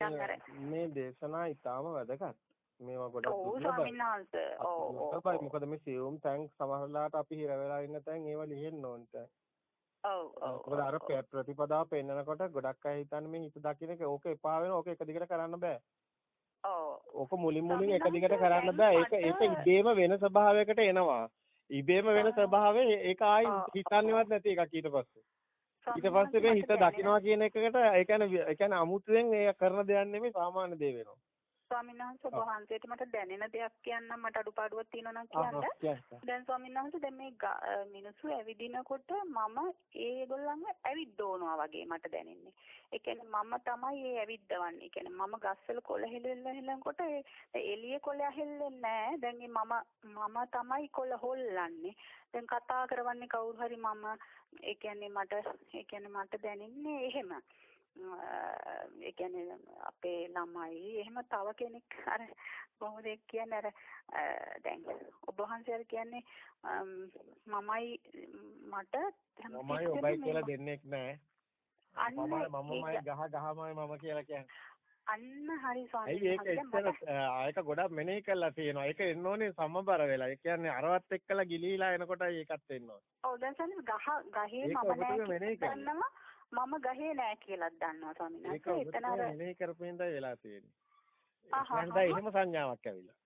මේ දේශනා ඊටාම වැදගත්. මේවා ගොඩක් වහන්සේ. ඔව්. මොකද මේ සියුම් තැන් සමහරලාට අපි හිර වෙලා ඉන්න තැන් ඒවා ලිහෙන්න ඕනට. ඔව් ඔව්. මොකද අර ප්‍රතිපදාව පෙන්නකොට ගොඩක් අය හිතන්නේ මේ හිත දකින්න එක ඕක එපා වෙන ඕක එක දිගට කරන්න බෑ. ඔව්. ඕක මුලින් මුලින් එක දිගට කරන්න බෑ. ඒක ඒක ඉබේම වෙන ස්වභාවයකට එනවා. ඉබේම වෙන ස්වභාවය ඒක ආයි හිතන්නේවත් නැති එකක් ඊට පස්සේ. ඊට පස්සේ මේ හිත දකින්නවා කියන එකකට ඒ කියන්නේ ඒ කියන්නේ අමුතුවෙන් ඒ කරන දෙයක් නෙමෙයි සාමාන්‍ය දේ වෙනවා. ස්වාමීන් වහන්සේ ඔබ වහන්සේට මට දැනෙන දෙයක් කියන්නම් මට අඩුපාඩුවක් තියෙනවා නම් කියන්න. දැන් ස්වාමීන් වහන්සේ දැන් මේ මිනිස්සු ඇවිදිනකොට මම ඒගොල්ලන්ව ඇවිද්දවනවා වගේ මට දැනෙන්නේ. ඒ කියන්නේ මම තමයි ඒ ඇවිද්දවන්නේ. ඒ කියන්නේ මම ගස්වල කොළ හෙලෙල්ල හෙලනකොට එළියේ කොළ හෙල්ලෙන්නේ නැහැ. දැන් මම මම තමයි කොළ හොල්ලන්නේ. දැන් කතා කරවන්නේ කවුරු හරි මම ඒ කියන්නේ මට ඒ කියන්නේ මට දැනෙන්නේ එහෙම. ඒ කියන්නේ අපේ ළමයි. එහෙම තව කෙනෙක් අර කොහොමද කියන්නේ අර දැන් ඔබ වහන්සේ කියන්නේ මමයි මට මමයි ඔබයි කියලා දෙන්නෙක් නෑ. මම මමමයි ගහ ගහමයි මම කියලා කියන්නේ. අන්න හරි ස්වාමීනි ඒක ඒක ගොඩක් මෙනෙහි කරලා තියෙනවා. ඒක එන්න ඕනේ සමබර වෙලා. ඒ කියන්නේ අරවත් එක්කලා ගිලීලා එනකොටයි ඒකත් එන්න ඕනේ. ඔව් දැන් සල්ලි ගහ ගහේ මම නෑ මම ගහේ නෑ කියලා දන්නවා ස්වාමීන් වහන්සේ. එතන අර මෙනෙහි කරපෙන්ද වෙලා තියෙන්නේ. එහෙනම් එහෙම සංඥාවක් ඇවිල්ලා.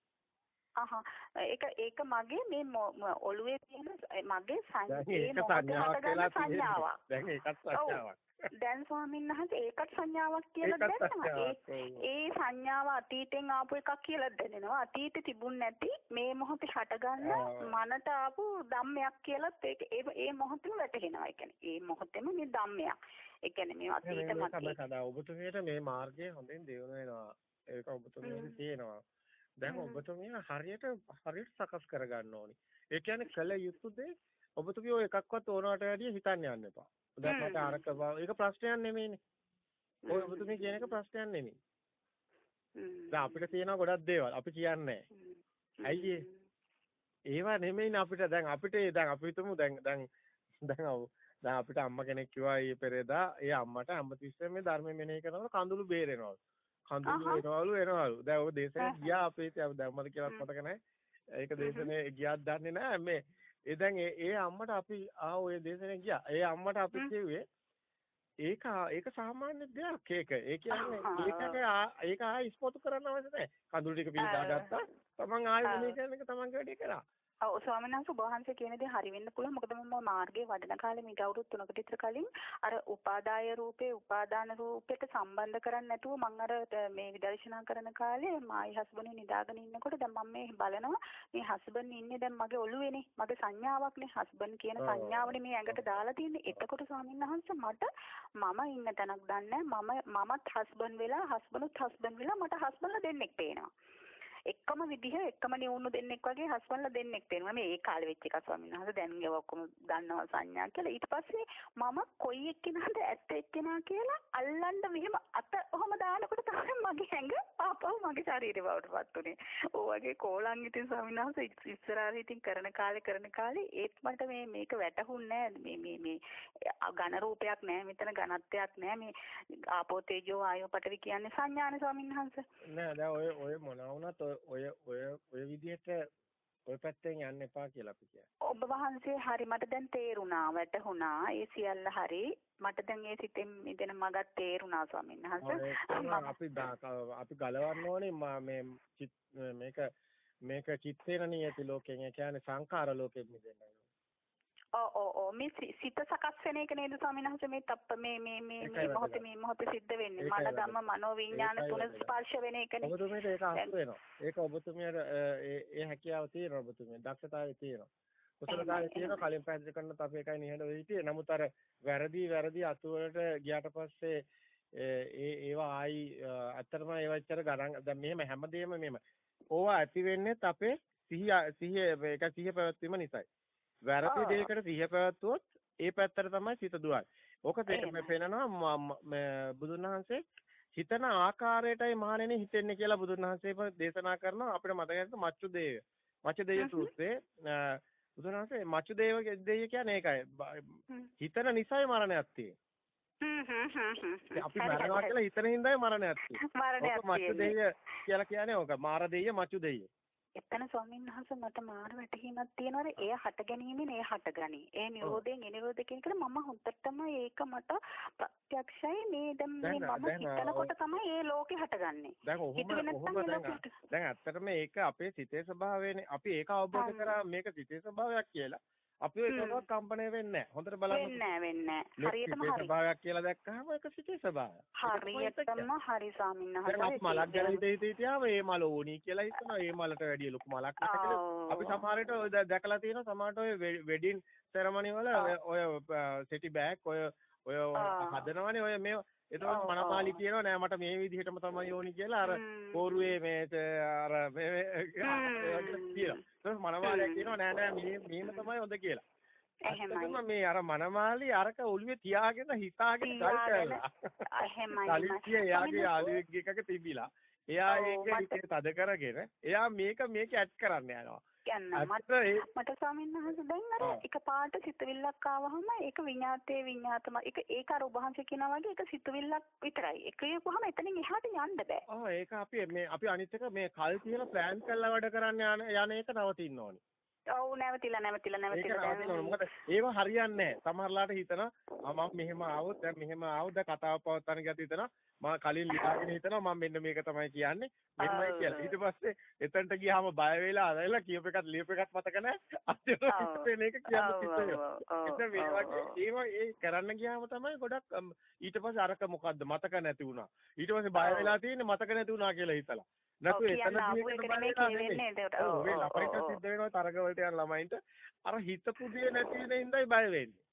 අහහ ඒක ඒක මගේ මේ ඔළුවේ තියෙන මගේ සංඥාවක් සංඥාවක්. දැන් ඒකත් සංඥාවක්. දැන් ස්වාමීන් වහන්සේ ඒකත් සංඥාවක් කියලා දැනෙනවා. ඒ සංඥාව අතීතෙන් ආපු එකක් කියලා දැනෙනවා. අතීතේ තිබුණ නැති මේ මොහොතේ හටගන්න මනට ආපු ධම්මයක් කියලාත් ඒක ඒ මොහොතේම වැටහෙනවා. ඒ කියන්නේ ඒ මොහොතේම මේ ධම්මයක්. ඒ කියන්නේ මේ අතීත මතේ. කදා ඔබතුමියට මේ මාර්ගය හොඳින් දියුණු වෙනවා. ඒක ඔබතුමියට තියෙනවා. දැන් ඔබතුමිය හරියට හරියට සකස් කරගන්න ඕනි. ඒ කියන්නේ කල යුතු දේ ඔබතුමිය ඔය එකක්වත් ඕනවට වැඩිය හිතන්න යන්න එපා. දැන් මට අරක ඒක ප්‍රශ්නයක් නෙමෙයිනේ. ඔය ඔබතුමී කියන එක ප්‍රශ්නයක් නෙමෙයි. දැන් අපිට තියෙනවා ගොඩක් දේවල්. අපි කියන්නේ ඇයි ඒවා නෙමෙයිනේ අපිට දැන් අපිට දැන් අපි හිතමු දැන් දැන් දැන් දැන් අපිට අම්මා කෙනෙක් කිව්වා ඊ පෙරේදා ඒ අම්මට හැමතිස්සෙම මේ ධර්ම මෙනෙහි කරනකොට කඳුළු බේරෙනවලු. කඳුළු එනවලු එනවලු. දැන් ඔය දේශනේ ගියා අපේ දැන් මට කියලා මතක නැහැ. ඒක දේශනේ ගියාත් දන්නේ නැහැ මේ ඒ දැන් ඒ අම්මට අපි ආ ඔය දේශනේ ගියා. ඒ අම්මට අපි කිව්වේ ඒක ඒක සාමාන්‍ය දෙයක් ඒක. ඒ කියන්නේ ඒකට ඒක ආයෙ ඉස්මතු කරන්න අවශ්‍ය නැහැ. කඳුළු ටික පිළිදා ගත්තා. තමන් ආයෙ මොනේ කරන එක තමන්ගේ වැඩේ කරා. ඔව් ස්වාමීන් වහන්සේ ඔබ වහන්සේ කියන දේ හරි වෙන්න පුළුවන්. මොකද මම මාර්ගයේ වඩන කාලේ මේක අවුරුදු 3කට විතර කලින් අර උපාදාය රූපේ උපාදාන රූපයට සම්බන්ධ කරන්නේ නැතුව මම අර මේ විදර්ශනා කරන කාලේ මායි හස්බන්ඩ් නිදාගෙන ඉන්නකොට දැන් මම මේ බලනවා මේ හස්බන්ඩ් ඉන්නේ දැන් මගේ ඔළුවේනේ. මගේ සංඥාවක්නේ හස්බන්ඩ් කියන සංඥාවනේ මේ ඇඟට දාලා තියෙන්නේ. එතකොට ස්වාමීන් වහන්සේ මට මම ඉන්න තැනක් දන්නේ මම මමත් හස්බන්ඩ් වෙලා හස්බන්ඩ්ත් හස්බන්ඩ් වෙලා මට හස්බන්ඩ්ලා දෙන්නෙක් පේනවා. එකම විදිහ එකම නිවුණු දෙන්නෙක් වගේ හස්බන්ඩ්ලා දෙන්නෙක් තේරුණා මේ ඒ කාලේ වෙච්ච එකක් ස්වාමීන් වහන්සේ දැන් ඒව ඔක්කොම දන්නවා සංඥා කියලා. ඊට පස්සේ මම කොයි එක්කෙනාද ඇත්ත එක්කෙනා කියලා අල්ලන්න මෙහෙම අත ඔහම දානකොට තමයි මගේ ඇඟ ආපහු මගේ ශරීරය බවටපත් උනේ. ඕ වගේ කෝලං ඉතින් ස්වාමීන් වහන්සේ ඉස්සරහට ඉතින් කරන කාලේ කරන කාලේ ඒත් මට මේ මේක වැටහුන්නේ මේ මේ මේ ඝන රූපයක් නෑ. මෙතන ඝනත්වයක් නෑ. මේ ආපෝ තේජෝ ආයෝ පටවි කියන්නේ සංඥානේ ස්වාමීන් වහන්සේ. නෑ දැන් ඔය ඔය මොනවා වුණත් ඔය ඔය ඔය විදිහට ඔය පැත්තෙන් යන්න එපා කියලා අපි කියන්නේ. ඔබ වහන්සේ හරි මට දැන් තේරුණා වැටහුණා ඒ සියල්ල හරි මට දැන් ඒ සිතෙන් මිදෙන මගක් තේරුණා ස්වාමීන් වහන්සේ. අපි අපි ගලවන්න ඕනේ මේ මේක මේක චිත්තේන නියති ලෝකෙන් ඒ කියන්නේ සංඛාර ලෝකෙන් මිදෙන්න. ඔව් ඔව් ඔව්. මේ සිත සකස් වෙන එක නේද ස්වාමීන් වහන්සේ? මේ තප්ප මේ මේ මේ මේ මොහොතේ මේ මොහොතේ සිද්ධ වෙන්නේ. මන ධම්ම මනෝ විඥාන තුන ස්පර්ශ වෙන එකනේ ඔබතුමියට ඒක අහු වෙනවා. ඒක ඔබතුමියට ඒ හැකියාව තියෙනවා ඔබතුමිය දක්ෂතාවය තියෙනවා. කුසලතාවය තියෙනවා. කලින් පැහැදිලි කරනත් අපි එකයි නිහඬව හිටියේ. නමුත් අර වැරදි වැරදි අතුවලට ගියාට පස්සේ ඒ ඒවා ආයි ඇත්තටම ඒවා ඇත්තට ගණන් දැන් මෙහෙම හැමදේම මෙහෙම. ඕවා ඇති වෙන්නේත් අපේ සිහිය සිහිය ඒක සිහිය පැවැත්වීම නිසායි වැරදි දෙයකට සිහිය පැවැත්වුවොත් ඒ පැත්තට තමයි සිත දුවන්නේ. ඕක පේනවා බුදුන් වහන්සේ හිතන ආකාරයටයි මහණෙනි හිතෙන්නේ කියලා බුදුන් වහන්සේ දේශනා කරනවා අපිට මතකයි මච්චු දේය. මච්චු දේය සූත්‍රයේ බුදුන් වහන්සේ මච්චු දේය දෙය කියන්නේ ඒකයි. හිතන නිසයි මරණයක් තියෙන්නේ. අපි මරනවා කියලා හිතන හින්දායි මරණයක් තියෙන්නේ. මරණයක් තියෙන්නේ. දෙය කියලා කියන්නේ ඕක. මාර දෙය මච්චු දෙය. එතන ස්වාමීන් වහන්සේ මට මාර වැටහීමක් තියෙනවා එය හට ගැනීමෙන් එය හටගනි. ඒ නිරෝධයෙන් නිරෝධ කියන එක මම හොඳටම ඒක මට ප්‍රත්‍යක්ෂයි මේ දැන් මේ මම හිතනකොට තමයි ඒ ලෝකේ හටගන්නේ. දැන් ඔහොම දැන් ඇත්තටම ඒක අපේ සිතේ ස්වභාවයනේ. අපි ඒක අවබෝධ. කරා මේක සිතේ ස්වභාවයක් කියලා. අපි හ්ම්. ඒකවත් කම්පණය වෙන්නේ නැහැ. හොඳට බලන්න. වෙන්නේ නැහැ වෙන්නේ හරියටම හරි. ස්වභාවයක් කියලා දැක්කහම ඒක සිතේ ස්වභාවය. හරියටම හරි ස්වාමීන් දැන් අපි. මලක් ගැන හිත හිත හිටියාම මේ මල ඕනි කියලා හිතනවා. මේ මලට වැඩිය ලොකු මලක් නැහැ. අපි සමහර විට දැකලා තියෙනවා සමහරට ඔය වෙඩින් සෙරමනි වල. ඔය සිටි බෑග් ඔය ඔය. හදනවනේ ඔය මේ එතකොට මනමාලි. කියනවා නෑ මට මේ විදිහටම තමයි ඕනි කියලා අර. කෝරුවේ මේ ත- අර මේ මේ ඒ වගේ කියනවා. නෑ නෑ මේ මේම තමයි හොඳ කියලා. එහෙමයි. මේ අර මනමාලි අරක ඔළුවේ තියාගෙන හිතාගෙන ගල්. කරලා. එහෙමයි. කලින්තිය එයාගේ යාළුවෙක් එකක තිබිලා. එයා ඒක මට- හිතේ තද කරගෙන එයා මේක මේක ඇඩ් කරන්න යනවා. කියන්න මට මට ස්වාමීන් වහන්සේ දැන් අර. එක පාට සිතවිල්ලක් ආවහම ඒක විඤ්ඤාතේ විඤ්ඤාතම ඒක ඒක අර වහන්සේ කියනා වගේ ඒක සිතවිල්ලක් විතරයි. ඒක කියපුවහම එතනින් එහාට යන්න බෑ. ඔව් ඒක අපි මේ අපි අනිත් එක මේ කල් තියලා ප්ලෑන් කරලා වැඩ කරන්න යන යන එක නවතින්න ඕනේ. ඔව් නැවතිලා නැවතිලා නැවතිලා ඕනේ. මොකද ඒව හරියන්නේ නැහැ. සමහරලාට හිතනවා මම මෙහෙම ආවොත් දැන් මෙහෙම ආවොත් දැන් කතාව පවත්වන්න ගියත් හිතනවා මම කලින් ලියාගෙන හිතනවා මම මෙන්න මේක තමයි කියන්නේ මෙන්නයි. කියලා. ඊට පස්සේ එතනට ගියාම බය වෙලා ආවලා කියප එකත් ලියප එකත් මතක නැහැ. අද. වෙන එක කියන්න සිද්ධ වෙනවා. ඒවා ඒ කරන්න ගියාම තමයි ගොඩක් ඊට පස්සේ අරක මොකද්ද මතක නැති වුණා. ඊට පස්සේ බය. වෙලා තියෙන්නේ මතක නැති වුණා කියලා හිතලා. නැතු මේ ළමයින්ට ඔව්. සිද්ධ වෙනවා තරග වලට යන ළමයින්ට අර හිතපු දේ නැති වෙන හින්දායි බය වෙන්නේ.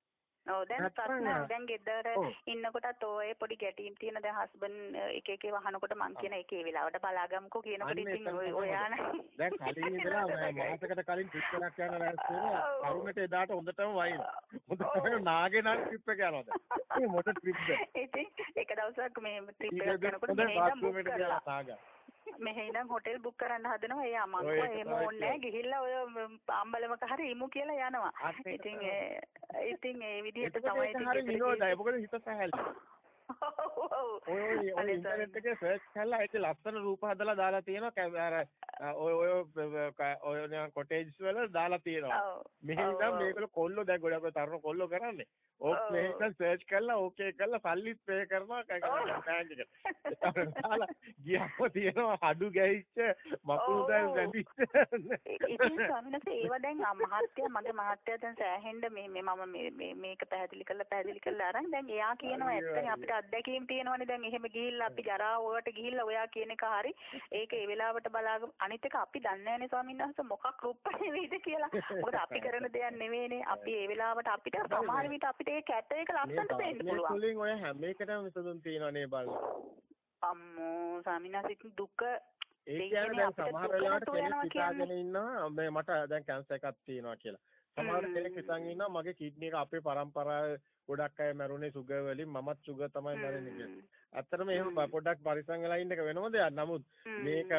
ඔව් දැන් ප්‍රශ්න. දැන් ගෙදර. ඉන්නකොටත් ඔය පොඩි ගැටීම් තියෙන දැන් හස්බන්ඩ් එක එක වහනකොට මං කියන එකේ වෙලාවට බලාගමුකෝ කියනකොට ඉතින් එතන. ඔයාන දැන් කලින් ඉඳලා මම මාසයකට කලින් ට්‍රිප් එකක් යන රැස් වෙනවා. ඔව්. කරුණට එදාට හොඳටම වයින්. හොඳටම නාගේ නම් ට්‍රිප් එක යනවා දැන්. මේ මොකද ට්‍රිප්ද? ඉතින් එක දවසක් මේ ට්‍රිප් එකක් යනකොට මෙහෙ ඉඳන් බුක් කරලා. මෙහෙ ඉඳන් හොටෙල් බුක් කරන්න හදනවා. ඒ අමංකෝ ඔය ඒක එහෙම ඕනේ නැහැ. ගිහිල්ලා ඔය අම්බලමක හරි ඉමු කියලා යනවා. ඉතින් ඉතින් ඒ විදිහට තමයි ඉතින් හරි විනෝදයි. මොකද හිත සැහැල්ලු. ඔව්, ඔව්. ඔය ඔය ඔය අනේ ඉන්ටර්නෙට් එකේ සර්ච් කරලා ඒකේ ලස්සන රූප හදලා දාලා තියෙනවා කැ- අර ඔය ඔය ඔය ඔය කොටේජ්ස් වල දාලා තියෙනවා. ඔව්. මෙහි ඔව්, ඉඳන් ඔව්. මේකල කොල්ලෝ දැන් ගොඩක් අය තරුණ කොල්ලෝ කරන්නේ. ඕක ඔව්. මෙහි ඉඳන් සර්ච් කරලා ඕකේ කරලා සල්ලිත් පේ කරනවා කැ- ඔව්. බෑග් එකට. ඒතකොට දාලා ගියාම තියෙනවා අඩු ගැහිච්ච මකුළු දැල් ඔව්. වැදිච්ච. ඉතින් ස්වාමීන් වහන්සේ ඒව දැන් අ- මහත්තයා මගේ මහත්තයා දැන් සෑහෙන්න මේ මේ මම මේ මේ මේක පැහැදිලි කරලා පැහැදිලි කරලා අරන් දැන් එයා කියනවා අයියෝ, ඇත්තනේ අපිට අත්දැකීම් තියෙනවනේ දැන් එහෙම ගිහිල්ලා අපි ජරා ඔයාට ගිහිල්ලා ඔයා කියන එක හරි. ඒක ඒ වෙලාවට බලාගෙන අනිත් එක අපි දන්නේ නැහැනේ ස්වාමීන් වහන්සේ මොකක් රූපණේ වෙයිද කියලා. මොකද අපි කරන දෙයක් නෙවෙයිනේ. අපි ඒ වෙලාවට අපිට සමහර විට අපිට ඒ කැට එක මේ ලස්සනට පේන්න පුළුවන්. තුලින් ඔය හැම එකටම විසඳුම් තියෙනවා නේ බලන්න. අම්මෝ ස්වාමීන් වහන්සේ දුක ඒ කියන්නේ දැන් සමහර වෙලාවට කෙනෙක් හිතාගෙන. ඉන්නවා මේ මට දැන් කැන්සර් එකක් තියෙනවා කියලා. සමහර කෙනෙක් හිතන් ඉන්නවා මගේ කිඩ්නි එක අපේ પરම්පරාවේ ගොඩක් අය මැරුණේ සුගර් වලින් මමත් සුගර් තමයි මැරෙන්නේ කියලා. ඇත්තටම එහෙම පොඩ්ඩක් පරිස්සම් වෙලා ඉන්න එක වෙනම දෙයක්. නමුත් මේක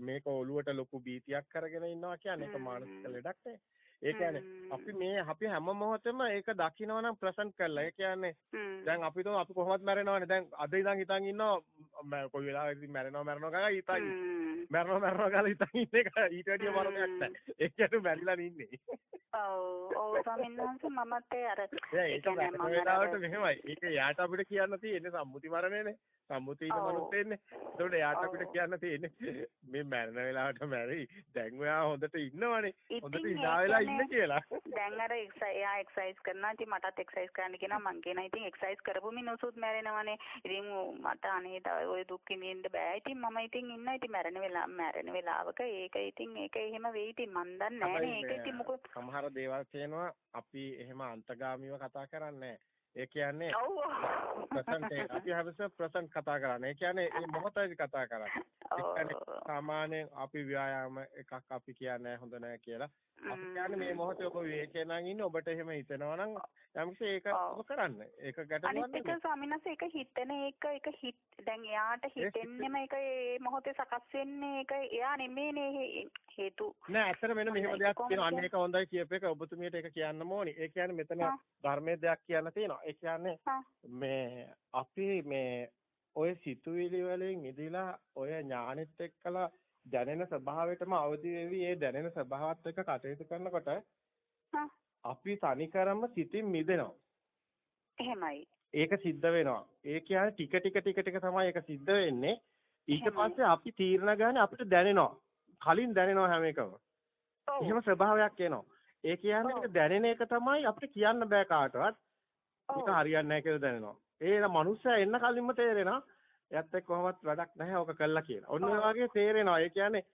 මේක ඔළුවට ලොකු බීතියක් කරගෙන ඉන්නවා කියන්නේ ඒක මානසික ලෙඩක් නේ. ඒ කියන්නේ අපි මේ අපි හැම මොහොතෙම ඒක දකිනවා නම් ප්‍රසන්ට් කරලා. ඒ කියන්නේ දැන් අපි තුම අපි කොහොමවත් මැරෙනවනේ. දැන් අද ඉඳන් හිතන් ඉන්නවා කොයි වෙලාවෙකදී මැරෙනවා මැරෙනවා කියලා හිතයි. මැරෙනවා මැරෙනවා කියලා හිතන් ඉන්න එක ඊට වැඩිය මරණයක් නැහැ. ඒ කියන්නේ මැරිලා ඉන්නේ. ඔව් ඔව් ස්වාමීන් වහන්සේ මමත් අර ඒක වෙලාවට මෙහෙමයි. ඒක යාට අපිට කියන්න තියෙන්නේ සම්මුති මරණයනේ. සම්මුති ඉන්න ඔව්. මනුස්සයෙ ඉන්නේ. ඒතකොට යාට. අපිට කියන්න තියෙන්නේ මේ මැරෙන වෙලාවට මැරෙයි. දැන් ඔයා හොඳට ඉන්නවනේ. හොඳට ඒ වෙලා ඉන්න කියලා. දැන් අර එයා එක්සයිස් කරනවා ඉතින් මටත් එක්සයිස් කරන්න කියනවා මං කියනවා ඉතින් එක්සයිස් කරපු මිනිස්සුත් මැරෙනවනේ ඉතින් මට අනේ ඔය දුක් විඳින්න බෑ ඉතින් මම ඉතින් ඉන්නවා ඉතින් මැරෙන වෙලා මැරෙන වෙලාවක ඒක ඉතින් ඒක එහෙම වෙයි. ඉතින් මන් දන්නේ නෑනේ. හැබැයි ඒක ඉතින් මොකද සමහර දේවල් කියනවා අපි එහෙම අන්තගාමීව කතා කරන්නේ ඒ කියන්නේ ප්‍රසන්ට් අපි හැමතිස්සෙම ප්‍රසන්ට් කතා කරන්නේ. ඒ කියන්නේ මේ මොහොතේදී කතා කරන්නේ. සාමාන්‍යයෙන් අපි ව්‍යායාම එකක් අපි කියන්නේ හොඳ නැහැ කියලා. අපි කියන්නේ මේ මොහොතේ ඔබ විවේකේ නම් ඉන්නේ ඔබට එහෙම හිතෙනවා නම් යම්කිසි ඒක ඔබ කරන්න. ඒක ගැටලුවක් අනිත් එක ස්වාමිනාස ඒක හිතන එක ඒක හිත දැන් එයාට හිතෙන්නෙම ඒක ඒ මොහොතේ සකස් වෙන්නේ ඒක එයා නෙමෙයිනේ හේතු. නෑ ඇත්තට මෙන්න මෙහෙම දෙයක් තියෙනවා. අන්න ඒක හොඳයි කියප එක ඔබතුමියට ඒක කියන්නම ඕනි. ඒ කියන්නේ මෙතන ධර්මයේ දෙයක් කියන්න තියෙනවා. ඒ කියන්නේ මේ අපි මේ ඔය සිතුවිලි වලින් මිදලා ඔය ඥානෙත් එක්කලා දැනෙන ස්වභාවයටම අවදි වෙවි ඒ දැනෙන ස්වභාවත් එක්ක කටයුතු කරනකොට අපි තනිකරම සිතින් මිදෙනවා. එහෙමයි. ඒක සිද්ධ වෙනවා. ඒ කියන්නේ ටික ටික ටික ටික තමයි ඒක සිද්ධ වෙන්නේ. ඊට පස්සේ අපි තීරණ ගන්න අපිට දැනෙනවා. කලින් දැනෙනවා හැම එකම. එහෙම ස්වභාවයක් එනවා. ඒ කියන්නේ දැනෙන එක තමයි අපිට කියන්න බෑ කාටවත්. ඒක හරියන්නේ නැහැ කියලා දැනෙනවා. ඒ මනුස්සයා එන්න කලින්ම තේරෙනවා. එයත් එක්ක කොහොමවත් වැඩක් නැහැ ඕක කළා කියලා. ඔන්න ඔය වගේ තේරෙනවා. ඒ කියන්නේ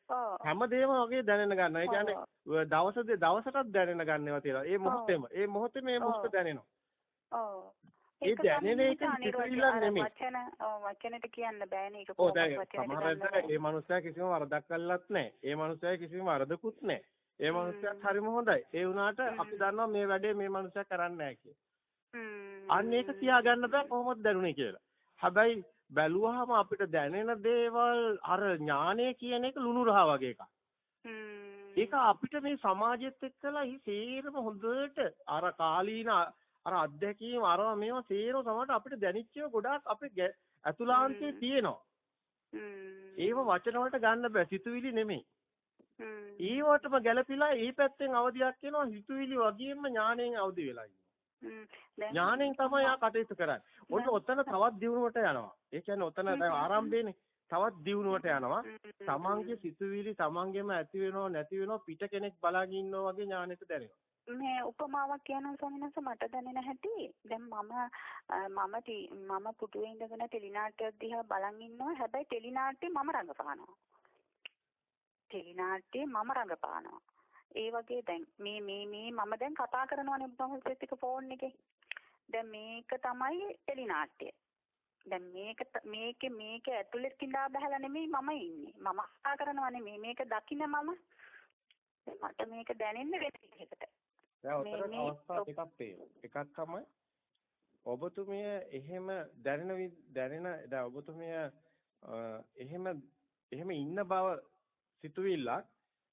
හැමදේම වගේ දැනෙන්න ගන්නවා. ඒ කියන්නේ දවස දවසටත් දැනෙන්න ගන්නවා කියලා. ඒ මොහොතේම ඒ මොහොතේ මේ මොහොත දැනෙනවා. ඒ දැනෙන එක සිතුවිල්ලක් නෙමෙයි. වචන වචනෙට කියන්න බෑනේ ඒක කොහොමද සමහර ඒ මනුස්සයා කිසිම වරදක් කළත් නැහැ. ඒ මනුස්සයා කිසිම වරදකුත් නැහැ. ඒ මනුස්සයාත් හරිම හොඳයි. ඒ වුණාට අපි දන්නවා මේ වැඩේ මේ මනුස්සයා කරන්නේ නැහැ කියලා. අන්න ඒක කියාගන්න බෑ කොහොමද දැනුනේ කියලා. හැබැයි බැලුවාම අපිට දැනෙන දේවල් අර ඥානය කියන එක ලුණු රහ වගේ එකක්. ඒක අපිට මේ සමාජෙත් එක්කලා ඊ සේරම හොඳට අර කාලීන අර අත්දැකීම් අරව මේවා සේරම සමහරට අපිට දැනෙච්ච ගොඩාක් අපේ ඇතුළාන්තයේ තියෙනවා. ඒව වචන වලට ගන්න බෑ සිතුවිලි නෙමෙයි. ඊවටම ගැළපිලා ඒ පැත්තෙන් අවදියක් වෙනවා සිතුවිලි වගේම ඥාණයෙන් අවදි වෙලා ඥාණයෙන් තමයි ආ කටයුතු කරන්නේ. ඔන්න ඔතන තවත් දියුණුවට යනවා. ඒ කියන්නේ ඔතන දැන් ආරම්භයේනේ තවත් දියුණුවට යනවා. තමන්ගේ සිතුවිලි තමන්ගෙම ඇති වෙනව නැති වෙනව පිට කෙනෙක් බලාගෙන ඉන්නවා වගේ ඥානෙට දැනෙනවා. මේ උපමාවක් කියනවා ස්වාමීනස මට දැනෙන හැටි දැන් මම මම මම පුටුවේ ඉඳගෙන ටෙලිනාට්‍යයක් දිහා බලන් ඉන්නවා හැබැයි ටෙලිනාට්‍යේ මම රඟපානවා ටෙලිනාට්‍යේ මම රඟපානවා ඒ වගේ දැන් මේ මේ මේ මම දැන් කතා කරනවානේ බුදුහමසෙත් එක්ක ෆෝන් එකේ. දැන් මේක තමයි ටෙලිනාට්‍ය. දැන් මේක මේකේ මේක ඇතුළේ කිඳා බහලා නෙමෙයි මම ඉන්නේ. මම කතා කරනවානේ මේ මේක දකින්න මම. මට මේක දැනෙන්නේ වෙන විදිහකට. දැන් උතර අවස්ථා දෙකක් තියෙනවා. එකක් තමයි ඔබතුමිය එහෙම දැනෙන දැනෙන දැන් ඔබතුමිය එහෙම එහෙම ඉන්න බව සිතුවිල්ලක්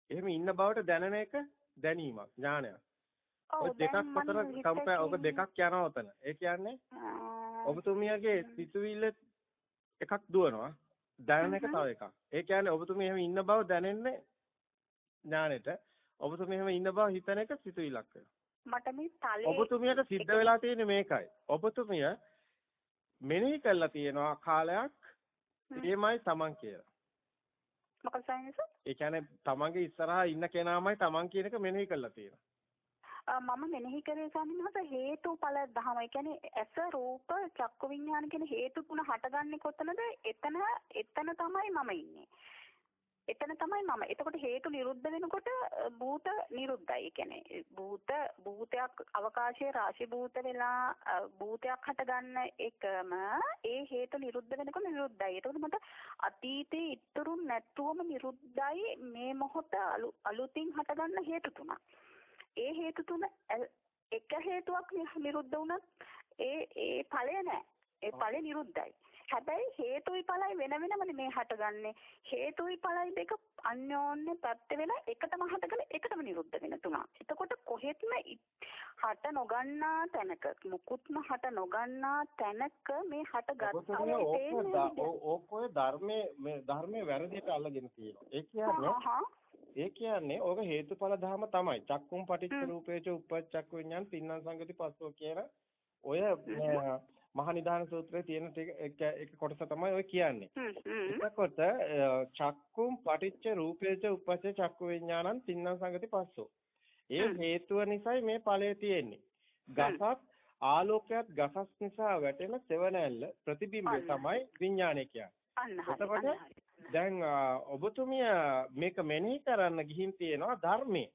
එහෙම ඉන්න බවට දැනෙන එක දැනීමක් ඥානයක්. ඔය දෙකක් අතර කම්පෑ ඔබ දෙකක් යනවා උතන. ඒ කියන්නේ ඔබතුමියගේ සිතුවිල්ල එකක් දුවනවා. දැනෙන එක තව එකක්. ඒ කියන්නේ ඔබතුමිය එහෙම ඉන්න බව දැනෙන්නේ ඥානෙට. ඔබතුමිය එහෙම ඉන්න බව හිතන එක සිතුවිල්ලක් වෙනවා. මට මේ තලේ ඔබතුමියට සිද්ධ වෙලා තියෙන්නේ මේකයි. ඔබතුමිය මෙනෙහි කළා තියෙනවා කාලයක් එමයයි Taman කියලා. මොකද සයින්ස්? ඒ කියන්නේ තමන්ගේ ඉස්සරහා ඉන්න කෙනාමයි තමන් කියන එක මෙනෙහි කරලා තියෙනවා. මම මෙනෙහි කරේ සමිනහස හේතුඵල දහම. ඒ කියන්නේ ඇස රූප චක්කු විඥාන කියන හේතු තුන හටගන්නේ කොතනද? එතන එතන තමයි මම ඉන්නේ. එතන තමයි මම. එතකොට හේතු නිරුද්ධ වෙනකොට භූත නිරුද්ධයි. ඒ කියන්නේ භූත භූතයක් අවකාශයේ රාශි භූත වෙලා භූතයක් හටගන්න එකම ඒ හේතු නිරුද්ධ වෙනකොට නිරුද්ධයි. එතකොට මට අතීතේ ඉතුරු නැතුවම නිරුද්ධයි මේ මොහොත අලුතින් හටගන්න හේතු තුනක්. ඒ හේතු තුන එක හේතුවක් නිරුද්ධ වුණත් ඒ ඒ ඵලය නැහැ. ඒ ඵලය නිරුද්ධයි. හැබැයි හේතුයි ඵලයි වෙන වෙනමනේ මේ හටගන්නේ. හේතුයි ඵලයි දෙක අන්‍යෝන්‍ය පැත්ත වෙලා එකටම හටගෙන එකටම නිරුද්ධ වෙන තුනක්. එතකොට කොහෙත්ම හට නොගන්නා තැනක මුකුත්ම හට නොගන්නා තැනක මේ හටගත්තා ඕක ඔය ධර්මයේ මේ ධර්මයේ වැරදියට අල්ලගෙන තියෙනවා. ඒ කියන්නේ ඒ කියන්නේ ඕක හේතුඵල ධර්ම තමයි. චක්කුම් පටිච්ච රූපේච උප්පච්චක්ක විඤ්ඤාණ තින්නම් සංගති පස්සෝ කියන ඔය මහා නිදාන සූත්‍රයේ තියෙන එක කොටස තමයි ඔය කියන්නේ. එතකොට චක්කුම් පටිච්ච රූපේච උපස්සේ චක්කු විඥානං තින්නම් සංගති පස්සෝ. ඒ හේතුව නිසායි මේ ඵලය තියෙන්නේ. ගසක් ආලෝකයක් ගසස් නිසා වැටෙන සෙවණැල්ල ප්‍රතිබිම්බය තමයි විඥානය කියන්නේ. එතකොට දැන් ඔබතුමිය මේක මෙනෙහි කරන්න ගිහින් තියෙනවා ධර්මයේ.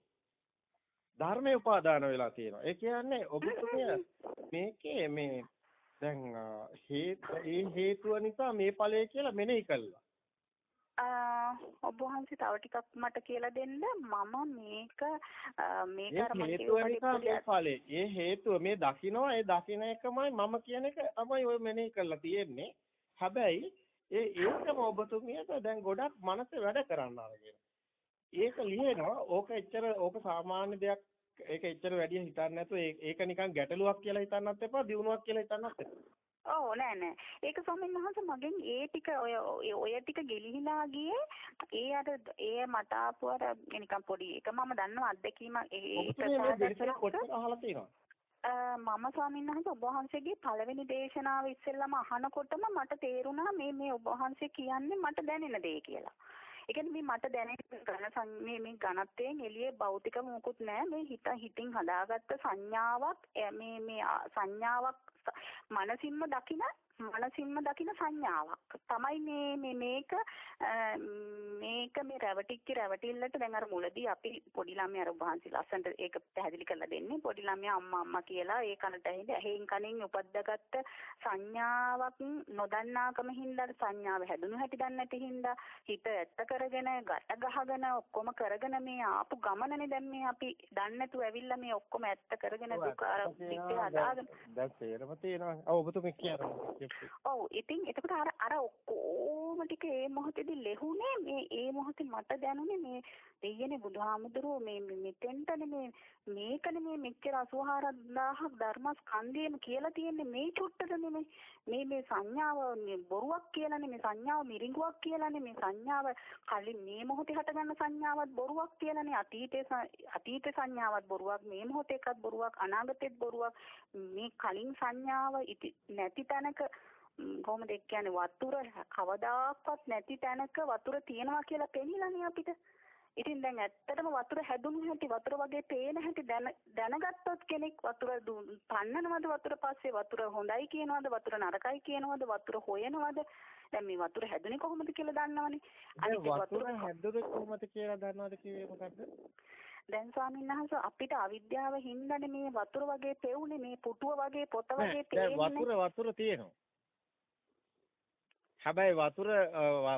ධර්මයේ උපාදාන වෙලා තියෙනවා. ඒ කියන්නේ ඔබතුමිය මේකේ මේ දැන් ඒ හේතුව නිසා මේ ඵලය කියලා මෙනෙහි කළා. ඔබ වහන්සේ තව ටිකක් මට කියලා දෙන්න මම මේක මේක අර මම හේතුව. ඒ හේතුව මේ දකින්නවා ඒ දකින්න එකමයි මම කියන එක තමයි ඔය මෙනෙහි කරලා තියෙන්නේ. හැබැයි ඒ ඒකම ඔබතුමියට දැන් ගොඩක් මනසේ වැඩ කරන්න අරගෙන. ඒක ලියනවා ඕක එච්චර ඕක සාමාන්‍ය දෙයක් ඒක එච්චර වැඩි හිතන්නේ නැතුව ඒක නිකන් ගැටලුවක් කියලා හිතන්නත් එපා දිනුවක් කියලා හිතන්නත් එපා. ඔව් නෑ නෑ ඒක ස්වාමීන් වහන්සේ මගෙන් ඒ ටික ඔය ඔය- ටික ගෙලිහිලා ගියේ ඒ අර ඒ මට ආපු අර නිකන් පොඩි ඒක මම දන්නවා අත්දැකීම ඒක අහලා තියෙනවද? අ, මම ස්වාමීන් වහන්සේ ඔබ වහන්සේගේ පළවෙනි දේශනාව ඉස්සෙල්ලාම අහනකොටම මට තේරුණා මේ මේ ඔබ වහන්සේ කියන්නේ මට දැනෙන දේ කියලා. ඒ කියන්නේ මේ මට දැනෙන ඝන සං- මේ මේ ඝනත්වයෙන් එළියේ භෞතික මොකුත් නැහැ මේ හිත හිතින් හදාගත්ත සංඥාවක් එ, මේ මේ ආ, සංඥාවක් ස- මනසින්ම දකින මනසින්ම දකින සංඥාවක් තමයි මේ මේ මේක මේක මේ රැවටිච්ච රැවටිල්ලට දැන් අර මුලදී අපි පොඩි ළමයා අර වහන්සේ ලස්සනට ඒක පැහැදිලි කරලා දෙන්නේ පොඩි ළමයා අම්මා අම්මා කියලා ඒ කනට ඇහිඳ ඇහෙන් කනින් උපද්දාගත්ත සංඥාවක් නොදන්නාකම හින්දා සංඥාව හැදුණු හැටි දන්නේ නැති හින්දා හිත ඇත්ත කරගෙන ගැට ගහගෙන ඔක්කොම කරගෙන මේ ආපු ගමනනේ දැන් මේ අපි දන්නේ නැතුව ඇවිල්ලා මේ ඔක්කොම ඇත්ත කරගෙන දුක අර දිත්තේ හදාගෙන දැන් තේරම තියෙනවා. ඔව් ඔබතුමිය කියනවා. ඔව්. ඉතින් එතකොට අර අර ඔක්කොම ටික ඒ මොහොතේදී ලෙහුනේ මේ ඒ මොහොතේ මට දැනුනේ මේ දෙයනේ බුදුහාමුදුරුවෝ මේ මේ- මෙතෙන්ටනේ මේ මේකනේ මේ මෙච්චර 84000ක් ධර්මස්කන්ධයම කියලා තියෙන්නේ මේ චුට්ටටනේ මේ මේ මේ සංඥාව මේ බොරුවක් කියලානේ මේ සංඥාව මිරිඟුවක් කියලානේ මේ සංඥාව කලින් මේ මොහොතේ හටගන්න සංඥාවත් බොරුවක් කියලානේ අතීතේ ස- අතීත සංඥාවත් බොරුවක් මේ මොහොතේ එකත් බොරුවක් අනාගතෙත් බොරුවක් මේ කලින් සංඥාව ඉති- නැති තැනක ම්, කොහොමද ඒ කියන්නේ වතුර කවදාකවත් නැති තැනක වතුර තියෙනවා කියලා පෙනිලානේ අපිට. ඉතින් දැන් ඇත්තටම වතුර හැදුණු හැටි වතුර වගේ පේන හැටි දැන දැනගත්තොත් කෙනෙක් වතුර පන්නනවද වතුර පස්සේ වතුර හොඳයි කියනවද වතුර නරකයි කියනවද වතුර හොයනවද දැන් මේ වතුර හැදුනේ කොහොමද කියලා දන්නවනේ. අනිත් වතුර හැදුනේ කොහොමද කියලා දන්නවද කිව්වේ මොකද්ද? දැන් ස්වාමීන් වහන්සේ අපිට අවිද්‍යාව හින්දානේ මේ වතුර වගේ පෙවුනේ මේ පුටුව වගේ පොත වගේ පේන්නේ. වතුර වතුර තියෙනවා. හැබැයි වතුර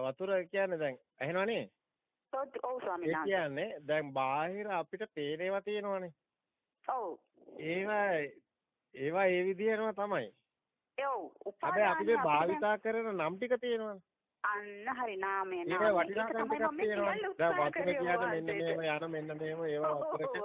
වතුර කියන්නේ දැන් ඇහෙනවනේ. ඔව් ස්වාමීන් ඒ වහන්සේ. කියන්නේ දැන් බාහිර අපිට පේන ඒවා තියෙනවනේ. ඔව්. ඒවා ඒවා ඒ විදිහම තමයි. ඔව් හැබැයි අපි මේ උපාදානය භාවිතා කරන නම් ටික තියෙනවනේ. අන්න හරි නාමය නාමය. ඒක තමයි මම. කියන්න දැන් උත්සාහ කරේ කියන්නේ මෙන්න මේව යන මෙන්න මේව ඒවා වතුරට.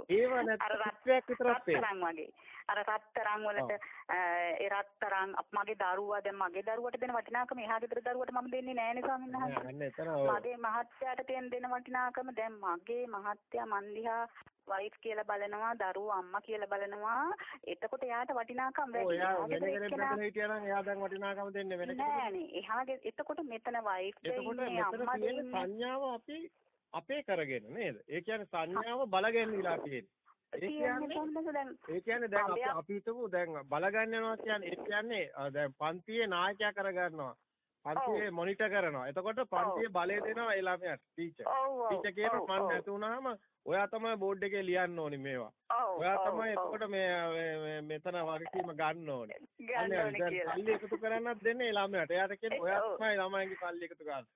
ඔව්. ඒව අර නැත්නම් රත්- චිත්‍රයක් විතරක්. රත්තරන් වගේ. අර රත්තරන් වලට ඒ රත්තරන් මගේ දරුවා දැන් මගේ දරුවට දෙන වටිනාකම එහා ගෙදර දරුවට මම දෙන්නේ නෑනේ ස්වාමීන් වහන්සේ. මගේ මහත්තයාට තියෙන දෙන වටිනාකම දැන් මගේ මහත්තයා මන් දිහා වයිෆ් කියලා බලනවා දරුවෝ අම්මා කියලා බලනවා එතකොට එයාට වටිනාකම් වැඩි ඔයා එහා වෙන කෙනෙක් බඳලා හිටියා නම් එයා දැන් වටිනාකම දෙන්නේ වෙන කෙනෙකුට. නෑනේ එහා ගෙ- එතකොට මෙතන වයිෆ් දෙන්නේ අම්මා දෙන්නේ සංඥාව අපි අපේ කරගෙන නේද? ඒ කියන්නේ සංඥාව බලගන්නලා තියෙන්නේ. ඒ කියන්නේ ඒ කියන්නේ දැන් අපි අපි හිතමු දැන් බලගන්න යනවා කියන්නේ ඒ කියන්නේ දැන් පන්තියේ නායකයා කරගන්නවා. පන්තියේ මොනිටර් කරනවා. එතකොට පන්තියේ බලය දෙනවා ඒ ළමයාට ටීචර්. ටීචර් කියනවා ඔව්, මන්. නැති වුණාම ඔයා තමයි බෝඩ් එකේ ලියන්න ඕනි මේවා. ඔයා තමයි. එතකොට මේ මෙතන වගකීම ගන්න ඕනේ. ගන්න ඕනේ කියලා. සල්ලි එකතු කරන්නත් දෙන්නේ ළමයාට. එයාට කියන්නේ ඔයා. තමයි ළමයින්ගේ සල්ලි එකතු කරන්නේ.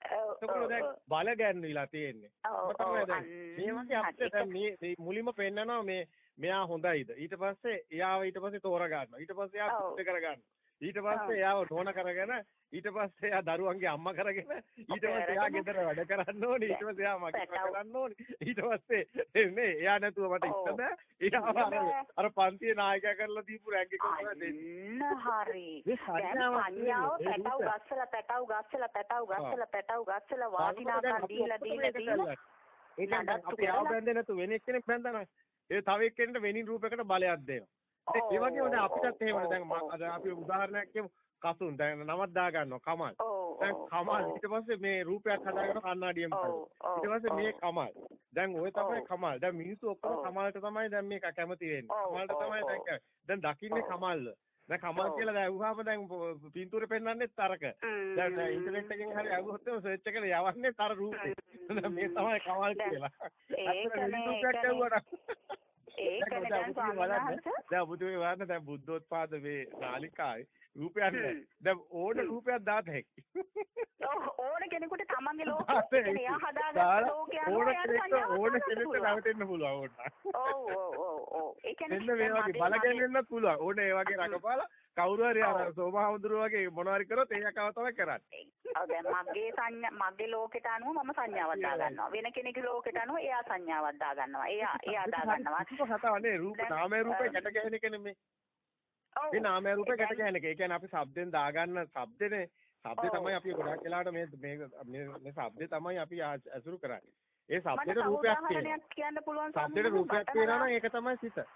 එතකොට දැන්. බල ගැන්විලා තියෙන්නේ. ඔබ තමයි දැන් මේ වගේ අපිට දැන් මේ මුලින්ම පෙන්නනවා මේ මෙයා හොඳයිද ඊට පස්සේ එයාව ඊට පස්සේ තෝරා ගන්නවා ඊට පස්සේ එයා. පුත්ත කර ගන්නවා ඊට පස්සේ. එයාව නෝන කරගෙන ඊට පස්සේ එයා දරුවන්ගේ අම්මා කරගෙන ඊට පස්සේ එයා. ගෙදර වැඩ කරන්න ඕනේ ඊට පස්සේ එයා මගේ. කරන්න ඕනේ ඊට පස්සේ නේ එයා නැතුව මට. ඉන්න බෑ එයාව අර පන්තියේ නායකයා කරලා දීපු රැග් එක දෙන්නේ හරි. මේ දැන්. ඒ පැටව. ගස්සලා පැටව ගස්සලා පැටව ගස්සලා පැටව ගස්සලා අපි දීලා දීලා ඒක දීලා කරලා. ඒ කියන්නේ දැන් නඩත්තු අපි ආව. බැඳේ නැතු වෙන එක්කෙනෙක් බැඳනවා. ඒ තව එක්කෙනෙක්ට වෙනින් රූපයකට බලයක් දෙනවා. ඒ වගේම දැන් අපිටත් එහෙමනේ දැන් අපි උදාහරණයක් කියමු කසුන් දැන් නමක් දා ගන්නවා කමල්. දැන් කමල් ඊට පස්සේ මේ රූපයක් හදාගෙන කණ්ණාඩියෙන් බලනවා. ඊට පස්සේ මේ. කමල්. දැන් ওই තමයි. කමල්. දැන් මිනිස්සු ඔක්කොම. කමල්ට තමයි දැන් මේක කැමති වෙන්නේ. කමල්ට තමයි දැන් දැන් දකින්නේ ඔව්. කමල්ද. දැන් කමල්. කියලා දැන් අහුවාම දැන් පින්තූරේ පෙන්වන්නෙත් අරක. ම්, දැන් ඉන්ටර්නෙට් එකෙන් හරි අහුවොත් සර්ච් එකට යවන්නේ අර රූපේ. මේ තමයි කමල් කියලා. අතන රූපයක් ඒකනේ. දැන් ස්වාමීන්. වහන්සේ දැන් ඔබතුමී බලන්න දැන් බුද්ධෝත්පාද මේ නාලිකාවේ රූපයක්. දැන් ඕන රූපයක් දාත හැකි. ඕන කෙනෙකුට තමන්ගේ ලෝකේ එයා හදාගත්ත ලෝකේ අනුව ඕන කෙනෙක්ට කෙනෙක්ට පුළුවන්. නැවතෙන්න පුළුවන් ඕන. ඔව් ඔව් ඔව් ඔව්. ඒ කියන්නේ මේ වගේ මගේ- බල ගැන්වෙන්නත් පුළුවන්. ඕන ඒ වගේ. රකපාලා කවුරු හරි අර. සෝමහඳුරු වගේ මොනවා හරි කරොත් ඒ යකාව තමයි කරන්නේ. ඔව් දැන් මගේ සංඥා මගේ ලෝකෙට අනුව මම සංඥාවක් දාගන්නවා. වෙන කෙනෙකුගේ ලෝකෙට අනුව එයා සංඥාවක් දාගන්නවා. එයා එයා දාගන්නවා. රූප කතාවනේ රූප නාමය රූපේ ගැට ගැහෙන එකනේ මේ. ඔව්. මේ නාමය රූපේ ගැට ගැහෙන එක. ඒ කියන්නේ අපි ශබ්දෙන් දාගන්න ශබ්දනේ ශබ්දේ ඔව්. තමයි අපි ගොඩක් වෙලාවට මේ මේ මේ ශබ්දේ තමයි අපි ඇසුරු කරන්නේ. ඒ තව රූපයක් තියෙනවා. කියන්න පුළුවන් සම්මුතිය රූපයක් තියෙනවා නම් ඒක තමයි සිත.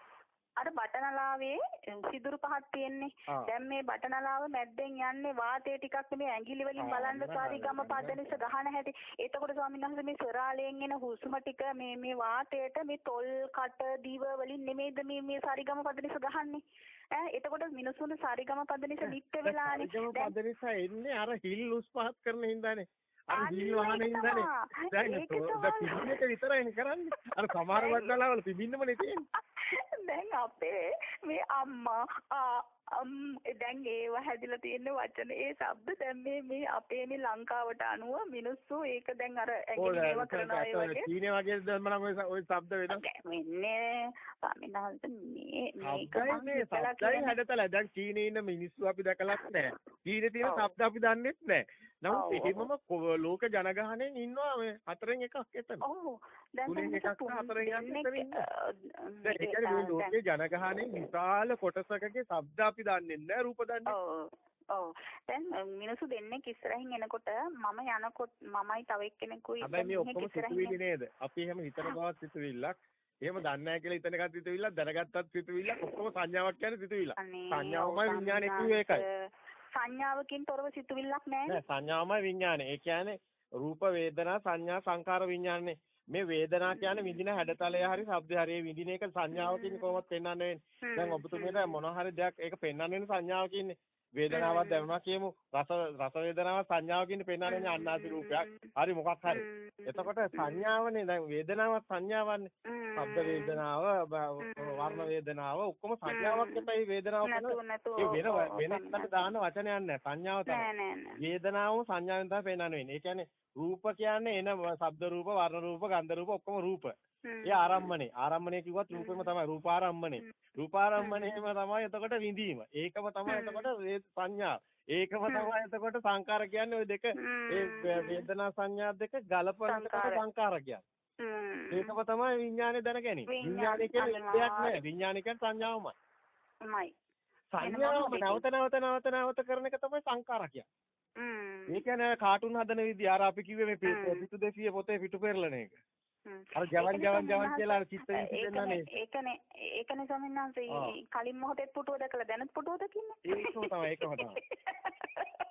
අර බටනලාවේ සිදුරු පහක් තියෙන්නේ. දැන් මේ බටනලාව මැද්දෙන් යන්නේ වාතය ටිකක් මේ ඇඟිලි වලින් බලන්න බරපතල. සාරි ගම පදනිස ගහන හැටි. එතකොට ස්වාමීන් වහන්සේ මේ ස්වරාලයෙන් එන හුස්ම ටික මේ මේ වාතයට මේ තොල් කට දිව වලින් නෙමෙයිද මේ මේ සාරි ගම පදනිස ගහන්නේ. ඈ එතකොට මිනිසුන් සාරි ගම පදනිස ලිට්ට වෙලානේ. ඒකම දැන් පද නිසා එන්නේ අර හිල් උස් පහත් කරන හින්දානේ. අර හිමි වහනේ ඉඳලානේ දැන් පිබින්න එක විතරයිනේ කරන්නේ. අර සමහර වටවලවල පිබින්නමනේ තියෙන්නේ. දැන් අපේ මේ අම්මා අම් දැන් ඒව හැදිලා තියෙන වචන ඒ શબ્ද දැන් මේ මේ අපේ මේ ලංකාවට අනුව මිනිස්සු ඒක දැන් අර ඇඟිලි මේව කරන අය වගේ චීනේ වගේ දැම්මනම් ඔය ඔය ශබ්ද වෙනවා. ස්වාමීන් වහන්සේ මේ මේක මං ශබ්දයි හැඩතල. දැන් චීනේ ඉන්න මිනිස්සු අපි දැකලත් නැහැ. චීනේ තියෙන. ශබ්ද අපි දන්නෙත් නැහැ. නමුත් එහෙමම ලෝක ජනගහණයෙන් ඉන්නවා මේ හතරෙන් එකක් එතන. ඔව් දැන් දැන් එකක් හතරෙන්. අ, දැන් ඒ කියන්නේ ලෝකේ ජනගහණයෙන් විශාල කොටසකගේ ශබ්ද අපි දන්නේ නැහැ රූප දන්නේ. ඔව් ඔව් දැන් මිනිස්සු දෙන්නෙක් ඉස්සරහින් එනකොට මම යනකොට මමයි තව එක්කෙනෙකුයි හැබැයි මේ ඔක්කොම සිතුවිලි නේද? අපි එහෙම හිතන බවත් සිතුවිල්ලක්. එහෙම දන්නේ නැහැ කියලා හිතන එකත් සිතුවිල්ලක්, දැනගත්තත් සිතුවිල්ලක්, ඔක්කොම සංඥාවක් කියන්නේ සිතුවිල්ලක්. සංඥාවමයි විඥානේ කිව්වේ ඒකයි. සංඥාවකින් තොරව සිතුවිල්ලක් නැහැ නෑ සංඥාවමයි විඥානේ. ඒ කියන්නේ රූප වේදනා සංඥා සංකාර විඥානේ. මේ වේදනා කියන්නේ විඳින හැඩතලය හරි ශබ්දය හරි ඒ විඳින එක සංඥාවකින් කොහොමද පෙන්වන්න වෙන්නේ. දැන් ඔබතුමීට මොන හරි දෙයක් ඒක පෙන්වන්න වෙන සංඥාවකින්නේ. වේදනාවක් දැනුණා කියමු. රස රස වේදනාවක් සංඥාවකින් පෙන්වන්න වෙන අන්නාසි රූපයක්. හරි මොකක් හරි. එතකොට සංඥාවනේ දැන් වේදනාවක් සංඥාවන්නේ. ශබ්ද වේදනාව, වර්ණ වේදනාව ඔක්කොම සංඥාවක් තමයි වේදනාව නැතු කියන. නැතු ඒ වෙන වෙන එකට දාන වචනයක් නෑ සංඥාව තමයි. නෑ නෑ නෑ වේදනාවම සංඥාවෙන් තමයි පෙන්වන්න වෙන්නේ. ඒ කියන්නේ රූප කියන්නේ එන ශබ්ද රූප, වර්ණ රූප, ගන්ධ රූප ඔක්කොම රූප. ඒ ආරම්මනේ. ආරම්මනේ කිව්වත් රූපෙම තමයි. රූපාරම්මනේ. රූපාරම්මනේම තමයි එතකොට විඳීම. ඒකම තමයි. එතකොට සංඥා. ඒකම තමයි එතකොට සංකාර කියන්නේ ওই දෙක. ඒ වේදනා සංඥා දෙක ගලපන සංකාර. කියන්නේ. ඒකම තමයි විඥානේ දැන ගැනීම. විඥාන- කියන්නේ. දෙයක් නෑ. විඥානේ කියන්නේ සංඥාවමයි. මයි. සංඥාවම නැවත නැවත නැවත නැවත කරන එක තමයි සංකාර කියන්නේ. ඒ කියන්නේ කාටුන් හදන විදිය අර අපි කිව්වේ මේ. පිටු දෙසිය පොතේ පිටු පෙරලන එක. අර ජවන් ජවන් ජවන් කියලා අර චිත්ත විසි ඒකනේ. ඒකනේ. ඒ කලින් මොහොතේ පුටුව දැකලා දැනුත් පුටුව දකින්නේ ඒකම තමයි ඒකම තමයි.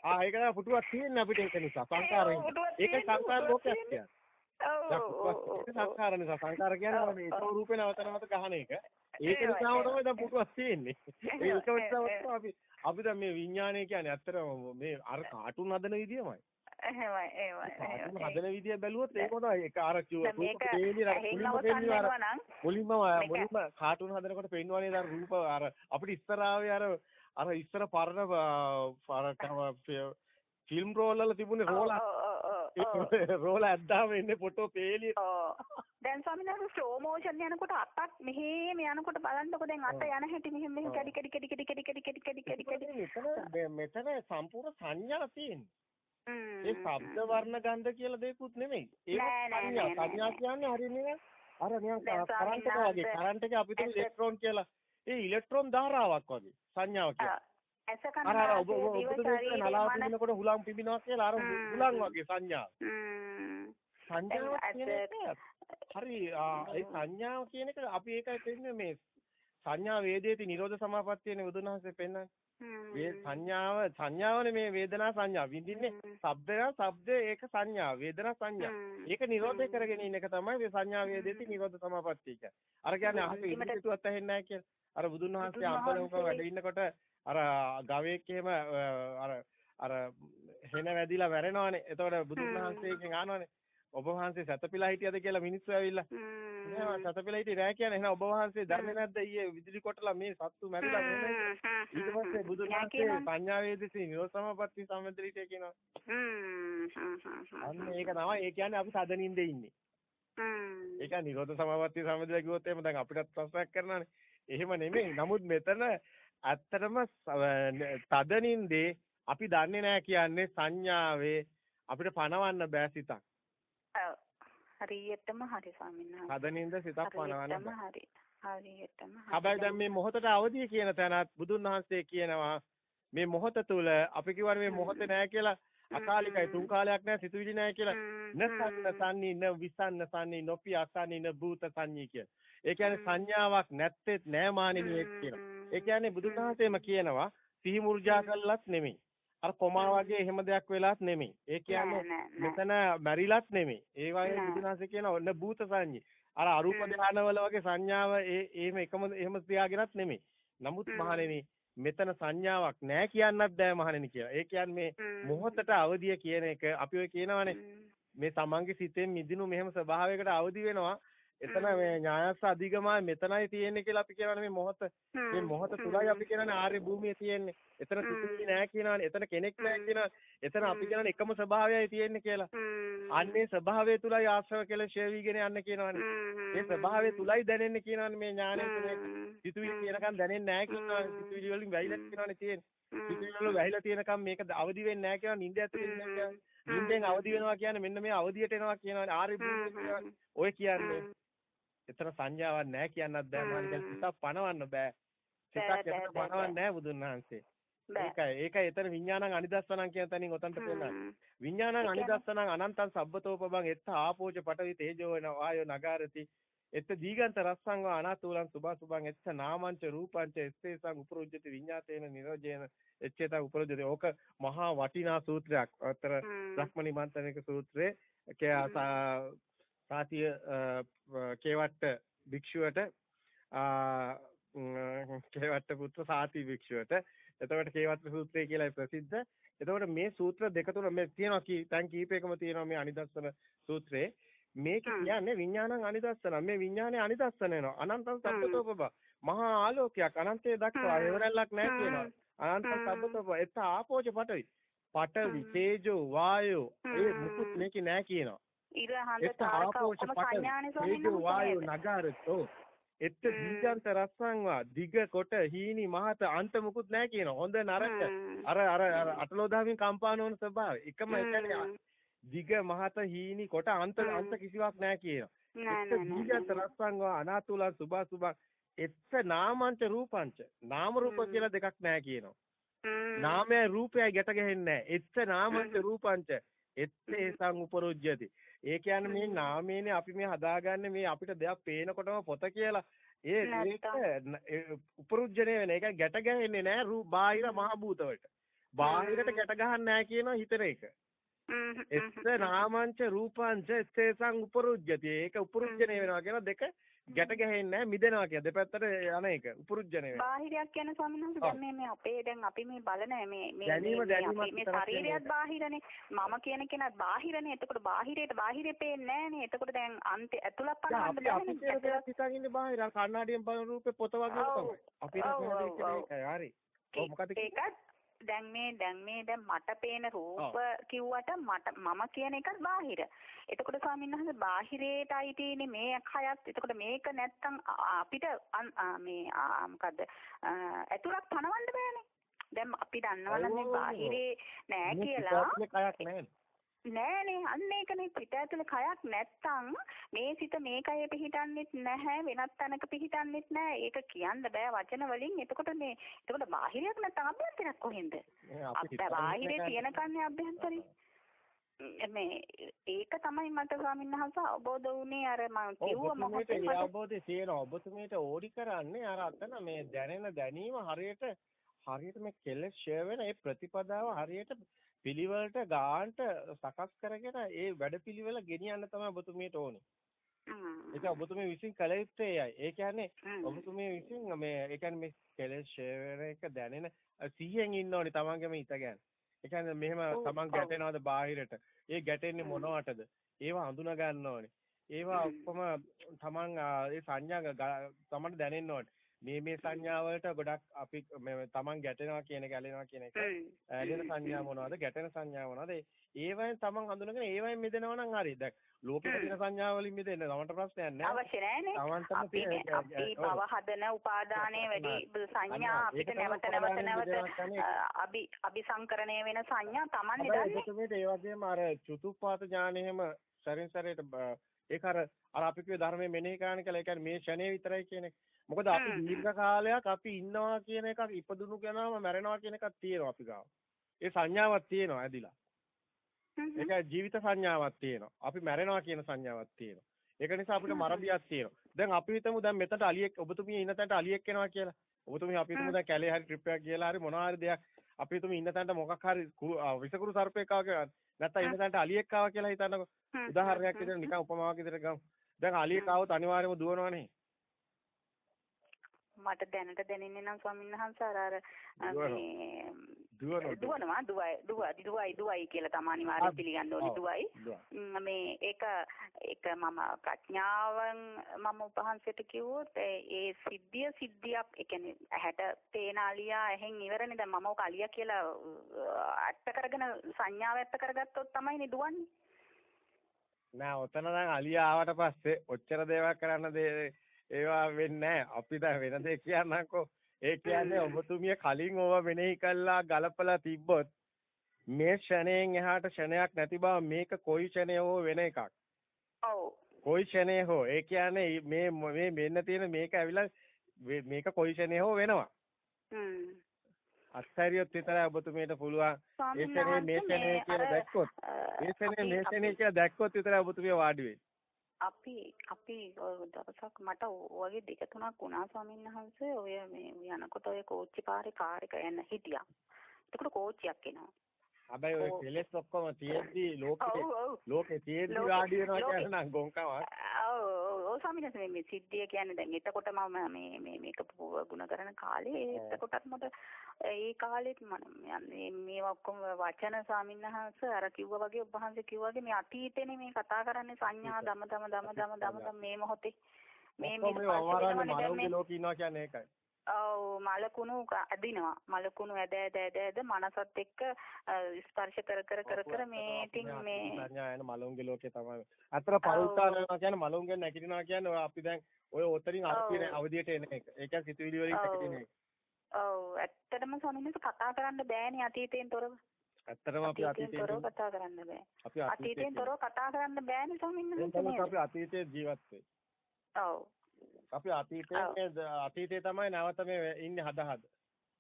ආ ඒක තමයි පුටුවක් තියෙන්නේ අපිට ඒක නිසා සංකාරයෙන්. ඒක සංකාර ලෝකයක්. කියන්නේ. ඔව් දැන් නිසා. සංකාර කියන්නේ මේ. ඒකම රූපේ නැවත නැවත ගහන එක. ඒක නිසාම තමයි. දැන් පුටුවක් තියෙන්නේ. ඒකම නිසා අපි අපි දැන් මේ විඥානය කියන්නේ ඇත්තටම මේ අර කාටුන් හදන විදියමයි. එහෙමයි එහෙමයි හදන විදිය බැලුවොත් ඒක තමයි ඒක අර කිව්ව දැන් රූප පේන්නේ අර මුලින්ම මුලින්ම කාටුන් හදනකොට පෙන්වන්නේ අර රූප අර අපිට ඉස්සරහාවේ අර අර ඉස්සර පරණ ෆිල්ම් රෝල් වල තිබුණේ රෝල ඔව්. රෝල ඇද්දාම එන්නේ ෆොටෝ පේලිය. ඔව්. දැන් ස්වාමීන් වහන්සේ ස්ලෝ මෝෂන් යනකොට අතක් මෙහෙම යනකොට බලන්නකො දැන් අත යන හැටි මෙහෙම මෙහෙම කැඩි කැඩි කැඩි කැඩි කැඩි කැඩි කැඩි කැඩි කැඩි කැඩි. මෙතන මෙතන සම්පූර්ණ සංඥා තියෙන්නේ. ඒ ශබ්ද වර්ණ ගන්ධ කියලා දෙයක්වත් නෙමෙයි. ඒක සංඥා. සංඥා කියන්නේ හරියන්නේ අර නිකන් කරන්ට් එක වගේ. කරන්ට් එක අපිට ඉලෙක්ට්‍රෝන කියලා. ඒ ඉලෙක්ට්‍රෝන ධාරාවක් වගේ. සංඥාව කියන්නේ අර අර ඔබ නාසය ඔබ දිව ඔබට ශරීරය නලාව පිබිනකොට හුලං පිබිනවා කියලා අර හ්ම්. හුලං වගේ සංඥාව එක හරි ඒ සංඥාව කියන එක අපි ඒකයි කියන්නේ මේ සංඥා වේදේති නිරෝධ සමාපත්තියනේ බුදුන් වහන්සේ පෙන්නන්නේ. මේ සංඥාව සංඥාවනේ මේ වේදනා සංඥා විඳින්නේ. ශබ්දය ශබ්ද ඒක සංඥා වේදනා සංඥා. ඒක නිරෝධය කරගෙන ඉන්න එක තමයි මේ සංඥා වේදේති නිරෝධ සමාපත්තිය කියන්නේ. අර කියන්නේ අහක ඉදිරියටවත් ඇහෙන්නේ නැහැ කියලා. අර බුදුන් වහන්සේ වහන්සේ- වැඩ ඉන්නකොට අර ගවයෙක් එහෙම අ, අර අර හෙන වැදිලා මැරෙනවානේ. එතකොට බුදුන් හ්ම්. වහන්සේගෙන් අහනවානේ ඔබ වහන්සේ සතපිලා හිටියද කියලා මිනිස්සු ඇවිල්ලා. නෑ සතපිලා හිටියේ නෑ කියන්නේ. එහෙනම් ඔබ වහන්සේ දන්නේ නැද්ද? ඊයේ විදුලි කොටලා මේ සත්තු මැරිලා නෙමෙයි. ඊට පස්සේ බුදුන් වහන්සේ පඤ්ඤා වේදසී නිරෝධසමපatti සම්මෙතලිටේ කියනවා. අන්න ඒක තමයි. ඒ කියන්නේ අපි සදනින්ද ඉන්නේ. ඒක නිරෝධ සමාපatti සම්මෙතලිය කිව්වොත් එහෙම දැන් අපිටත් ප්‍රශ්නයක් කරනවානේ. එහෙම නෙමෙයි. නමුත් මෙතන ඇත්තටම තදනින්දේ අපි දන්නේ නැහැ කියන්නේ සංඥාවේ අපිට පණවන්න බෑ සිතක්. හරියටම හරි ස්වාමීන් වහන්සේ. තදනින්ද සිතක් පණවන්න බෑ. හරි. හරියටම හැබැයි දැන් මේ මොහොතට අවදිය කියන තැනත් බුදුන් වහන්සේ කියනවා මේ මොහොත තුල අපි කියවනේ මේ මොහොතේ නැහැ කියලා අකාලිකයි තුන් කාලයක් නැහැ සිතුවිලි නැහැ කියලා නසන්න සන්නි න විසන්න සන්නි නොපි අසන්නි න භූත සංඤී කිය. ඒ කියන්නේ සංඥාවක් නැත්තේ නෑ මානෙනියෙ කියලා. ඒ කියන්නේ බුදුන් වහන්සේම කියනවා සිහි මුර්ජා කළලත් නෙමෙයි. අර කොමා වගේ එහෙම දෙයක් වෙලාත් නෙමෙයි. ඒ කියන්නේ මෙතන මැරිලත් නෙමෙයි. ඒ වගේ බුදුන් වහන්සේ කියන ඔන්න භූත සංඤී. අර අරූප ධානවල වගේ සංඥාව ඒ එහෙම එකම එහෙම තියාගෙනත් නෙමෙයි. නමුත් මහණෙනි මෙතන සංඥාවක් නැහැ කියන්නත් බෑ මහණෙනි කියලා. ඒ කියන්නේ මොහොතට අවදිය කියන එක අපි ඔය කියනවානේ මේ තමන්ගේ සිතෙන් මිදිනු මෙහෙම ස්වභාවයකට අවදි වෙනවා. එතන මේ ඥායස්ස අධිගමයි මෙතනයි තියෙන්නේ කියලා අපි කියනවානේ මේ මොහොත. මේ මොහොත තුලයි අපි කියනවානේ ආර්ය භූමිය තියෙන්නේ. එතන සිතුවිලි නැහැ කියනවානේ. එතන කෙනෙක් නැහැ කියනවා. එතන අපි කියනවානේ එකම ස්වභාවයයි තියෙන්නේ කියලා. අන්නේ ස්වභාවය තුලයි ආශ්‍රව කියලා ෂේ වීගෙන යන්න කියනවානේ. මේ ස්වභාවය තුලයි දැනෙන්නේ කියනවානේ මේ ඥානය තුනේ. සිතුවිලි කියනකම් දැනෙන්නේ නැහැ කියනවානේ. සිතුවිලි වලින් වැහිලා කියනවානේ තියෙන්නේ. සිතුවිලි වල වැහිලා තියෙනකම් මේක අවදි වෙන්නේ නැහැ කියනවා. නිින්ද ඇතුලේ ඉන්නේ කියනවා. නිින්දෙන් අවදි වෙනවා කියන්නේ මෙන්න මේ අවදියට එනවා කියනවානේ. ආර්ය භූමිය. ඔය කියන්නේ එතන සංඥාවක් නැහැ කියන්නත් බෑ මම කියන්නේ සිතක් පණවන්න බෑ. සිතක් එතන පණවන්නේ නැහැ බුදුන් වහන්සේ. ඒකයි ඒකයි එතන විඥානං අනිදස්සනං කියන තැනින් ඔතනට පෙන්නන්නේ. විඥානං අනිදස්සනං අනන්තං සබ්බතෝපබං එත්ත ආපෝච පඨවි තේජෝ වෙන වායෝ නගාරති. එත්ත දීගන්ත රස්සං වා අනාතුලං සුභා සුභං එත්ත නාමංච රූපංච එස්සේසං උපරුජ්ජති විඤ්ඤාතේන නිරෝජේන එච්චේත උපරුජ්ජති. ඕක මහා වටිනා සූත්‍රයක්. අතර බ්‍රහ්මනි මන්ත්‍රණික සූත්‍රයේ සාතිය කේවට්ට භික්ෂුවට කේවට්ට පුත්‍ර සාති භික්ෂුවට එතකොට කේවට්ට සූත්‍රය කියලා ප්‍රසිද්ධ. එතකොට මේ සූත්‍ර දෙක තුන මේ තියෙනවා කී තැන් කීපයකම තියෙනවා මේ අනිදස්සන සූත්‍රේ. මේක කියන්නේ විඥානං අනිදස්සන. මේ විඥානේ අනිදස්සන වෙනවා. අනන්තං සබ්බතෝපබ. මහා ආලෝකයක් අනන්තයේ දක්වා හේවරල්ලක් නැහැ කියනවා. අනන්තං සබ්බතෝපබ. එත ආපෝච පටවි. පටවි තේජෝ වායෝ ඒ මුකුත් මේකේ නැහැ කියනවා. ඉර හඳ තාරක ඔක්කොම සංඥානේ ස්වාමීන් වායෝ නගාරතෝ එත්ත දීගන්ත රස්සංවා දිග කොට හීනි මහත අන්ත මුකුත් නැහැ කියන හොඳ නරක. අර අර අටලෝදාමින් කම්පාන වන ස්වභාවය. එකම එකනේ දිග මහත හීනි කොට අන්ත අන්ත කිසිවක් නැහැ කියන එත්ත දීගන්ත රස්සංවා අනාතුල සුභා සුභා. එත්ත නාමංච රූපංච. නාම රූප කියලා දෙකක් නැහැ කියනවා. නාමය රූපයයි ගැට ගැහෙන්නේ නැහැ. එත්ත නාමංච රූපංච. එත්තේ සං උපරොජ්ජති ඒ කියන්නේ මේ නාමයනේ අපි මේ හදාගන්නේ මේ අපිට දෙයක් පේනකොටම පොත කියලා. ඒ ඒක උපරුජ්ජනේ වෙන. ඒක ගැට ගැහෙන්නේ නැහැ රූ බාහිර මහ භූත වලට. බාහිරට ගැට ගහන්නේ නැහැ කියන හිතන එක. එස්ස නාමංච රූපංච එස්සේසං උපරුජ්ජති. ඒක උපරුජ්ජනේ වෙනවා කියන දෙක ගැට ගැහෙන්නේ නැහැ මිදෙනවා කියන දෙපැත්තට යන එක උපරුජ්ජනේ වෙනවා. බාහිරයක් කියන ස්වාමීන් වහන්සේ දැන් මේ මේ අපේ දැන් අපි මේ බලන මේ මේ මේ ශරීරයත් බාහිරනේ මම කියන කෙනත් බාහිරනේ. එතකොට බාහිරයට බාහිරේ පේන්නේ නැහනේ. එතකොට දැන් අන්තේ ඇතුළත් පනවන්න බෑනේ. අපි අපි හිතන් ඉන්නේ බාහිර කණ්ණාඩියෙන් බලන රූපේ පොත වගේ තමයි. අපි හිතන්නේ හරි. මොකද ඒකත් දැන් මේ දැන් මේ දැන් මට පේන රූප කිව්වට මට මම කියන එකත් බාහිර. එතකොට ස්වාමීන් වහන්සේ බාහිරේටයි තියෙන්නේ මේ කයත්. එතකොට මේක නැත්තම් අපිට මේ මොකද්ද ඇතුළත් පනවන්න බෑනේ. දැන් අපි දන්නවනම් මේ බාහිරේ නෑ කියලා. නෑනේ. අන්න ඒකනේ පිට ඇතුලේ කයක් නැත්තම් මේ සිත මේකයේ පිහිටන්නෙත් නැහැ වෙනත් තැනක පිහිටන්නෙත් නැහැ. ඒක කියන්න බෑ වචන වලින්. එතකොට මේ එතකොට බාහිරයක් නැත්තම් අභ්‍යන්තරයක් කොහෙන්ද? අපිට බාහිරේ තියෙන කන්නේ අභ්‍යන්තරේ. මේ ඒක තමයි මට ස්වාමීන් වහන්සේ අවබෝධ වුණේ. අර මම කිව්ව මොහොතේ මට අවබෝධය තියෙනවා. ඔබතුමීට ඕඩි කරන්නේ අර අතන මේ දැනෙන දැනීම හරියට හරියට මේ කෙලෙස් ෂේ වෙන ඒ ප්‍රතිපදාව හරියට පිළිවෙලට ගාන්ට සකස් කරගෙන ඒ වැඩපිළිවෙල ගෙනියන්න තමයි ඔබතුමියට ඕනේ. ඒක ඔබතුමිය විසින් කළ යුත්තේ එයයි. ඒ කියන්නේ ඔබතුමිය විසින් මේ ඒ කියන්නේ මේ කෙලෙස් ෂේවර එක දැනෙන සිහියෙන් ඉන්න ඕනේ තමන්ගේම හිත ගැන. ඒ කියන්නේ මෙහෙම තමන් ගැටෙනවද බාහිරට ඒ ගැටෙන්නේ මොනවටද? ඒවා හඳුනා ගන්න ඕනේ. ඒවා ඔක්කොම තමන් ඒ සංඥා තමන්ට දැනෙන්න ඕනේ. මේ මේ සංඥා වලට ගොඩක් අපි තමන් ගැටෙනවා කියන එක ඇලෙනවා කියන එක. ඇලෙන සංඥා මොනවද? ගැටෙන සංඥා මොනවද? ඒවෙන් තමන් හඳුනගෙන ඒවෙන් මිදෙනවා නම් හරි. දැන් ලෝකෙ තියෙන සංඥා වලින් මිදෙන්න තමන්ට ප්‍රශ්නයක් නැහැ අවශ්‍ය නැහැ අපි අපි පව හදන උපාදානයේ වැඩි සංඥා අපිට නැවත නැවත නැවත අභි අභිසංකරණය වෙන සංඥා තමන් දන්නේ ඒ වගේම අර චුතුප්පාත ඥානෙම සරින් සරේට ඒක අර අර අපි කිව්වේ ධර්මයේ මෙනෙහි කරන්න කියලා ඒ කියන්නේ මේ ෂණේ විතරයි කියන එක මොකද අපි දීර්ඝ කාලයක් අපි ඉන්නවා කියන එකක් ඉපදුණු කෙනාම මැරෙනවා කියන එකක් තියෙනවා අපි ගාව. ඒ සංඥාවක් තියෙනවා ඇදිලා. ඒක ජීවිත සංඥාවක් තියෙනවා. අපි මැරෙනවා කියන සංඥාවක් තියෙනවා. ඒක නිසා අපිට මරබියක් තියෙනවා. දැන් අපි හිතමු දැන් මෙතනට අලියෙක් ඔබතුමිය ඉන්න තැනට අලියෙක් එනවා කියලා. ඔබතුමිය අපි හිතමු දැන් කැලේ හරි ට්‍රිප් එකක් ගිහලා හරි මොනවා හරි දෙයක් අපි හිතමු ඉන්න තැනට මොකක් හරි විසකුරු සර්පෙක් ආවා කියලා. නැත්තම් ඉන්න තැනට අලියෙක් ආවා කියලා හිතන්නකො. උදාහරණයක් විදිහට නිකන් උපමාවක් විදිහට ගමු. දැන් අලියෙක් ආවොත් අනිවාර්යයෙන්ම දුවනවනේ. මට දැනට දැනෙන්නේ නම් ස්වාමීන් වහන්සේ අර අර මේ දුවනවා. දුවයි දුවයි දුවයි දුවයි කියලා තමයි අනිවාර්යෙන් පිළිගන්න ඕනේ. දුවයි. මේ ඒක ඒක මම ප්‍රඥාවෙන් මම උපහන්සයට කිව්වොත් ඒ සිද්ධිය සිද්ධියක් ඒ කියන්නේ ඇහැට තේන අලියා ඇහෙන් ඉවරනේ. දැන් මම ඔක අලියා කියලා අට්ට කරගෙන සංඥාව ඇත්ත කරගත්තොත් තමයි දුවන්නේ. නෑ ඔතන දැන් අලියා ආවට පස්සේ ඔච්චර දේවල් කරන්න දේ ඒවා වෙන්නේ නැහැ. අපි දැන් වෙන දෙයක් කියන්නම්කෝ. ඒ කියන්නේ ඔබතුමිය කලින් ඕවා මෙනෙහි කළා ගලපලා තිබ්බොත් මේ ෂණයෙන් එහාට ෂණයක් නැති බව මේක කොයි ෂණය හෝ වෙන එකක්. ඔව්. කොයි ෂණය හෝ ඒ කියන්නේ මේ මේ මෙන්න තියෙන මේක ඇවිල්ලා මේක කොයි ෂණය හෝ වෙනවා. හ්ම්. අත්හැරියොත් විතරයි ඔබතුමියට පුළුවන් ඒ ෂණේ මේ ෂණේ කියලා දැක්කොත් ඒ ෂණේ මේ ෂණේ කියලා දැක්කොත් විතරයි ඔබතුමිය වාඩි වෙන්නේ. අපි අපි දවසක් මට වගේ දෙක තුනක් වුණා ස්වාමීන් වහන්සේ ඔය මේ යනකොට ඔය කෝච්චි පාරේ කාර් එක යන හිටියා. එතකොට කෝච්චියක් එනවා. හැබැයි ඔය කෙලෙස් ඔක්කොම තියෙද්දි ලෝකේ ලෝකේ තියෙද්දි වාඩි වෙනවා කියන නම් ගොංකමක්. ඔව් ඔව් ස්වාමීන් වහන්සේ මේ සිද්ධිය කියන්නේ දැන් එතකොට මම මේ මේ මේක ගුණ කරන කාලේ එතකොටත් මට ඒ කාලෙත් මම මේ ඔක්කොම වචන ස්වාමීන් වහන්සේ අර කිව්වා වගේ ඔබ වහන්සේ කිව්වා වගේ මේ අතීතේනේ මේ කතා කරන්නේ සංඥා දම දම දම දම දම මේ මොහොතේ. මේ මේ මලෝගේ ලෝකේ ඉන්නවා කියන්නේ ඒකයි. ඔව් මලකුණු අදිනවා මලකුණු ඇද ඇද ඇද ඇද මනසත් එක්ක ස්පර්ශ කර කර කර කර මේ ඉතින් මේ සංඥා යන මලුන්ගේ ලෝකේ තමයි. අතර පෞල්තානවා කියන්නේ මලුන්ගෙන් නැගිටිනවා කියන්නේ අපි දැන් ඔය ඔතරින් අවදියට එන එක. ඒ කියන්නේ සිතුවිලි වලින් නැගිටින එක. ඔව් ඇත්තටම සොනිනස කතා කරන්න බෑනේ අතීතයෙන් තොරව. ඇත්තටම අපි අතීතයෙන් තොරව කතා කරන්න බෑ. අපි අතීතයෙන් තොරව කතා කරන්න බෑනේ සොනිනස. අපි අතීතයේ ජීවත් වෙයි. ඔව්. අපි අතීතයේ අතීතයේ තමයි නැවත මේ ඉන්නේ හද හද.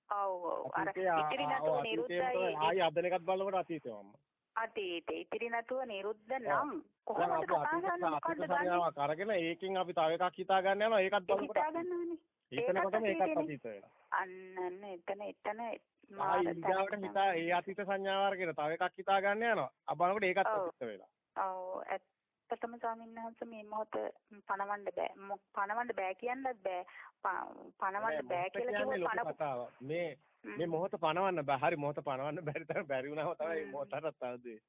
ඔව් ඔව්. අර ඉතිරි නැතුව නිරුද්ධයි. ආයි අදන එකත් බලනකොට අතීතයම. අතීතේ ඉතිරි නැතුව නිරුද්ධ නම් කොහොමද කතා? අරගෙන ඒකෙන් අපි තව එකක් හිතා ගන්න යනවා ඒකත් බලනකොට. හිතා ගන්නවනේ. හිතනකොටම ඒකත් අතීත වෙනවා. අන්න එතන එතන ආයි ඊගාවට හිතා ඒ අතීත සංඥාව අරගෙන තව එකක් හිතා ගන්න යනවා. අ බලනකොට ඒකත් අතීත වෙලා. ඔව් ඇත්තටම ස්වාමීන් වහන්සේ මේ මොහොත පණවන්න බෑ. පණවන්න බෑ කියන්නත් බෑ. පණවන්න බෑ කියලා කිව්වොත් කතාව. මේ මේ මොහොත පණවන්න බෑ. හරි මොහොත පණවන්න බැරි තරම් බැරි වුණාම තමයි මොහොතට තවදී.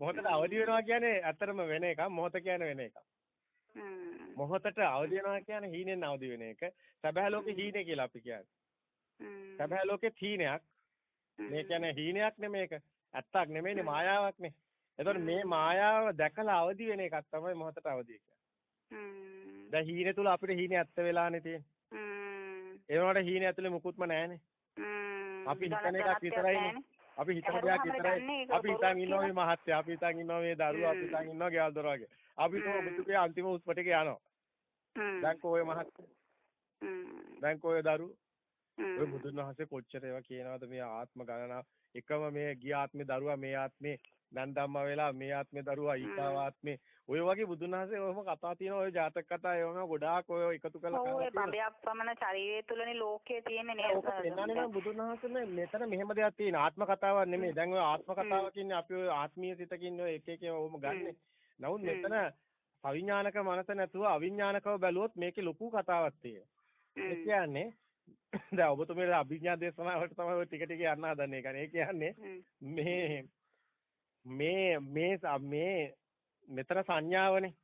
මොහොතට අවදි වෙනවා කියන්නේ ඇත්තටම වෙන එකක්. මොහොත කියන්නේ වෙන එකක්. මොහොතට අවදි වෙනවා කියන්නේ හීනෙන් අවදි වෙන එක. සැබෑ ලෝකේ හීනේ කියලා අපි කියන්නේ. සැබෑ ලෝකේ හීනයක්. මේ කියන්නේ හීනයක් නෙමේක. ඇත්තක් නෙමෙයිනේ මායාවක්නේ. එතකොට මේ මායාව දැකලා අවදි වෙන එකක් තමයි මොහොතට අවදි කියන්නේ. දැන් හීනේ තුල අපිට හීනේ ඇත්ත වෙලානේ තියෙන්නේ. ඒ වුණාට හීනේ ඇතුලේ මුකුත්ම නැහැනේ. අපි හිතන එකක් විතරයිනේ. අපි හිතන දෙයක් විතරයි. අපි හිතන් ඉන්නවා මේ මහත්ය, අපි හිතන් ඉන්නවා මේ දරුවා, අපි හිතන් ඉන්නවා ගෙවල් දොර වගේ. අපි તો ඔබතුගේ අන්තිම උස්පට එක යනවා. දැන් කොහේ මහත්ය? දැන් කොහේ දරු? ඔය බුදුන් වහන්සේ කොච්චර ඒවා කියනවාද මේ ආත්ම ගණනාව එකම මේ ගිය ආත්මේ දරුවා මේ ආත්මේ නන්දම්මා වෙලා මේ ආත්මේ දරුවා ඊගාව ආත්මේ. ඔය වගේ බුදුන් වහන්සේ ඔහොම කතා තියෙනවා ඔය ජාතක කතා ඒවම ගොඩාක් ඔය එකතු කරලා කරලා ඔය බඹයක් පමණ ශරීරය තුලනේ ලෝකයේ තියෙන්නේ නේද? ඔක පෙන්නන්නේ බුදුන් වහන්සේ මෙතන මෙහෙම දෙයක් තියෙන ආත්ම කතාවක් නෙමෙයි. දැන් ඔය ආත්ම කතාව කියන්නේ අපි ඔය ආත්මීය සිතකින් ඔය එක එක ඔහොම ගන්නෙ. නමුත් මෙතන අවිඥානික මනස නැතුව අවිඥානිකව බැලුවොත් මේකේ ලොකු කතාවක් තියෙනවා. ඒ කියන්නේ දැන් ඔබතුමීලා අභිඥා දේශනාවට තමයි ඔය ටික ටික යන්න හදන්නේ. ඒ කියන්නේ මේ මේ මේ මේ මෙතන සංඥාවනේ.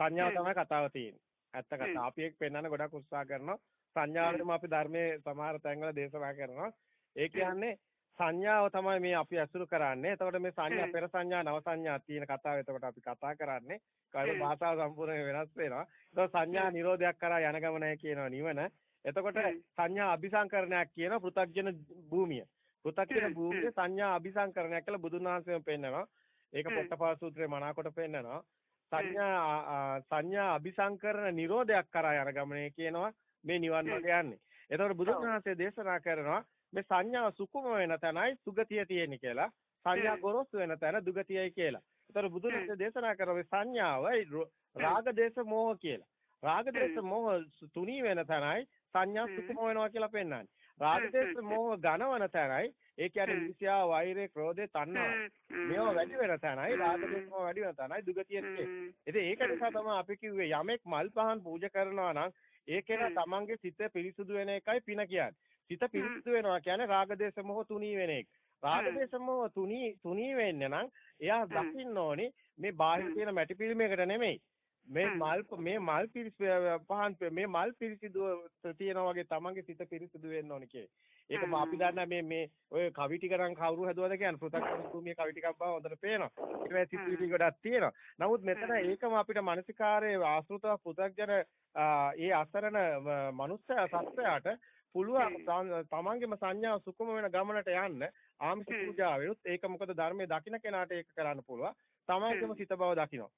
සංඥාව තමයි කතාව තියෙන්නේ. ඇත්ත කතාව. අපි එක් පෙන්වන්න ගොඩක් උත්සාහ කරනවා. සංඥාවෙන්ම අපි ධර්මයේ සමහර තැන්වල දේශනා කරනවා. ඒ කියන්නේ සංඥාව තමයි මේ අපි අසුරු කරන්නේ. එතකොට මේ සංඥා පෙර සංඥා නව සංඥා තියෙන කතාව එතකොට අපි කතා කරන්නේ. කායික භාෂාව සම්පූර්ණයෙන් වෙනස් වෙනවා. එතකොට සංඥා නිරෝධයක් කරා යන ගමනයි කියනවා නිවන. එතකොට සංඥා අபிසංකරණයක් කියන පෘථග්ජන භූමිය. පෘථග්ජන භූමියේ සංඥා අபிසංකරණයක් කියලා බුදුන් වහන්සේම පෙන්නනවා. ඒක පොට්ටපාද සූත්‍රයේ මනාකොට පෙන්නනවා. සංඥා සංඥා අபிසංකරණ නිරෝධයක් කරා යන ගමනේ කියනවා මේ නිවන් මාර්ගය යන්නේ. එතකොට බුදුන් වහන්සේ දේශනා කරනවා මේ සංඥා සුකුම වෙන තැනයි සුගතිය තියෙන්නේ කියලා. සංඥා ගොරොසු වෙන තැන දුගතියයි කියලා. එතකොට බුදුන් වහන්සේ දේශනා කරන සංඥාවයි රාග දේශ මොහ කියලා. රාග දේශ මොහ තුනී වෙන තැනයි සංඥා සුකුම වෙනවා කියලා පෙන්වන්නේ. රාග දේශ මොහ ඝනවන තැනයි. ඒ කියන්නේ ඊර්ෂ්‍යාව, වෛරය, ක්‍රෝධය, තණ්හාව. මේවා වැඩි වෙන තැනයි. රාග දේශ මොහ වැඩි වෙන තැනයි. දුගතිය තියෙන්නේ. ඉතින් ඒක නිසා තමයි අපි කිව්වේ යමෙක් මල් පහන් පූජා කරනවා නම් ඒකේන තමන්ගේ සිත පිරිසුදු වෙන එකයි පින කියන්නේ. සිත පිරිසුදු වෙනවා කියන්නේ රාගදේශ මොහ තුනී වෙන එක. රාගදේශ මොහ තුනී තුනී වෙන්න නම් එයා දකින්න ඕනේ මේ බාහිර තියෙන මැටි පිළිමයකට නෙමෙයි. මේ මල් මේ මල් පහන් මේ මල් පිරිසිදු තියෙනවා වගේ තමන්ගේ සිත පිරිසිදු වෙන්න ඕනේ කියේ. ඒක අපි දන්නා මේ මේ ඔය කවි ටික නම් කවුරු හදුවද කියන්නේ පෘථග්ජන භූමියේ කවි ටිකක් බව හොඳට පේනවා. ඊට පස්සේ සිතුවිලි ගොඩක් තියෙනවා. නමුත් මෙතන ඒකම අපිට මානසිකාරයේ ආශ්‍රිතව පෘථග්ජන ඒ අසරණ මනුස්සයා සත්වයාට පුළුවන් තමන්ගේම සංඥා සුකුම වෙන ගමනට යන්න ආමිෂ පූජාවෙනුත් ඒක මොකද ධර්මයේ දකින්න කෙනාට ඒක කරන්න පුළුවන් තමන්ගේම සිත බව දකින්න.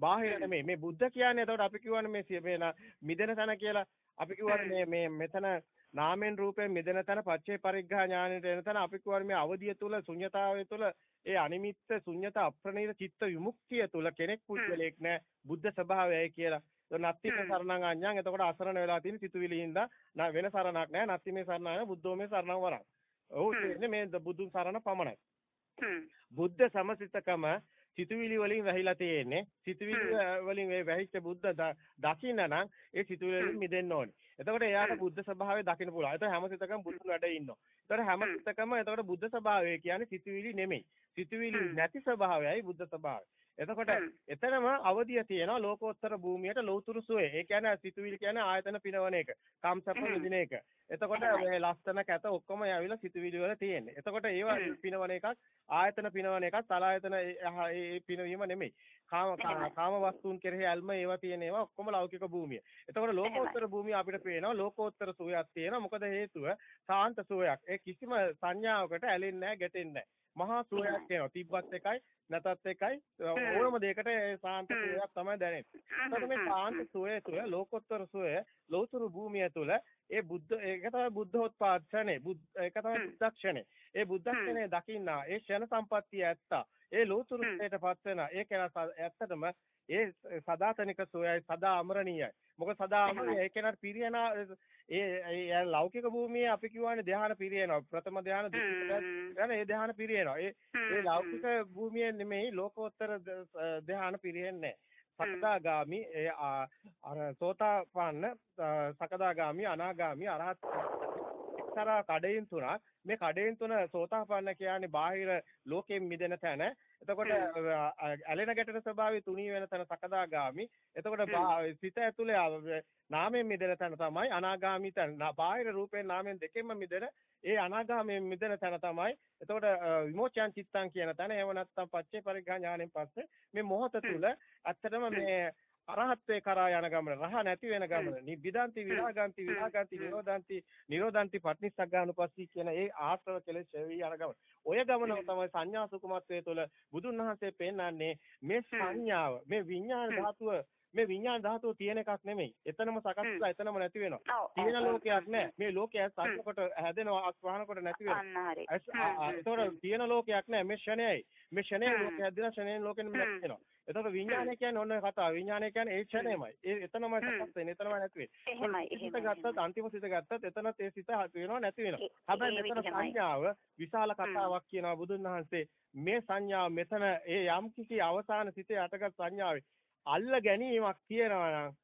බාහිර නෙමෙයි. මේ බුද්ධ කියන්නේ එතකොට අපි කියවනේ මේ මේ මිදෙන තැන කියලා. අපි කියවනේ මේ මේ මෙතන නාමෙන් රූපයෙන් මිදෙන තැන පච්චේ පරිග්ඝා ඥානෙට එන තැන. අපි කියවනේ මේ අවදිය තුල ශුන්්‍යතාවය තුල ඒ අනිමිත්ත ශුන්්‍යත අප්‍රණීත චිත්ත විමුක්තිය තුල කෙනෙක් පුද්ගලෙක් නෑ. බුද්ධ ස්වභාවයයි කියලා. නත්ති මේ සරණං අඤ්ඤං. එතකොට අසරණ වෙලා තියෙන සිතුවිලි හින්දා වෙන සරණක් නැහැ නත්ති මේ සරණ නැහැ බුද්ධෝ මේ සරණං වරං. ඔව් මේ බුදුන් සරණ පමණයි. බුද්ධ සමසිතකම සිතුවිලි වලින් වැහිලා තියෙන්නේ. සිතුවිලි වලින් මේ වැහිච්ච බුද්ධ දකින්න නම් ඒ සිතුවිලි වලින් මිදෙන්න ඕනේ. එතකොට එයාට බුද්ධ ස්වභාවය දකින්න පුළුවන්. එතකොට හැම සිතකම බුදුන් වැඩ ඉන්නවා. එතකොට හැම සිතකම එතකොට බුද්ධ ස්වභාවය කියන්නේ සිතුවිලි නෙමෙයි. සිතුවිලි නැති ස්වභාවයයි බුද්ධ ස්වභාවය. එතකොට එතනම අවදිය තියෙනවා ලෝකෝත්තර භූමියට ලෞතුරු සුවේ. ඒ කියන්නේ සිතුවිලි කියන්නේ ආයතන පිනවන එක. කම්සප්ප විදින එක. එතකොට මේ ලස්සන කැත ඔක්කොම ඇවිල්ලා සිතුවිලි වල තියෙන්නේ. එතකොට ඒවා පිනවන එකක් ආයතන පිනවන එකක් තලායතන ඒ පිනවීම නෙමෙයි. කාම කාම වස්තුන් කෙරෙහි ඇල්ම ඒවා තියෙන ඒවා ඔක්කොම ලෞකික භූමිය. එතකොට ලෝකෝත්තර භූමිය අපිට පේනවා ලෝකෝත්තර සුවයක් තියෙනවා. මොකද හේතුව සාන්ත සුවයක්. ඒ කිසිම සංඥාවකට ඇලෙන්නේ නැහැ, ගැටෙන්නේ නැහැ. මහා සුවයක් එනවා. තිබ්බත් එකයි නැතත් එකයි ඕනම දෙයකට සාන්ත සුවයක් තමයි දැනෙන්නේ. එතකොට මේ සාන්ත සුවය තුළ ලෝකෝත්තර සුවය ලෞතර භූමිය තුළ ඒ බුද්ධ ඒක තමයි බුද්ධෝත්පාද ක්ෂණේ. ඒක තමයි බුද්ධක්ෂණේ. ඒ බුද්ධක්ෂණේ දකින්නා ඒ ක්ෂණ සම්පත්තිය ඇත්තා. ඒ ලෞතර ක්ෂණයටපත් වෙන ඒක ඇත්තටම ඒ සදාතනික සෝයයි සදා අමරණීයයි. මොකද සදා අමරණීය ඒ කෙනාට පිරියන ඒ ලෞකික භූමියේ අපි කියවනේ ධ්‍යාන පිරියනවා. ප්‍රථම ධ්‍යාන දෙක ඒ ධ්‍යාන පිරියනවා. ඒ ඒ ලෞකික භූමියේ නෙමෙයි ලෝකෝත්තර ධ්‍යාන පිරියන්නේ. සකදාගාමි ඒ අර සෝතාපන්න සකදාගාමි අනාගාමි අරහත් එක්තරා කඩේන් තුනක් මේ කඩේන් තුන සෝතාපන්න කියන්නේ බාහිර ලෝකයෙන් මිදෙන තැන එතකොට ඇලෙන ගැටෙන ස්වභාවය තුනී වෙන තැන සකදාගාමි. එතකොට සිත ඇතුලේ නාමයෙන් මිදෙන තැන තමයි අනාගාමි තැන. බාහිර රූපයෙන් නාමයෙන් දෙකෙන්ම මිදෙන ඒ අනාගාමයෙන් මිදෙන තැන තමයි. එතකොට විමෝචයන් චිත්තං කියන තැන. එහෙම නැත්නම් පච්චේ පරිග්‍රහ ඥාණයෙන් පස්සේ මේ මොහොත තුල ඇත්තටම මේ අරහත්වේ කරා යන ගමන රහ නැති වෙන ගමන නිබ්බිදාන්ති විරාගාන්ති විරාගාන්ති නිරෝධාන්ති නිරෝධාන්ති පටිනිස්සග්ගානුපස්සී කියන ඒ ආශ්‍රව කෙලෙස් ඡේවි යන ගමන. ඔය ගමන තමයි සංඥා සුකුමත්වයේ තුළ බුදුන් වහන්සේ පෙන්වන්නේ මේ සංඥාව මේ විඥාන ධාතුව මේ විඥාන ධාතුව තියෙන එකක් නෙමෙයි. එතනම සකස් වෙලා එතනම නැති වෙනවා. තියෙන ලෝකයක් නැහැ. මේ ලෝකය සංකොට හැදෙනවා අස්වහනකොට නැති වෙනවා. ඒතකොට තියෙන ලෝකයක් නැහැ. මේ ෂණයයි. මේ ෂණය ලෝකය හැදෙන ෂණයෙන් ලෝකෙම නැති වෙනවා. එතකොට විඥානය කියන්නේ ඔන්න කතාව. විඥානය කියන්නේ ඒ ක්ෂණයමයි. ඒ එතනමයි සකස් වෙන්නේ. එතනමයි නැති වෙන්නේ. එහෙමයි. සිත ගත්තත් අන්තිම සිත ගත්තත් එතනත් ඒ සිත වෙනවා නැති වෙනවා. හැබැයි මෙතන සංඥාව විශාල කතාවක් කියනවා බුදුන් වහන්සේ. මේ සංඥාව මෙතන ඒ යම් කිසි අවසාන සිතේ අටගත් සංඥාවේ අල්ල ගැනීමක් තියෙනවා නම්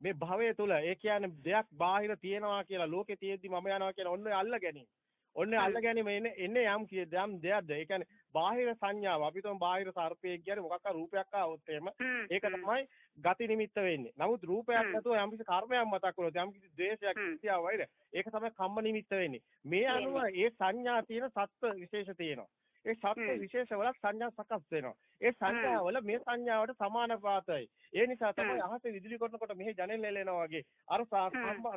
මේ භවය තුල ඒ කියන්නේ දෙයක් බාහිර තියෙනවා කියලා ලෝකේ තියෙද්දි මම යනවා කියන ඔන්න අල්ල ගැනීම. ඔන්න අල්ල ගැනීම එන්නේ යම් යම් දෙයක්ද. ඒ කියන්නේ බාහිර සංඥාව අපි තුන් බාහිර සර්පයෙක් කියන්නේ මොකක් හරි රූපයක් ආවොත් එහෙම ඒක තමයි ගති නිමිත්ත වෙන්නේ. නමුත් රූපයක් නැතුව යම්කිසි කර්මයක් මතක් වුණොත් යම්කිසි ද්වේෂයක් ඉතියා වෛර ඒක තමයි කම්ම නිමිත්ත වෙන්නේ. මේ අනුව ඒ සංඥා තියෙන සත්ත්ව විශේෂ තියෙනවා. ඒ සත්ත්ව විශේෂ වල සංඥා සකස් වෙනවා. ඒ සංඥාවල මේ සංඥාවට සමානපාතයි. ඒ නිසා තමයි අහසේ විදුලි කරනකොට මෙහි ජනෙල් එලෙනවා වගේ අර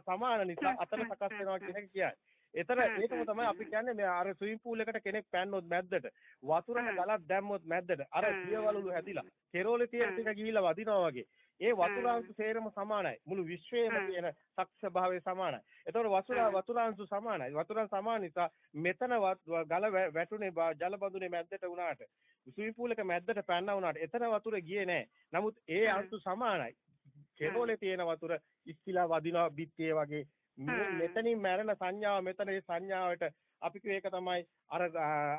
සමාන නිසා අතන සකස් වෙනවා කියන එක කියන්නේ. එතන ඒකම තමයි අපි කියන්නේ මේ අර ස්විමින් pool එකට කෙනෙක් පැන්නොත් මැද්දට. වතුරට ගලක් දැම්මොත් මැද්දට. අර පියවලුළු හැදිලා. කෙරෝලේ තියෙන ටික ගිහිල්ලා වදිනවා වගේ. ඒ වතුරාංශු සේරම සමානයි. මුළු විශ්වයේම තියෙන සක්ෂ භාවය සමානයි. එතකොට වතුරා වතුරාංශු සමානයි. වතුරා සමාන නිසා මෙතන ගල වැටුනේ ජල බඳුනේ මැද්දට වුණාට ස්විමින් pool එක මැද්දට පැනනා වුණාට එතන වතුර ගියේ නැහැ නමුත් ඒ අංශු සමානයි. කෙරෝලේ තියෙන වතුර ඉස්තිලා වදිනවා බිත්තියේ වගේ මෙතනින් මැරෙන සංඥාව මෙතන ඒ සංඥාවට අපි කිය ඒක තමයි අර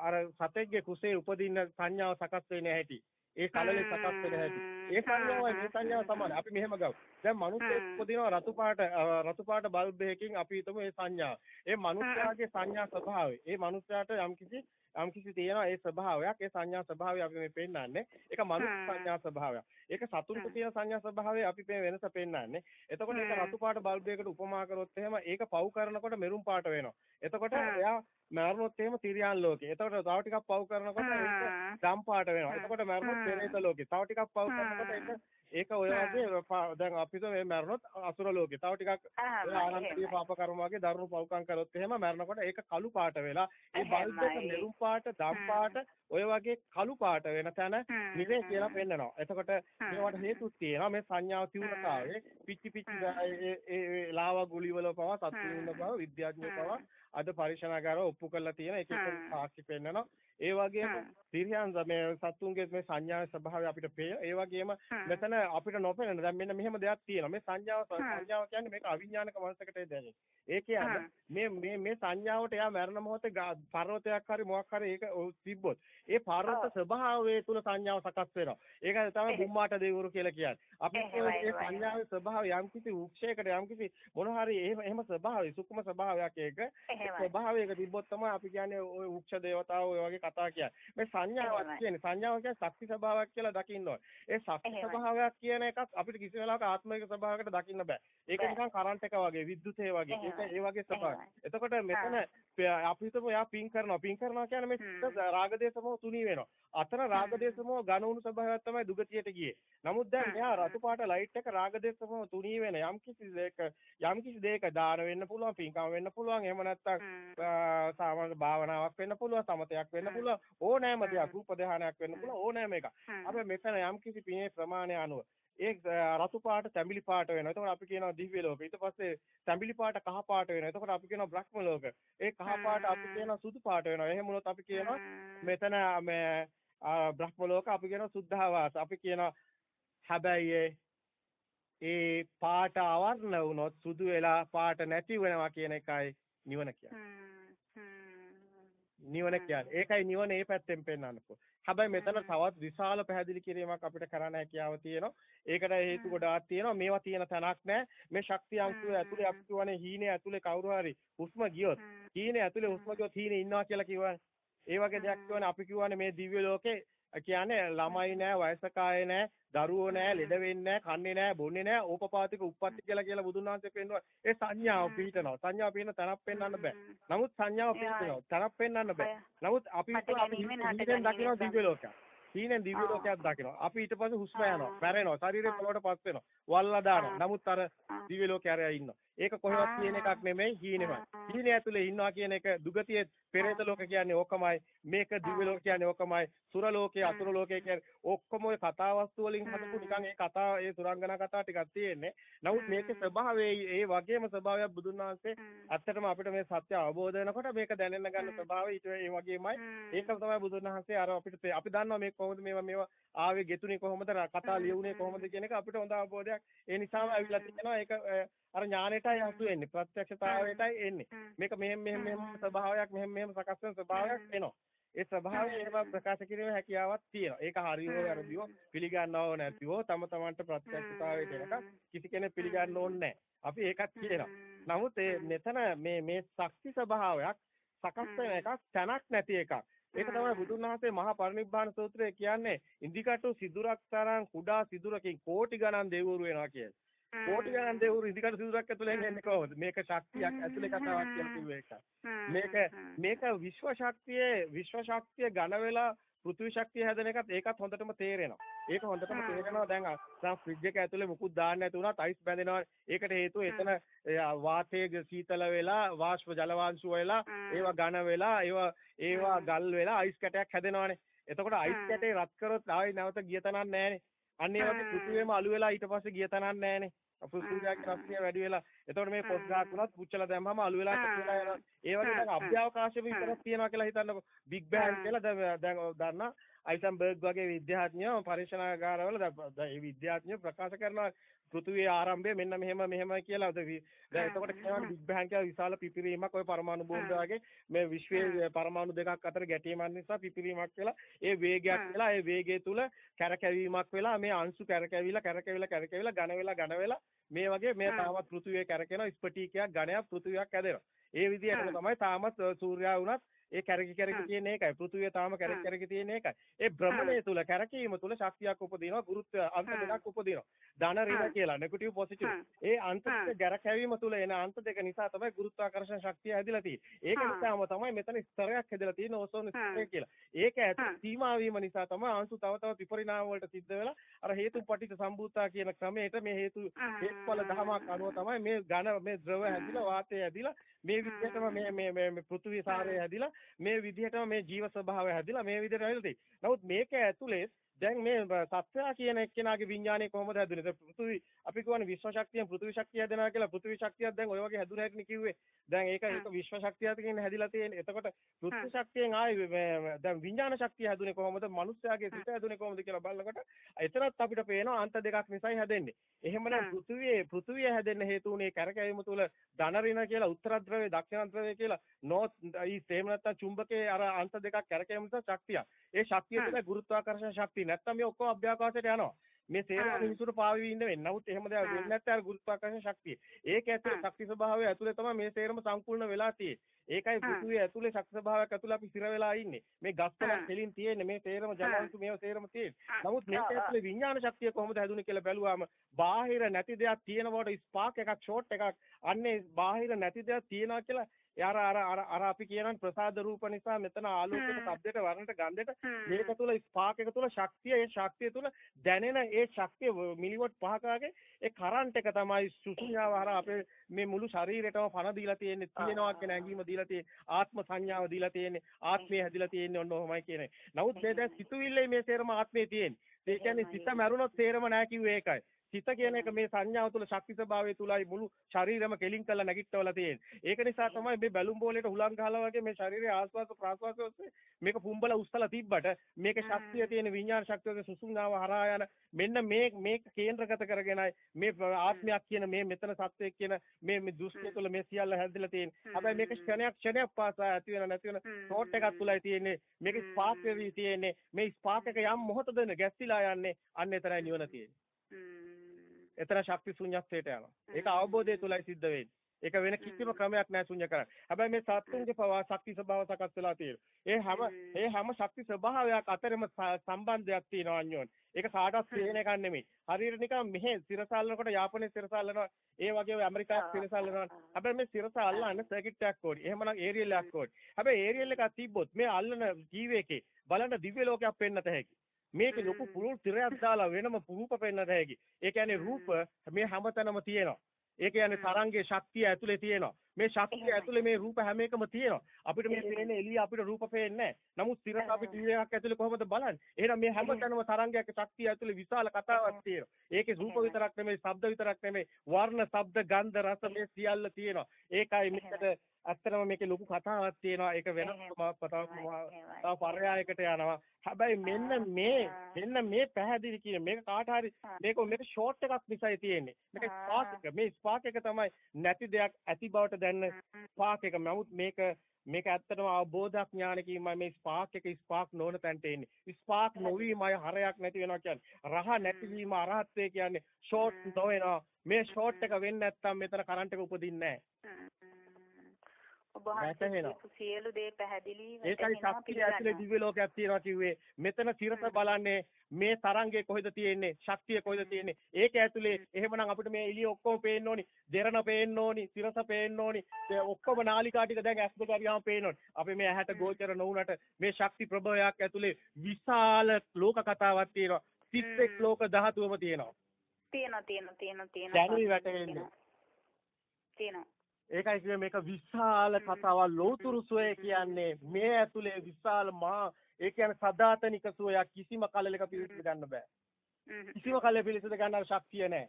අර සතෙක්ගේ කුසේ උපදින්න සංඥාව සකස් වෙන්නේ නැහැටි. ඒ කලලේ සකස් වෙන්නේ නැහැටි. ඒ සංඥාවයි මේ සංඥාව සමානයි. අපි මෙහෙම ගමු. දැන් මනුස්සයෙක් උපදිනවා රතු පාට රතු පාට බල්බ් එකකින් අපි හිතමු ඒ සංඥාව. ඒ මනුස්සයාගේ සංඥා ස්වභාවය. ඒ මනුස්සයාට යම්කිසි යම්කිසි තියෙනවා ඒ ස්වභාවයක්. ඒ සංඥා ස්වභාවය අපි මේ පෙන්නන්නේ. ඒක මනුස්ස සංඥා ස්වභාවයක්. ඒක සතුන්ට තියෙන සංඥා ස්වභාවය අපි මේ වෙනස පෙන්නන්නේ. එතකොට ඒක රතු පාට බල්බ් එකකට උපමා කරොත් එහෙම ඒක පව් කරනකොට මෙරුම් පාට වෙනවා. එතකොට එයා මරණොත් එහෙම තිරියන් ලෝකේ. එතකොට තව ටිකක් පව් කරනකොට ඒක දම් පාට වෙනවා. එතකොට මරණොත් පෙරේත ලෝකේ. තව ටිකක් පව් කරනකොට ඒක ඒක ඔය වගේ දැන් අපිට මේ මරණොත් අසුර ලෝකේ. තව ටිකක් ආනන්තීය පාප කර්ම වගේ දරුණු පව්කම් කරොත් එහෙම මරණකොට ඒක කළු පාට වෙලා ඒ බල්බ් එක මෙරුම් පාට, දම් පාට ඔය වගේ කළු පාට වෙන තැන නිවේ කියලා පෙන්නනවා. එතකොට මේවට හේතුත් තියෙනවා. මේ සංඥාව තියුණතාවේ පිච්චි පිච්චි ඒ ලාවා ගුලි වල පවා සත්තු ඉන්න බව විද්‍යාඥයෝ පවා අද පරීක්ෂණාගාර ඔප්පු කරලා තියෙන එක එක සාක්ෂි පෙන්නනවා. ඒ වගේම තිරියන් මේ සත්තුන්ගේ මේ සංඥාවේ ස්වභාවය අපිට පේන. ඒ වගේම මෙතන අපිට නොපෙනෙන දැන් මෙන්න මෙහෙම දෙයක් තියෙනවා. මේ සංඥාව සංඥාව කියන්නේ මේක අවිඥානික මනසකට දැනෙන. ඒ කියන්නේ මේ මේ මේ සංඥාවට එයා මරණ මොහොතේ පර්වතයක් හරි මොකක් හරි ඒක තිබ්බොත් ඒ පර්වත ස්වභාවය තුල සංඥාව සකස් වෙනවා. ඒක තමයි බුම්මාට දෙවිවරු කියලා කියන්නේ. අපි මේ සංඥාවේ ස්වභාවය යම්කිසි වෘක්ෂයකට යම්කිසි මොන හරි එහෙම එහෙම ස්වභාවය සුකුම ස්වභාවයක් ඒක ස්වභාවයක තිබ්බොත් තමයි අපි කියන්නේ ওই වෘක්ෂ දේවතාවෝ ඔය වගේ කතා කියන්නේ. මේ සංඥාවක් කියන්නේ සංඥාව කියන්නේ ශක්ති ස්වභාවයක් කියලා දකින්න ඕනේ. ඒ ශක්ති ස්වභාවයක් කියන එකක් අපිට කිසි වෙලාවක ආත්මික ස්වභාවයකට දකින්න බෑ. ඒක නිකන් කරන්ට් එක වගේ විද්‍යුතේ වගේ. ඒක ඒ වගේ ස්වභාවයක්. එතකොට මෙතන අපි හිතමු යා පින් කරනවා. පින් කරනවා කියන්නේ මේ රාගදේශමෝ තුනී වෙනවා. අතර රාගදේශමෝ ඝන වුණු ස්වභාවයක් තමයි දුගතියට ගියේ. නමුත් දැන් මෙහා රතු පාට ලයිට් එක රාගදේශමෝ තුනී වෙන යම් කිසි දෙයක යම් කිසි දෙයක දාන වෙන්න පුළුවන්, පින්කම් වෙන්න පුළුවන්. එහෙම නැත්නම් සාමාන්‍ය භාවනාවක් වෙන්න පුළුවන්, සමතයක් වෙන්න පුළුවන්. ඕනෑම දෙයක් රූප ධානයක් වෙන්න පුළුවන්. ඕනෑම එකක්. අපි මෙතන යම් කිසි පිනේ ප්‍රමාණය අනුව ඒ රතු පාට තැඹිලි පාට වෙනවා. එතකොට අපි කියනවා දිව්‍ය ලෝක. ඊට පස්සේ තැඹිලි පාට කහ පාට වෙනවා. එතකොට අපි කියනවා බ්‍රහ්ම ලෝක. ඒ කහ පාට අපි කියනවා සුදු පාට වෙනවා. එහෙම වුණොත් අපි කියනවා මෙතන මේ බ්‍රහ්ම ලෝක අපි කියනවා සුද්ධාවාස. අපි කියනවා හැබැයි ඒ පාට අවර්ණ වුණොත් සුදු වෙලා පාට නැති වෙනවා කියන එකයි නිවන කියන්නේ. නිවන කියන්නේ. ඒකයි නිවන ඒ පැත්තෙන් පෙන්වන්නකෝ. හැබැයි මෙතන තවත් විශාල පැහැදිලි කිරීමක් අපිට කරන්න හැකියාව තියෙනවා. ඒකට හේතු ගොඩාක් තියෙනවා. මේවා තියෙන තැනක් නැහැ. මේ ශක්තිය අංශුව ඇතුලේ අපි කියවනේ හීනේ ඇතුලේ කවුරු හරි හුස්ම ගියොත් හීනේ ඇතුලේ හුස්ම ගියොත් හීනේ ඉන්නවා කියලා කිව්වනේ. ඒ වගේ දෙයක් කියවනේ අපි කියවනේ මේ දිව්‍ය ලෝකේ කියන්නේ ළමයි නෑ වයසක අය නෑ දරුවෝ නෑ ලෙඩ වෙන්නේ නෑ කන්නේ නෑ බොන්නේ නෑ ඕපපාතික උප්පත්ති කියලා කියලා බුදුන් වහන්සේ පෙන්වනවා ඒ සංඥාව පිළිතනවා සංඥාව පිළින තනක් පෙන්වන්න බෑ. නමුත් සංඥාව පිළිතනවා තනක් පෙන්වන්න බෑ. නමුත් අපි අපි හිතෙන් දකිනවා දිව්‍ය ලෝකයක්. හීනෙන් දිව්‍ය ලෝකයක් දකිනවා. අපි ඊට පස්සේ හුස්ම යනවා. මැරෙනවා ශරීරය පොළොවට පස් වෙනවා. වල්ලා දානවා. නමුත් අර දිව්‍ය ලෝකේ අරයා ඉන්නවා ඒක කොහෙවත් කියන එකක් නෙමෙයි හීනෙමයි. හීනේ ඇතුලේ ඉන්නවා කියන එක දුගතියේ පෙරේත ලෝක කියන්නේ ඕකමයි. මේක දිව්‍ය ලෝක කියන්නේ ඕකමයි. සුර ලෝකේ අසුර ලෝකේ කියන්නේ ඔක්කොම ඔය කතා වස්තු වලින් හදපු නිකන් ඒ කතා ඒ සුරංගනා කතා ටිකක් තියෙන්නේ. නමුත් මේකේ ස්වභාවය ඒ වගේම ස්වභාවයක් බුදුන් වහන්සේ ඇත්තටම අපිට මේ සත්‍ය අවබෝධ වෙනකොට මේක දැනෙන්න ගන්න ස්වභාවය ඊට ඒ වගේමයි. ඒක තමයි බුදුන් වහන්සේ අර අපිට අපි දන්නවා මේ කොහොමද මේවා මේවා ආවේ ගෙතුනේ කොහොමද කතා ලියුනේ කොහොමද කියන එක අපිට හොඳ අවබෝධයක්. ඒ නිසාම ඇවිල්ලා තියෙනවා. ඒක අර ඥානෙටයි හසු වෙන්නේ. ප්‍රත්‍යක්ෂතාවයටයි එන්නේ. මේක මෙහෙම මෙහෙම මෙහෙම ස්වභාවයක් මෙහෙම මෙහෙම සකස් වෙන ස්වභාවයක් එනවා. ඒ ස්වභාවය එහෙම ප්‍රකාශ කිරීමේ හැකියාවක් තියෙනවා. ඒක හරියෝ වැරදිවෝ පිළිගන්නව නැතිවෝ තම තමන්ට ප්‍රත්‍යක්ෂතාවයට එනකම් කිසි කෙනෙක් පිළිගන්න ඕනේ අපි ඒකත් කියනවා. නමුත් මෙතන මේ මේ ශක්ති ස්වභාවයක් සකස් වෙන එකක් තැනක් නැති එකක්. ඒක තමයි බුදුන් වහන්සේ මහා පරිනිබ්බාන සූත්‍රයේ කියන්නේ ඉන්දිකටු සිදුරක් තරම් කුඩා සිදුරකින් කෝටි ගණන් දෙවිවරු වෙනවා කියන්නේ. කෝටි ගණන් දෙවිවරු ඉන්දිකටු සිදුරක් ඇතුලෙන් එන්නේ කොහොමද? මේක ශක්තියක් ඇතුලේ කතාවක් කියලා කිව්වේ ඒකයි. මේක මේක විශ්ව ශක්තියේ විශ්ව ශක්තිය ඝන වෙලා පෘථිවි ශක්තිය හැදෙන එකත් ඒකත් හොඳටම තේරෙනවා. ඒක හොඳටම තේරෙනවා දැන් අර ෆ්‍රිජ් එක ඇතුලේ මුකුත් දාන්න නැති වුණත් අයිස් බැඳෙනවා. ඒකට හේතුව එතන වාතයේ සීතල වෙලා වාෂ්ප ජලවාංශු වෙලා ඒවා ඝන වෙලා ඒවා ඒවා ගල් වෙලා අයිස් කැටයක් හැදෙනවානේ. එතකොට අයිස් කැටේ රත් කරොත් ආයි නැවත ගිය තනක් නැහැනේ. අන්න ඒ වගේ පෘථිවියම අළු වෙලා ඊට පස්සේ ගිය තනක් නැහැනේ. අපෘථිවියගේ රස්නිය වැඩි වෙලා. එතකොට මේ පොත් ගහක් වුණත් පුච්චලා දැම්මම අළු වෙලා කැපිලා යනවා. ඒ වගේ දැන් අභ්‍යවකාශ විතරක් තියෙනවා කියලා හිතන්නකො. බිග් බෑන් කියලා දැන් දන්නා අයිසන්බර්ග් වගේ විද්‍යාඥයෝ පරීක්ෂණාගාරවල ඒ විද්‍යාඥයෝ ප්‍රකාශ කරනවා පෘථිවියේ ආරම්භය මෙන්න මෙහෙම මෙහෙම කියලා දැන් එතකොට කියනවා බිග් බෑන් කියලා විශාල පිපිරීමක් ওই පරමාණු බෝම්බ වගේ මේ විශ්වයේ පරමාණු දෙකක් අතර ගැටීමක් නිසා පිපිරීමක් කියලා ඒ වේගයක් කියලා ඒ වේගය තුල කැරකැවීමක් වෙලා මේ අංශු කැරකැවිලා කැරකැවිලා කැරකැවිලා ඝන වෙලා ඝන වෙලා මේ වගේ මේ තාමත් පෘථිවියේ කැරකෙන ස්පටිකයක් ඝනයක් පෘථිවියක් ඇදෙනවා. ඒ විදිහට තමයි තාමත් සූර්යයා වුණත් ඒ කැරකි කැරකි තියෙන එකයි. පෘථුවිය තාම කැරකි කැරකි තියෙන එකයි. ඒ භ්‍රමණය තුල කැරකීම තුල ශක්තියක් උපදිනවා ගුරුත්ව අන්ත දෙකක් උපදිනවා. ධන ඍණ කියලා නෙගටිව් පොසිටිව් ඒ අන්ත දෙක ගැරකැවීම තුල එන අන්ත දෙක නිසා තමයි ගුරුත්වාකර්ෂණ ශක්තිය හැදිලා තියෙන්නේ. ඒක නිසාම තමයි මෙතන ස්තරයක් හැදලා තියෙන ඕසෝන ස්තරය කියලා. ඒක ඇතුළේ සීමා වීම නිසා තමයි අංශු තව තව විපරිණාම වලට සිද්ධ වෙලා අර හේතු පටිච්ච සම්භූතා කියන ක්‍රමයට මේ හේතු හේතුඵල ධමයක් අනුව තමයි මේ ඝන මේ ද්‍රව හැදිලා වාතය හැදිලා මේ විදිහටම මේ මේ මේ පෘථිවි සාරය හැදිලා මේ විදිහටම මේ ජීව ස්වභාවය හැදිලා මේ විදිහට හැදිලා තියෙන්නේ. නමුත් මේක ඇතුලේ දැන් මේ සත්‍යය කියන එක්කෙනාගේ විඥානය කොහොමද හැදුනේ? දැන් පෘථිවි අපි කියවනේ විශ්ව ශක්තියෙන් පෘථිවි ශක්තිය හැදෙනවා කියලා පෘථිවි ශක්තියක් දැන් ඔය වගේ හැදුන හැටිනේ කිව්වේ. දැන් ඒක ඒක විශ්ව ශක්තියකින් හැදිලා තියෙන්නේ. එතකොට පෘථිවි ශක්තියෙන් ආයේ දැන් විඥාන ශක්තිය හැදුනේ කොහොමද? මනුස්සයාගේ සිත හැදුනේ කොහොමද කියලා බලනකොට එතරම් අපිට පේනවා අන්ත දෙකක් නිසායි හැදෙන්නේ. එහෙමනම් පෘථිවියේ පෘථිවිය හැදෙන්න හේතු උනේ කැරකැවීම තුල ධනරින කියලා උත්තර ද්‍රවය දක්ෂිණ ද්‍රවය කියලා නෝත් ඊ එහෙම නැත්නම් චුම්බකයේ අර අන්ත දෙකක් කැරකැවීම නිසා ශක්තිය. ඒ ශක්තිය තුළ ගුරුත්වාකර්ෂණ ශක්තිය නැත්නම් මේ ඔක්කොම අභ්‍යවකාශයට යනවා. මේ සේරම මිනිසුන්ට පාවි ඉන්න වෙන්නේ. නමුත් එහෙම දෙයක් වෙන්නේ නැත්නම් අර ගුරුත්වාකර්ෂණ ශක්තිය. ඒක ඇතුලේ ශක්ති ස්වභාවය ඇතුලේ තමයි මේ සේරම සම්පූර්ණ වෙලා තියෙන්නේ. ඒකයි පෘථුවිය ඇතුලේ ශක්ති ස්වභාවයක් ඇතුලේ අපි ස්ථිර වෙලා ඉන්නේ. මේ ගස්වල දෙලින් තියෙන්නේ මේ සේරම ජලවන්තු මේව සේරම තියෙන්නේ. නමුත් මේක ඇතුලේ විඥාන ශක්තිය කොහොමද හැදුනේ කියලා බැලුවාම බාහිර නැති දෙයක් තියෙන කොට ස්පාක් එකක් ෂෝට් එකක් අන්නේ බාහිර නැති දෙයක් තියනවා කියලා අර අර අර අර අපි කියන ප්‍රසාද රූප නිසා මෙතන ආලෝකයට, ශබ්දයට, වර්ණයට, ගන්ධයට මේක තුල ස්පාක් එක තුල ශක්තිය, ඒ ශක්තිය තුල දැනෙන ඒ ශක්තිය මිලිවොට් පහකගේ ඒ කරන්ට් එක තමයි සුසුඤ්ඤාව හර අපේ මේ මුළු ශරීරයටම පණ දීලා තියෙන්නේ, තියෙනවා කියන ඇඟීම දීලා තියෙන්නේ, ආත්ම සංඥාව දීලා තියෙන්නේ, ආත්මය හැදිලා තියෙන්නේ ඔන්න ඔහොමයි කියන්නේ. නමුත් මේ දැන් සිතුවිල්ලේ මේ සේරම ආත්මේ තියෙන්නේ. ඒ කියන්නේ සිත මැරුණොත් සේරම නැහැ කිව්වේ ඒකයි. සිත කියන එක මේ සංඥාව තුළ ශක්ති ස්වභාවය තුලයි මුළු ශරීරෙම කෙලින් කරලා නැගිටවලා තියෙන්නේ. ඒක නිසා තමයි මේ බැලුම් බෝලේට හුලං ගහලා වගේ මේ ශරීරයේ ආස්වාද ප්‍රාස්වාද ඔස්සේ මේක පුම්බල උස්සලා තිබ්බට මේක ශක්තිය තියෙන විඤ්ඤාණ ශක්තියක සුසුම්නාව හරහා යන මෙන්න මේ මේක කේන්ද්‍රගත කරගෙනයි මේ ආත්මයක් කියන මේ මෙතන සත්‍යයක් කියන මේ මේ දෘෂ්ටිය තුළ මේ සියල්ල හැදිලා තියෙන්නේ. හැබැයි මේක ක්ෂණයක් ක්ෂණයක් පාසා ඇති වෙන නැති වෙන ෂෝට් එකක් තුලයි තියෙන්නේ. මේක ස්පාක් වෙවි තියෙන්නේ. මේ ස්පාක් එක යම් මොහොතද ගැස්සිලා යන්නේ. අන්න එතරයි නිවන තියෙන්නේ. එතන ශක්ති ශුන්‍යත්වයට යනවා. ඒක අවබෝධය තුලයි සිද්ධ වෙන්නේ. ඒක වෙන කිසිම ක්‍රමයක් නැහැ ශුන්‍ය කරන්න. හැබැයි මේ සත්තුන්ගේ පවා ශක්ති ස්වභාව සකස් වෙලා තියෙනවා. ඒ හැම ඒ හැම ශක්ති ස්වභාවයක් අතරම සම්බන්ධයක් තියෙනවා අන්‍යෝන්‍ය. ඒක කාටවත් තේරෙන එකක් නෙමෙයි. හරියට නිකන් මෙහෙ සිරසල්නකොට යාපනයේ සිරසල්නවා. ඒ වගේ ඇමරිකාවේ සිරසල්නවා. හැබැයි මේ සිරස අල්ලන්න සර්කිට් එකක් ඕනි. එහෙමනම් ඒරියල් එකක් ඕනි. හැබැයි ඒරියල් එකක් තිබ්බොත් මේ අල්ලන ජීවයේ එකේ බලන්න දිව්‍ය ලෝකයක් පෙන්නත හැකි. මේක ලොකු පුළුල් තිරයක් දාලා වෙනම රූප පෙන්නට හැකි. ඒ කියන්නේ රූප මේ හැමතැනම තියෙනවා. ඒ කියන්නේ තරංගයේ ශක්තිය ඇතුලේ තියෙනවා. මේ ශක්තිය ඇතුලේ මේ රූප හැම එකම තියෙනවා. අපිට මේ පේන එළිය අපිට රූප පේන්නේ නමුත් තිරක අපි ටීවී එකක් ඇතුලේ කොහොමද බලන්නේ? එහෙනම් මේ හැමතැනම තරංගයක ශක්තිය ඇතුලේ විශාල කතාවක් තියෙනවා. ඒකේ රූප විතරක් නෙමෙයි, ශබ්ද විතරක් නෙමෙයි, වර්ණ, ශබ්ද, ගන්ධ, රස මේ සියල්ල තියෙනවා. ඒකයි මේකට ඇත්තටම මේකේ ලොකු කතාවක් තියෙනවා. ඒක වෙනම තව පරයායකට යනවා. හැබැයි මෙන්න මේ මෙන්න මේ පැහැදිලි කියන මේක කාට හරි මේක මේක ෂෝට් එකක් නිසායි තියෙන්නේ. මේක ස්පාක් එක. මේ ස්පාක් එක තමයි නැති දෙයක් ඇති බවට දැනන ස්පාක් එක. නමුත් මේක මේක ඇත්තටම අවබෝධ ඥානකින්මයි මේ ස්පාක් එක ස්පාක් නොවන තැනට එන්නේ. ස්පාක් නොවීමයි හරයක් නැති වෙනවා කියන්නේ. රහ නැතිවීම අරහත්ත්වය කියන්නේ ෂෝට් නොවෙනවා. මේ ෂෝට් එක වෙන්නේ නැත්නම් මෙතන කරන්ට් එක උපදින්නේ නැහැ. ඔබ වහන්සේ සියලු දේ පැහැදිලි ඒකයි ශක්තිය ඇතුලේ. දිව්‍ය ලෝකයක් තියෙනවා කිව්වේ. මෙතන සිරස බලන්නේ මේ තරංගේ කොහෙද තියෙන්නේ? ශක්තිය කොහෙද තියෙන්නේ? ඒක ඇතුලේ එහෙමනම් අපිට මේ එළිය ඔක්කොම පේන්න ඕනි. දෙරණ පේන්න ඕනි, සිරස පේන්න ඕනි. ඒ ඔක්කොම නාලිකා ටික දැන් ඇස් දෙක අරියාම පේන්න ඕනි. අපි මේ ඇහැට ගෝචර නොවුනට මේ ශක්ති ප්‍රභවයක් ඇතුලේ විශාල ලෝක කතාවක් තියෙනවා. 31 ලෝක ධාතුවම තියෙනවා. තියෙනවා තියෙනවා තියෙනවා තියෙනවා. දැනුයි වැටෙන්නේ. තියෙනවා. ඒකයි කිව්වේ මේක විශාල කතාවක් ලෝතුරු සෝය කියන්නේ මේ ඇතුලේ විශාල මහා ඒ කියන්නේ සදාතනික සෝයක් කිසිම කලලක පිළිසිඳ ගන්න බෑ. කිසිම කලලක පිළිසිඳ ගන්න ශක්තිය නැහැ.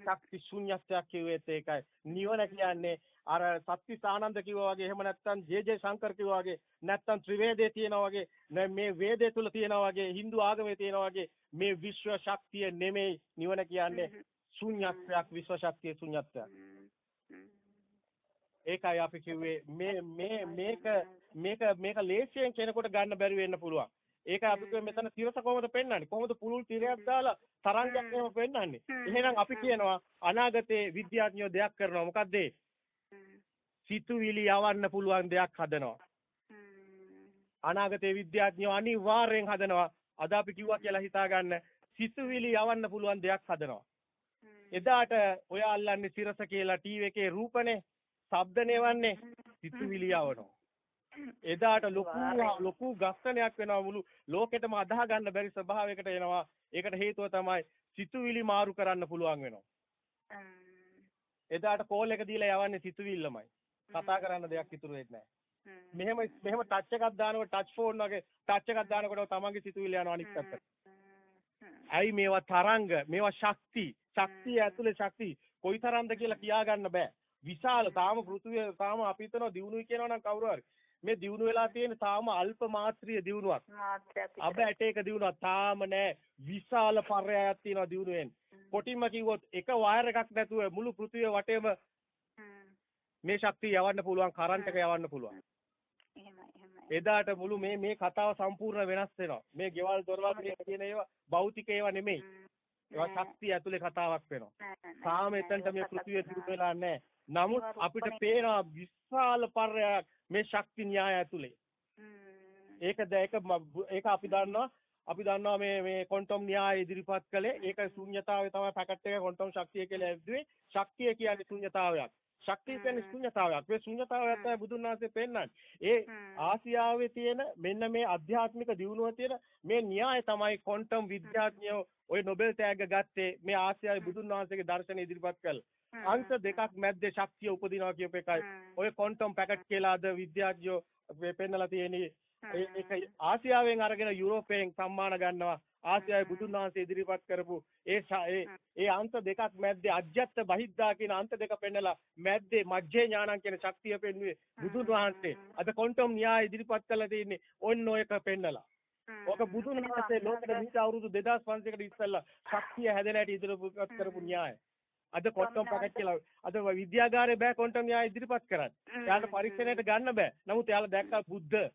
ශක්ති ශුන්‍යත්වයක් කිව්වෙත් ඒකයි. නිවන කියන්නේ අර සත්‍ති සානන්ද කිව්වා වගේ එහෙම නැත්නම් ජේ ජේ ශංකර් කිව්වා වගේ නැත්නම් ත්‍රිවේදයේ තියෙනවා වගේ මේ වේදේ තුල තියෙනවා වගේ Hindu ආගමේ තියෙනවා වගේ මේ විශ්ව ශක්තිය නෙමෙයි නිවන කියන්නේ ශුන්‍යත්වයක් විශ්ව ශක්තිය ශුන්‍යත්වයක්. හ්ම්. හ්ම්. ඒකයි අපි කිව්වේ මේ මේ මේක මේක මේක ලේසියෙන් කෙනෙකුට ගන්න බැරි වෙන්න පුළුවන්. ඒක අපි කිව්වේ මෙතන තිරස කොහොමද පෙන්වන්නේ? කොහොමද පුළුල් තිරයක් දාලා තරංගයක් එහෙම පෙන්වන්නේ? එහෙනම් අපි කියනවා අනාගතේ විද්‍යාඥයෝ දෙයක් කරනවා. මොකද්ද ඒ? හ්ම්. සිතුවිලි යවන්න පුළුවන් දෙයක් හදනවා. හ්ම්. අනාගතේ විද්‍යාඥයෝ අනිවාර්යෙන් හදනවා. අද අපි කිව්වා කියලා හිතාගන්න සිතුවිලි යවන්න පුළුවන් දෙයක් හදනවා. එදාට ඔය අල්ලන්නේ සිරස කියලා ටීවී එකේ රූපනේ, ශබ්ද නෙවන්නේ සිතුවිලි යවනවා. එදාට ලොකු ලොකු ගස්සනයක් වෙනවා මුළු ලෝකෙටම අදාහ ගන්න බැරි ස්වභාවයකට එනවා. ඒකට හේතුව තමයි සිතුවිලි මාරු කරන්න පුළුවන් වෙනවා. එදාට කෝල් එක දීලා යවන්නේ සිතුවිල්ලමයි. කතා කරන්න දෙයක් ඉතුරු වෙන්නේ නැහැ. මෙහෙම මෙහෙම ටච් එකක් දානකොට ටච් ෆෝන් වගේ ටච් එකක් දානකොට තමන්ගේ සිතුවිලි යනවා අනිත් පැත්තට. ඇයි මේවා තරංග මේවා ශක්ති ශක්තිය ඇතුලේ ශක්ති කොයිතරම්ද කියලා කියා ගන්න බෑ විශාල තාම පෘථුවිය තාම අපි හිතනවා දියුණුවයි කියනවා නම් කවුරු හරි. මේ දියුණු වෙලා තියෙන තාම අල්ප මාත්‍රිය දියුණුවක්. අබ ඇටේක දියුණුවක්. තාම නෑ. විශාල පර්යායක් තියෙනවා දියුණුවෙන්. කොටින්ම කිව්වොත් එක වයර් එකක් නැතුව මුළු පෘථිවිය වටේම මේ ශක්තිය යවන්න පුළුවන් කරන්ට් එක යවන්න පුළුවන්. එදාට මුළු මේ මේ කතාව සම්පූර්ණ වෙනස් වෙනවා. මේ ගෙවල් දොරවල් කියන ඒවා භෞතික ඒවා නෙමෙයි. ඒවා ශක්තිය ඇතුලේ කතාවක් වෙනවා. තාම එතනට මේ පෘථිවිය දිරු වෙලා නැහැ. නමුත් අපිට පේනවා විශාල පර්යායක් මේ ශක්ති න්‍යාය ඇතුලේ. ඒක ඒක ඒක අපි දන්නවා අපි දන්නවා මේ මේ ක්වොන්ටම් න්‍යාය ඉදිරිපත් කළේ ඒක ශුන්්‍යතාවය තමයි පැකට් එක ක්වොන්ටම් ශක්තිය කියලා ඇද්දුවේ. ශක්තිය කියන්නේ ශුන්්‍යතාවයක්. ශක්තිය කියන්නේ ශුන්්‍යතාවයක්. මේ ශුන්්‍යතාවය තමයි බුදුන් වහන්සේ පෙන්වන්නේ. ඒ ආසියාවේ තියෙන මෙන්න මේ අධ්‍යාත්මික දියුණුව තියෙන මේ න්‍යාය තමයි ක්වොන්ටම් විද්‍යාඥයෝ ওই නොබෙල් තෑග්ග ගත්තේ මේ ආසියාවේ බුදුන් වහන්සේගේ දර්ශනය ඉදිරිපත් කළා. අංශ දෙකක් මැද්දේ ශක්තිය උපදිනවා කියප එකයි. ඔය ක්වොන්ටම් පැකට් කියලා අද විද්‍යාඥයෝ පෙන්නලා තියෙන්නේ. ඒක ආසියාවෙන් අරගෙන යුරෝපයෙන් සම්මාන ගන්නවා. ආසියාවේ බුදුන් වහන්සේ ඉදිරිපත් කරපු ඒ ඒ අංශ දෙකක් මැද්දේ අජ්ජත් බහිද්දා කියන අංශ දෙක පෙන්නලා මැද්දේ මජ්ජේ ඥානං කියන ශක්තිය පෙන්වුවේ බුදුන් වහන්සේ. අද ක්වොන්ටම් න්‍යාය ඉදිරිපත් කරලා තියෙන්නේ ඔන්න ඔයක පෙන්නලා. ඔක බුදුන් වහන්සේ ලෝකෙට දීට අවුරුදු 2500කට ඉස්සෙල්ලා ශක්තිය හැටි ඉදිරිපත් කරපු න්‍යාය. අද ක්වොන්ටම් පැකට් කියලා අද විද්‍යාගාරේ බෑ ක්වොන්ටම් න්‍යාය ඉදිරිපත් කරන්න. එයාලට පරීක්ෂණයට ගන්න බෑ. නමුත් එයාලා දැක්කා බුද්ධ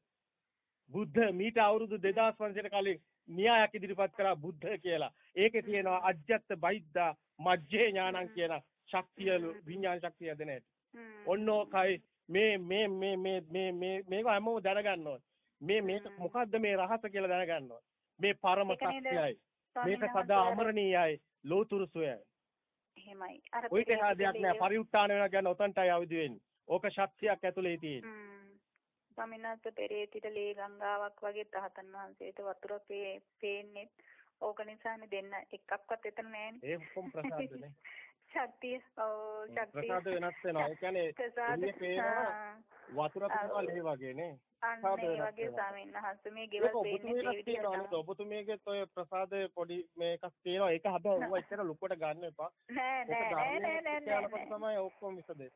බුද්ධ මීට අවුරුදු 2500කට කලින් න්‍යායක් ඉදිරිපත් කරා බුද්ධ කියලා. ඒකේ තියෙනවා අජ්ජත් බයිද්දා මජ්ජේ ඥානං කියන ශක්තිය විඥාන ශක්තිය දෙන හැටි. ඔන්න ඔකයි මේ මේ මේ මේ මේ මේ මේක හැමෝම දැනගන්න ඕනේ. මේ මේක මොකද්ද මේ රහස කියලා දැනගන්න ඕනේ. මේ පරම සත්‍යයයි. මේක සදා අමරණීයයි. ලෝතුරු සොයයි. එහෙමයි. අර ඔය දෙහා දෙයක් නෑ. පරිඋත්තාන වෙනවා කියන්නේ ඔතනටයි අවදි වෙන්නේ. ඕක ශක්තියක් ඇතුලේ තියෙන්නේ. ස්වාමිනාත් පෙරේතිට ලේ ගංගාවක් වගේ තහතන් වහන්සේට වතුර පේන්නේ ඕක නිසානේ දෙන්න එකක්වත් එතන නෑනේ ඒ කොම් ප්‍රසාදනේ ශක්තිය ඔව් ශක්තිය ප්‍රසාද වෙනස් වෙනවා. ඒ කියන්නේ එළිය පේනවා වතුර පේනවා ලේ වගේ නේ. අන්න ඒ වගේ ස්වාමීන් වහන්සේ මේ ගෙවල් පේන්නේ ඒ ඔබතුමියගෙත් ඔය ප්‍රසාද පොඩි මේකක් තියෙනවා. ඒක හැබැයි ඌව එච්චර ලොකුවට ගන්න එපා. නෑ නෑ නෑ නෑ තමයි ඔක්කොම විසදේ.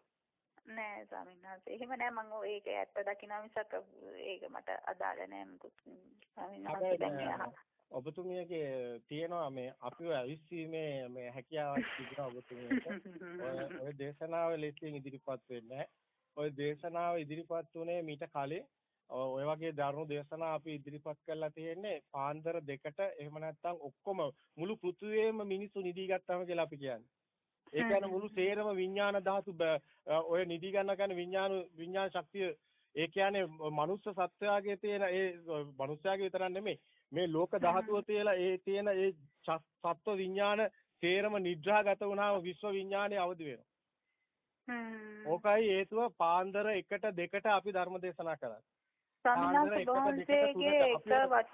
නෑ ස්වාමීන් වහන්සේ. එහෙම නෑ මම ඒක ඇත්ත දකිනා මිසක් ඒක මට අදාළ නෑ. මුකුත් ස්වාමීන් වහන්සේ දැන් ඔබතුමියගේ තියෙනවා මේ අපිව අවිස්සීමේ මේ හැකියාවක් තිබුණා ඔබතුමියට. ඔය දේශනාව ලෙසින් ඉදිරිපත් වෙන්නේ ඔය දේශනාව ඉදිරිපත් වුණේ මීට කලින්. ඔය වගේ ධර්ම දේශනා අපි ඉදිරිපත් කරලා තියෙන්නේ පාන්දර දෙකට. එහෙම නැත්නම් ඔක්කොම මුළු පෘථිවියේම මිනිස්සු නිදි ගත්තාම කියලා අපි කියන්නේ. ඒ කියන්නේ මුළු සේරම විඥාන ධාතු ඔය නිදි ගන්න කියන්නේ විඥාන විඥාන ශක්තිය. ඒ කියන්නේ මනුස්ස සත්වයාගේ තියෙන ඒ මනුස්සයාගේ විතරක් නෙමෙයි මේ ලෝක ධාතුව තියලා ඒ තියෙන ඒ සත්ව විඥාන සේරම නිද්‍රාගත වුණාම විශ්ව විඥානේ අවදි වෙනවා. ඕකයි හේතුව පාන්දර 1ට 2ට අපි ධර්ම දේශනා කරන්නේ.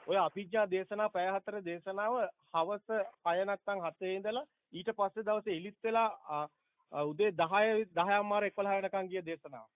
ඔය අභිජ්ජා දේශනා පැය හතර දේශනාව හවස 6 නැත්නම් 7 ඉඳලා ඊට පස්සේ දවසේ එලිත් වෙලා උදේ 10 10 11 වෙනකන් ගිය දේශනාව.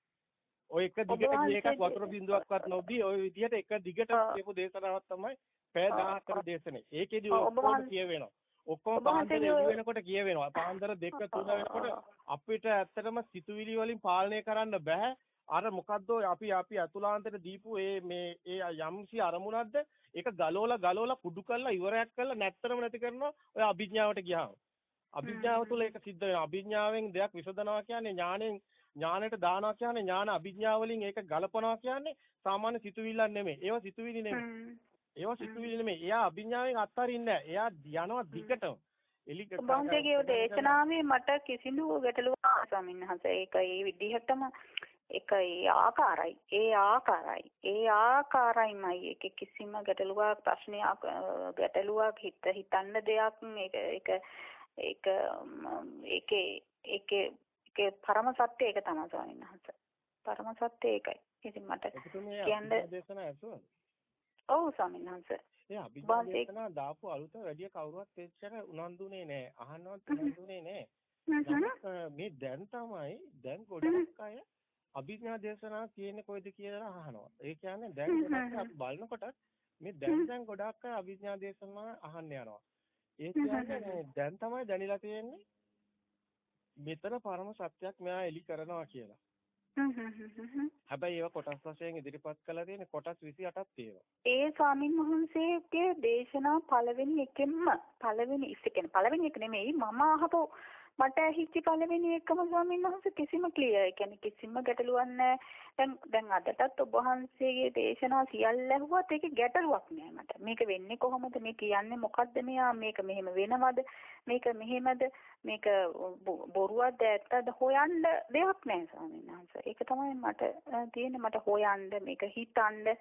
ඔය එක දිගට ගිය එකක් වතුර බින්දුවක්වත් නොබී ඔය විදිහට එක දිගට කියපු දේශනාවක් තමයි පැය 14 දේශනේ. ඒකෙදි ඔක්කොම කියවෙනවා. ඔක්කොම පාන්දර වෙනකොට කියවෙනවා. පාන්දර දෙක තුන වෙනකොට අපිට ඇත්තටම සිතුවිලි වලින් පාලනය කරන්න බෑ. අර මොකද්ද අපි අපි අතුලාන්තයට දීපු ඒ මේ ඒ යම්සි අරමුණක්ද ඒක ගලවලා ගලවලා කුඩු කරලා ඉවරයක් කරලා නැත්තරම නැති කරනවා ඔය අභිඥාවට ගියාම. අභිඥාව තුළ ඒක සිද්ධ වෙනවා. අභිඥාවෙන් දෙයක් විසඳනවා කියන්නේ ඥාණයෙන් ඥාණයට දානවා කියන්නේ ඥාන අභිඥාව වලින් ඒක ගලපනවා කියන්නේ සාමාන්‍ය සිතුවිල්ලක් නෙමෙයි. ඒවා සිතුවිලි නෙමෙයි. ඒවා සිතුවිලි නෙමෙයි. එයා අභිඥාවෙන් අත්හරින්නේ. එයා යනවා දිගටම. එලි බොන්දේගේ දේශනාවේ මට කිසිදු ගැටලුවක් ස්වාමීන් වහන්සේ ඒක ඒ විදිහටම ඒ ආකාරයි. ඒ ආකාරයි. ඒ ආකාරයිමයි ඒක කිසිම ගැටලුවක් ප්‍රශ්නයක් ගැටලුවක් හිත හිතන්න දෙයක් මේක ඒක ඒක ඒකේ ඒකේ ඒකේ පරම සත්‍ය ඒක තමයි ස්වාමීන් වහන්සේ. පරම සත්‍ය ඒකයි. ඉතින් මට කියන්න දේශනා ඇසුවා. ඔව් ස්වාමීන් වහන්සේ. ඒ අභිඥා දේශනා දාපු අලුත වැඩි කවුරුවත් එච්චර උනන්දුනේ නැහැ. අහන්නවත් උනන්දුනේ නැහැ. මේ දැන් තමයි දැන් ගොඩක් අය අභිඥා දේශනා කියන්නේ කොයිද කියලා අහනවා. ඒ කියන්නේ දැන් ගොඩක් බලනකොට මේ දැන් දැන් ගොඩක් අය අභිඥා දේශනා අහන්න යනවා. ඒ කියන්නේ දැන් තමයි දැනিলা තියෙන්නේ මෙතන පරම සත්‍යයක් මෙයා එලි කරනවා කියලා. හැබැයි ඒවා කොටස් වශයෙන් ඉදිරිපත් කළා තියෙන කොටස් 28ක් තියෙනවා. ඒ ස්වාමින් වහන්සේගේ දේශනා පළවෙනි එකෙන්ම පළවෙනි ඉස්ස කියන්නේ පළවෙනි එක නෙමෙයි මම අහපු මට ඇහිච්ච පළවෙනි එකම ස්වාමීන් වහන්සේ කිසිම ක්ලියර් ඒ කියන්නේ කිසිම ගැටලුවක් නැහැ. දැන් දැන් අදටත් ඔබ වහන්සේගේ දේශනා සියල්ල ඇහුවත් ඒකේ ගැටලුවක් නෑ මට. මේක වෙන්නේ කොහොමද? මේ කියන්නේ මොකද්ද මෙයා? මේක මෙහෙම වෙනවද? මේක මෙහෙමද? මේක බොරුවක්ද ඇත්තද හොයන්න දෙයක් නෑ ස්වාමීන් වහන්සේ. ඒක තමයි මට තියෙන්නේ මට හොයන්න මේක හිතන්න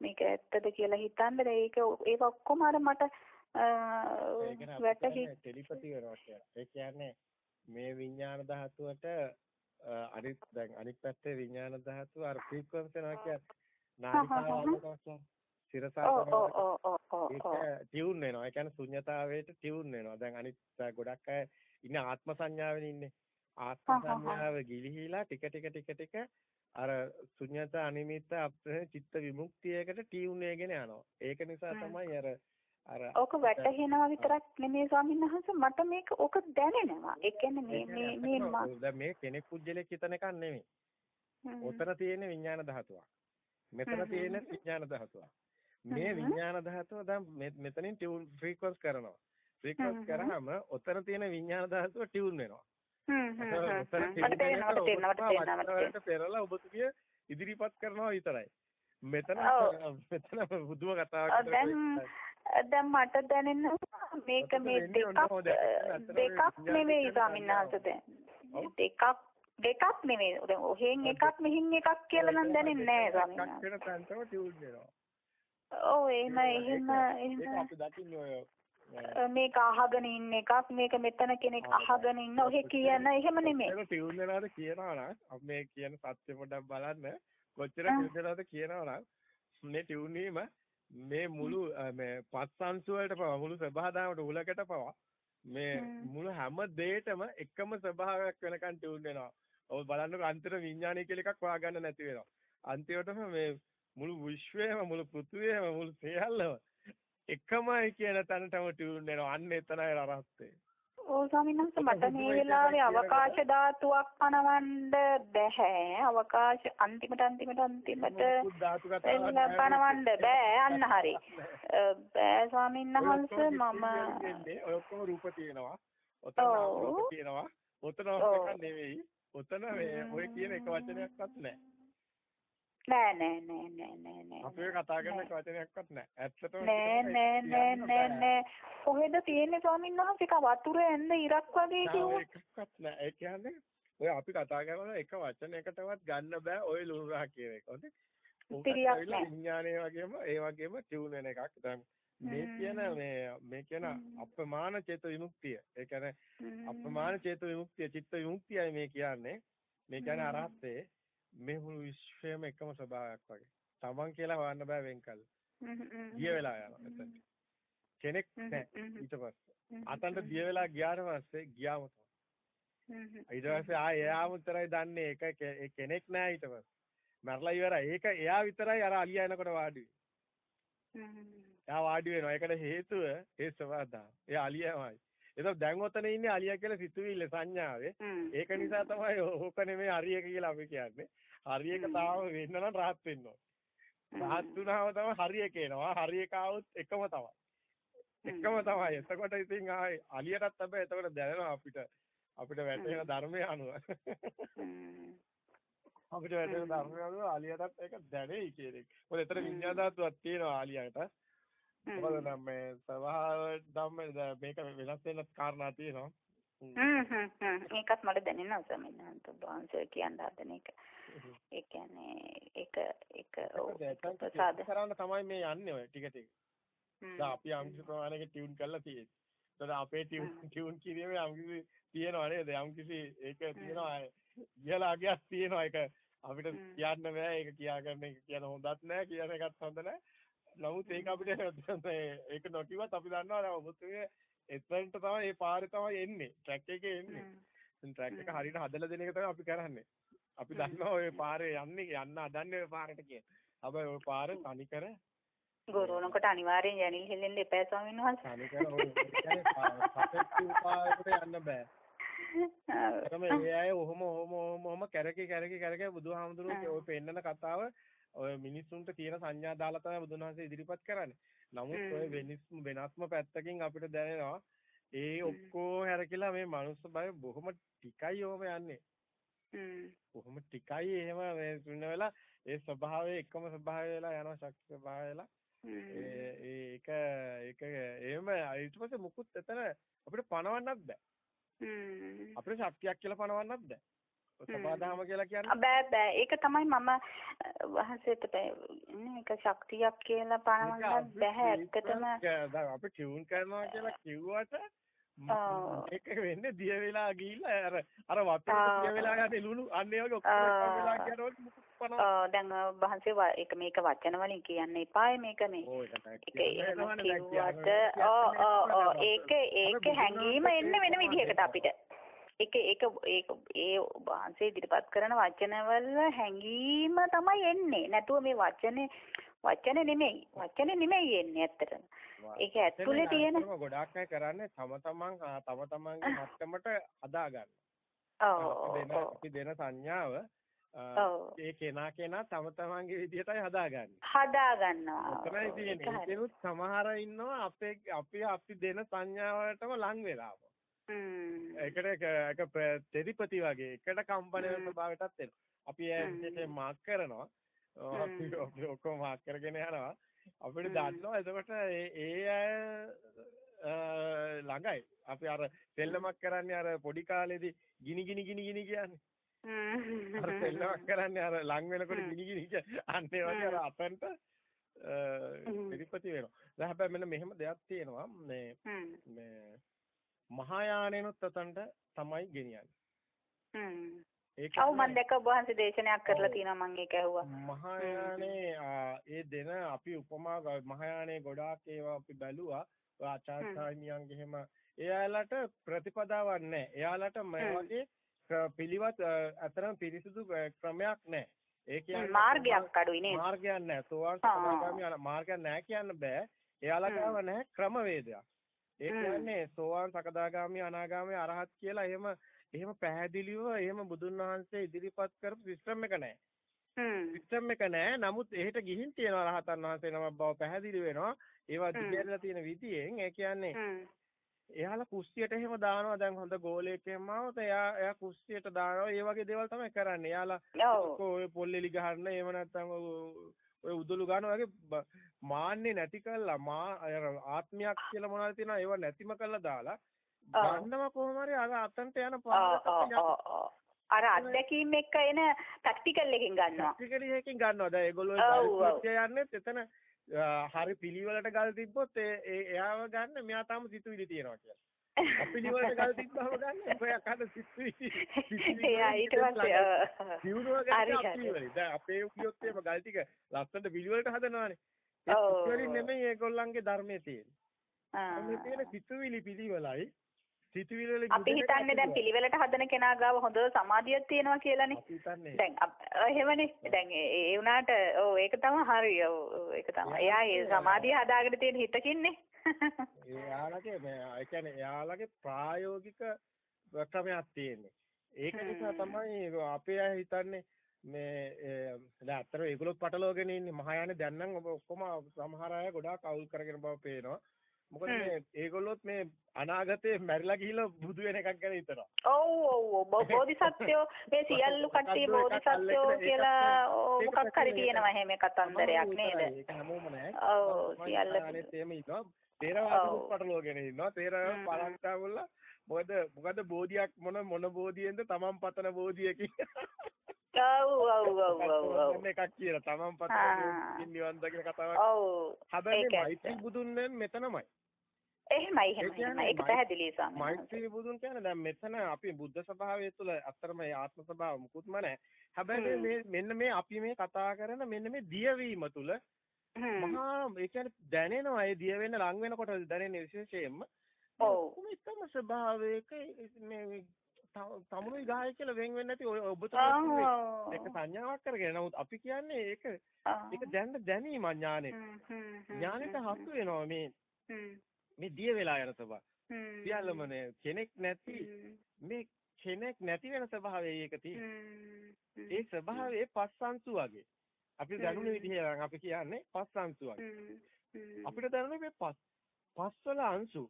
මේක ඇත්තද කියලා හිතන්න ඒක ඒක ඔක්කොම අර මට වැටහි ටෙලිපති කරනවා කියන්නේ. ඒ කියන්නේ මේ විඥාන ධාතුවට අනිත් දැන් අනිත් පැත්තේ විඥාන ධාතුව අර ෆ්‍රීකවන්සි යනවා කියන්නේ නාලිකාව කියන්නේ සිරසාව ඒක ටියුන් වෙනවා. ඒ කියන්නේ ශුන්්‍යතාවයට ටියුන් වෙනවා. දැන් අනිත් ගොඩක් අය ඉන්නේ ආත්ම සංඥාවෙන් ඉන්නේ. ආත්ම සංඥාව ගිලිහිලා ටික ටික ටික ටික අර ශුන්්‍යත අනිමිත්ත අපේ චිත්ත විමුක්තියකට ටියුන් වෙගෙන යනවා. ඒක නිසා තමයි අර අර ඕක වැටහෙනවා විතරක් නෙමෙයි ස්වාමීන් වහන්සේ මට මේක ඕක දැනෙනවා. ඒ කියන්නේ මේ මේ මේ දැන් මේ කෙනෙක් පුජ්‍යලෙක් හිතන එකක් නෙමෙයි. උතර තියෙන විඥාන ධාතුවක්. මෙතන තියෙන විඥාන ධාතුවක්. මේ විඥාන ධාතුව දැන් මෙතනින් ටියුන් ෆ්‍රීකවන්ස් කරනවා. ෆ්‍රීකවන්ස් කරාම උතර තියෙන විඥාන ධාතුව ටියුන් වෙනවා. හ්ම් හ්ම් හ්ම්. පෙරලා ඔබතුමිය ඉදිරිපත් කරනවා විතරයි. මෙතන මෙතන බුදුම කතාවක් දැන් මට දැනෙනවා මේක මේ දෙකක් දෙකක් නෙවෙයි ස්වාමීන් වහන්සේ දැන්. දෙකක් දෙකක් නෙවෙයි. දැන් ඔහෙන් එකක් මෙහින් එකක් කියලා නම් දැනෙන්නේ නැහැ ස්වාමීන් වහන්සේ. ඔව් එහෙම එහෙම එහෙම. අපි දකින්නේ ඔය මේක අහගෙන ඉන්න එකක් මේක මෙතන කෙනෙක් අහගෙන ඉන්න ඔහෙ කියන එහෙම නෙමෙයි. ඒක ටියුන් වෙනවාද කියනවා නම් මේ කියන සත්‍ය පොඩ්ඩක් බලන්න. කොච්චර ටියුන් වෙනවද කියනවා නම් මේ ටියුන් වීම මේ මුළු මේ පස්සංශු වලට පවා මුළු සබහාදාමට උලකට පවා මේ මුළු හැම දෙයකම එකම ස්වභාවයක් වෙනකන් ටියුන් වෙනවා. ඔය බලන්නකො අන්තර විඥානය කියලා එකක් හොයාගන්න නැති වෙනවා. අන්තිමටම මේ මුළු විශ්වයම මුළු පෘථිවියම මුළු සියල්ලම එකමයි කියන තැනටම ටියුන් වෙනවා. අන්න එතනයි රහස්‍යය. ඔව් ස්වාමීන් වහන්සේ මට මේ වෙලාවේ අවකාශ ධාතුවක් පනවන්න බෑ. අවකාශ අන්තිමට අන්තිමට අන්තිමට පනවන්න බෑ. අන්න හරි. බෑ ස්වාමීන් වහන්සේ මම ඔය ඔක්කොම රූප තියෙනවා. ඔතන රූප තියෙනවා. ඔතන එකක් නෙවෙයි. ඔතන ඔය කියන එක වචනයක්වත් නැහැ. නෑ නෑ නෑ නෑ නෑ නෑ. අපි කතා කරන වචනයක්වත් නැහැ. ඇත්තටම නෑ නෑ නෑ නෑ නෑ. කොහෙද තියෙන්නේ ස්වාමීන් වහන්සේ? ක වතුර ඇඳ ඉරක් වගේ කිව්වා. එකක්වත් නැහැ. ඒ කියන්නේ ඔය අපි කතා කරන එක වචනයකටවත් ගන්න බෑ ඔය ලුණුරා කියන එක. හොඳේ. විඥානය වගේම ඒ වගේම ටියුන් වෙන එකක්. දැන් මේ කියන මේ මේ කියන අප්‍රමාණ චේත විමුක්තිය. ඒ කියන්නේ අප්‍රමාණ චේත විමුක්තිය, චිත්ත විමුක්තියයි මේ කියන්නේ. මේ කියන්නේ අරහත්ේ මේ මුළු විශ්වයම එකම ස්වභාවයක් වගේ. තමන් කියලා හොයන්න බෑ වෙන් කළ. ගිය වෙලා යනවා එතන. කෙනෙක් නැහැ ඊට පස්සේ. අතන්ට දිය වෙලා ගියාට පස්සේ ගියාම තමයි. ඊට පස්සේ ආ එයාම විතරයි දන්නේ ඒක කෙනෙක් නැහැ ඊට පස්සේ. මරලා ඉවරයි. ඒක එයා විතරයි අර අලියා එනකොට වාඩි එයා වාඩි වෙනවා. ඒකට හේතුව ඒ ස්වභාවය. එයා අලියාමයි. ඒක දැන් ඔතන ඉන්නේ අලියා කියලා සිතුවිල්ල සංඥාවේ. ඒක නිසා තමයි ඕක නෙමෙයි හරියක කියලා අපි කියන්නේ. හරියක තාම වෙන්න නම් rahat වෙන්න ඕන. rahat වුණාම තමයි හරියක එනවා. හරියක આવොත් එකම තමයි. එකම තමයි. එතකොට ඉතින් ආයි අලියටත් හැබැයි එතකොට දැනෙනවා අපිට අපිට වැටෙන ධර්මය අනුව. අපිට වැටෙන ධර්මය අනුව අලියටත් ඒක දැනෙයි කියන එක. මොකද එතන විඤ්ඤාණ ධාතුවක් තියෙනවා අලියට. මොකද නම් මේ ස්වභාව ධම්ම මේක වෙනස් වෙන කාරණා තියෙනවා. හ්ම් හ්ම් හ්ම් ඒකත් මට දැනෙනවා ස්වාමීන් වහන්සේ කියන්න හදන එක. ඒ කියන්නේ ඒක ඒක සාද කරන්න තමයි මේ යන්නේ ඔය ටික ටික. දැන් අපි යම්කිසි ප්‍රමාණයක ටියුන් කරලා තියෙන්නේ. ඒතකොට අපේ ටියුන් ටියුන් කිරීමේ යම්කිසි තියෙනවා නේද? යම්කිසි ඒක තියෙනවා ඉහලා ගියක් තියෙනවා ඒක අපිට කියන්න බෑ ඒක කියා ගන්න එක කියන හොඳත් නෑ කියන එකත් හොඳ නෑ. නමුත් ඒක අපිට ඒක නොකියවත් අපි දන්නවා නේද මුතුගේ එතනට තමයි මේ පාරේ තමයි එන්නේ. ට්‍රැක් එකේ එන්නේ. ට්‍රැක් එක හරියට හදලා දෙන එක තමයි අපි කරන්නේ. අපි දන්නවා ওই පාරේ යන්නේ යන්න හදන්නේ ওই පාරට කියන. හැබැයි ওই පාර තනිකර ගොරෝනකට අනිවාර්යෙන් යනිල් හෙල්ලෙන්න එපා ස්වාමීන් වහන්සේ. තනිකර ඔය කියන්නේ පපෙට්ටි උපායකට යන්න බෑ. තමයි ඒ අය ඔහොම ඔහොම ඔහොම කැරකි කැරකි කැරකි බුදුහාමුදුරුවෝ ඔය පෙන්නන කතාව ඔය මිනිස්සුන්ට තියෙන සංඥා දාලා තමයි බුදුන් වහන්සේ ඉදිරිපත් කරන්නේ. නමුත් ඔය වෙනස්ම පැත්තකින් අපිට දැනෙනවා ඒ ඔක්කොම හැරකිලා මේ මනුස්ස බය බොහොම ටිකයි ඕම යන්නේ. බොහොම ටිකයි එහෙම මේ තුන වෙලා ඒ ස්වභාවයේ එකම ස්වභාවය වෙලා යනවා ශක්ති ස්වභාවය වෙලා. ඒක ඒක එහෙම ඊට පස්සේ මුකුත් එතන අපිට පණවන්නත් බෑ. අපිට ශක්තියක් කියලා පණවන්නත් බෑ. සබාධාම කියලා කියන්නේ. බෑ බෑ. ඒක තමයි මම වහන්සේට මේක ශක්තියක් කියලා පනවන්න බෑ. ඇත්තටම අපි ටියුන් කරනවා කියලා කිව්වට ඒක වෙන්නේ දිය වෙලා ගිහිල්ලා අර අර වතුරට දිය වෙලා යන ලුණු අන්න ඒ වගේ ඔක්කොම වෙලා කියනකොට දැන් වහන්සේ ඒක මේක වචන වලින් කියන්න එපායි මේක මේ. ඒක එහෙම කිව්වට ඔව් ඔව් ඒක ඒක හැංගීම එන්නේ වෙන විදිහකට අපිට. ඒක ඒක ඒක ඒ වහන්සේ ඉදිරිපත් කරන වචනවල හැඟීම තමයි එන්නේ. නැතුව මේ වචනේ වචන නෙමෙයි. වචන නෙමෙයි එන්නේ ඇත්තටම. ඒක ඇතුලේ තියෙන ගොඩාක් අය කරන්නේ තම තමන් තම තමන්ගේ මට්ටමට හදා ගන්න. ඔව්. දෙන සංඥාව ඒ කෙනා කෙනා තම තමන්ගේ විදිහටයි හදාගන්නේ. හදා ගන්නවා. ඔතනයි තියෙන්නේ. ඒකෙනුත් සමහර ඉන්නවා අපේ අපි අපි දෙන සංඥාවලටම ලං වෙලා. ඒකට ඒක තෙරිපති වගේ එකට කම්පන වෙන ස්වභාවයටත් එනවා. අපි ඒක මාක් කරනවා. අපි ඔක්කොම මාක් කරගෙන යනවා. අපිට දන්නවා එතකොට ඒ අය ළඟයි. අපි අර සෙල්ලමක් කරන්නේ අර පොඩි කාලේදී ගිනි ගිනි ගිනි ගිනි කියන්නේ. අර සෙල්ලමක් කරන්නේ අර ලං වෙනකොට ගිනි ගිනි කියන්නේ. අන්න ඒ වගේ අර අපන්ට පිරිපති වෙනවා. දැන් හැබැයි මෙන්න මෙහෙම දෙයක් තියෙනවා මේ මේ මහායානෙනුත් අතන්ට තමයි ගෙනියන්නේ. හ්ම්. ඒක ඔව් මම දැක්ක ඔබ වහන්සේ දේශනයක් කරලා තියෙනවා මම ඒක ඇහුවා. මහායානේ ඒ දෙන අපි උපමා මහායානේ ගොඩාක් ඒවා අපි බැලුවා. ආචාර්යයන්ගේ එහෙම එයාලට ප්‍රතිපදාවක් නැහැ. එයාලට මේ වගේ පිළිවත් අතරම පිරිසිදු ක්‍රමයක් නැහැ. ඒ කියන්නේ මාර්ගයක් අඩුයි නේද? මාර්ගයක් නැහැ. සෝවාන් සමාගාමී මාර්ගයක් නැහැ කියන්න බෑ. එයාලා ගාව නැහැ ක්‍රමවේදයක්. ඒ කියන්නේ සෝවාන් සකදාගාමි අනාගාමි අරහත් කියලා එහෙම එහෙම පැහැදිලිව එහෙම බුදුන් වහන්සේ ඉදිරිපත් කරපු සිස්ටම් එක නැහැ. හ්ම්. සිස්ටම් එක නැහැ. නමුත් එහෙට ගිහින් තියෙනවා රහතන් වහන්සේ නමක් බව පැහැදිලි වෙනවා. ඒවා දිගහැරලා තියෙන විදියෙන් ඒ කියන්නේ එයාලා කුස්සියට එහෙම දානවා දැන් හොඳ ගෝලයක් එහෙම આવත එයා එයා කුස්සියට දානවා ඒ වගේ දේවල් තමයි කරන්නේ. එයාලා ඔය පොල්ලෙලි ගහන්න එහෙම නැත්නම් ඔය උදළු ගන්නවා වගේ මාන්නේ නැති කළා මා ආත්මයක් කියලා මොනවද තියෙනවා ඒව නැතිම කළා දාලා ගන්නව කොහොම හරි අර අතන්ට යන පාරකට අර අත්දැකීම් එක්ක එන ටැක්ටිකල් එකකින් ගන්නවා. ටැක්ටිකලි එකකින් ගන්නවා. දැන් ඒගොල්ලෝ යන්නේ එතන හරි පිළිවෙලට ගල් තිබ්බොත් ඒ එයාව ගන්න මෙයා තාම සිතුවිලි තියනවා කියලා. අපිලිවලට ගල් තිබ්බම ගන්න ඔයක් අර සිතුවිලි. එයා ඊට පස්සේ දිනුවා ගන්න අපිලිවලයි. දැන් අපේ කියොත් එහෙම ගල් ටික ලස්සනට පිළිවෙලට හදනවානේ. ඒ සිතුවිලි නෙමෙයි ඒගොල්ලන්ගේ ධර්මයේ තියෙන්නේ. ආ. මේ තියෙන සිතුවිලි පිළිවෙලයි සිතුවිලි වල අපි හිතන්නේ දැන් පිළිවෙලට හදන කෙනා ගාව හොඳ සමාධියක් තියෙනවා කියලානේ. දැන් එහෙමනේ. දැන් ඒ වුණාට ඔව් ඒක තමයි හරි. ඔව් ඒක තමයි. එයා ඒ සමාධිය හදාගෙන තියෙන හිතකින්නේ. එයාලගේ ඒ කියන්නේ එයාලගේ ප්‍රායෝගික ක්‍රමයක් තියෙන්නේ. ඒක නිසා තමයි අපේ අය හිතන්නේ මේ දැන් අතර ඒගොල්ලෝ පටලවගෙන ඉන්නේ මහායානේ දැන් නම් ඔක්කොම සමහර අය ගොඩාක් අවුල් කරගෙන බව පේනවා. මොකද මේ ඒගොල්ලොත් මේ අනාගතේ මැරිලා ගිහිල්ලා බුදු වෙන එකක් ගැන හිතනවා. ඔව් ඔව් ඔව් බෝධිසත්වෝ මේ සියල්ලු කට්ටිය බෝධිසත්වෝ කියලා මොකක් හරි තියෙනවා එහෙම කතන්දරයක් නේද? ඒක හැමෝම නෑ. ඔව් සියල්ල අනිත් එහෙම ඉන්නවා. තේරවාදෙත් පටලවගෙන ඉන්නවා. තේරවාද පරංචාවුල්ල මොකද මොකද බෝධියක් මොන මොන බෝධියෙන්ද තමන් පතන බෝධියකින් ඔව් ඔව් ඔව් ඔව් එකක් කියලා තමන් පතන නිවන් දකින කතාවක්. ඔව්. හැබැයි මෛත්‍රී බුදුන් මෙතනමයි. එහෙමයි එහෙමයි ඒක පැහැදිලි ස්වාමීනි. මෛත්‍රී බුදුන් කියන්නේ දැන් මෙතන අපි බුද්ධ ස්වභාවය තුළ අත්‍තරම ආත්ම ස්වභාව මුකුත්ම නැහැ. හැබැයි මේ මෙන්න මේ අපි මේ කතා කරන මෙන්න මේ දියවීම තුළ මහා ඒ කියන්නේ දැනෙනවා ඒ දිය වෙන්න ලඟ වෙනකොට දැනෙන විශේෂයෙන්ම ඔව්. එකම ස්වභාවයක මේ තමුණුයි ගහයි කියලා වෙන් වෙන්නේ නැති ඔය ඔබතුමා ඒක සංඥාවක් කරගෙන. නමුත් අපි කියන්නේ ඒක ඒක දැන්න දැනීම ඥානෙට. ඥානෙට හසු වෙනවා මේ මේ දිය වෙලා යන ස්වභාව. සියල්ලම කෙනෙක් නැති මේ කෙනෙක් නැති වෙන ස්වභාවය ඒක ඒ ස්වභාවයේ පස්සන්සු වගේ. අපි දැනුන විදිහ අපි කියන්නේ පස්සන්සු වගේ. අපිට දැනුනේ මේ පස් පස්වල අංශු.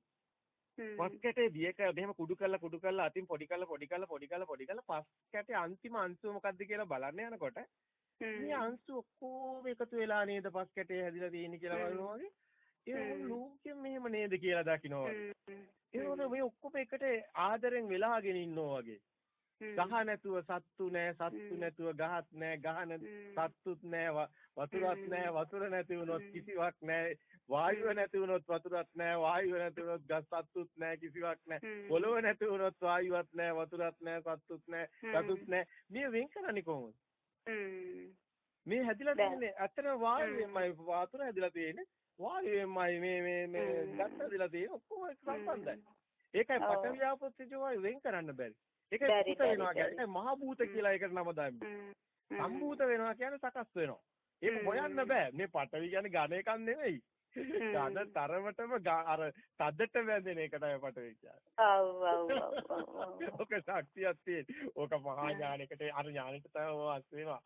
පස් කැටේ දියක මෙහෙම කුඩු කරලා කුඩු කරලා අතින් පොඩි කරලා පොඩි කරලා පොඩි කරලා පොඩි කරලා පස් කැටේ අන්තිම අංශුව මොකද්ද කියලා බලන්න යනකොට මේ අංශු ඔක්කොම එකතු වෙලා නේද පස් කැටේ හැදිලා තියෙන්නේ කියලා බලනවා වගේ ඒ ලෝකෙ මෙහෙම නේද කියලා දකින්නවා. ඒ මේ ඔක්කොම එකට ආදරෙන් වෙලාගෙන ඉන්නවා වගේ. ගහ නැතුව සත්තු නෑ සත්තු නැතුව ගහත් නෑ ගහ සත්තුත් නෑ වතුරත් නෑ වතුර නැති වුණොත් කිසිවක් නෑ වායුව නැති වුණොත් වතුරත් නෑ වායුව නැති වුණොත් ගස් සත්තුත් නෑ කිසිවක් නෑ. පොළොව නැති වුණොත් වායුවත් නෑ වතුරත් නෑ සත්තුත් නෑ ගසුත් නෑ. මේ වෙන් කරන්නේ කොහොමද? මේ හැදිලා තියෙන්නේ ඇත්තටම වායුවෙන්මයි. වතුර හැදිලා තියෙන්නේ වායුවෙන්මයි මේ මේ මේ ගස් හැදිලා තියෙන්නේ ඔක්කොම සම්බන්ධයි. ඒකයි පඨවි ආපෝ තේජෝ වායු වෙන් කරන්න බැරි. ඒක භූත වෙනවා කියන්නේ. මහ භූත කියලා ඒකට නම දාන්නේ. සම්භූත වෙනවා කියන්නේ සකස් වෙනවා. ඒක හොයන්න බෑ. මේ පටවි කියන්නේ ඝන එකක් නෙවෙයි. ඝන තරමටම අර තදට වැදෙන එක තමයි පටවි කියන්නේ. ඔව් ඔව්. ඔක ශක්තියක් තියෙන. ඕක මහා ඥානෙකට අර ඥානෙට තමයි වාස් වෙනවා.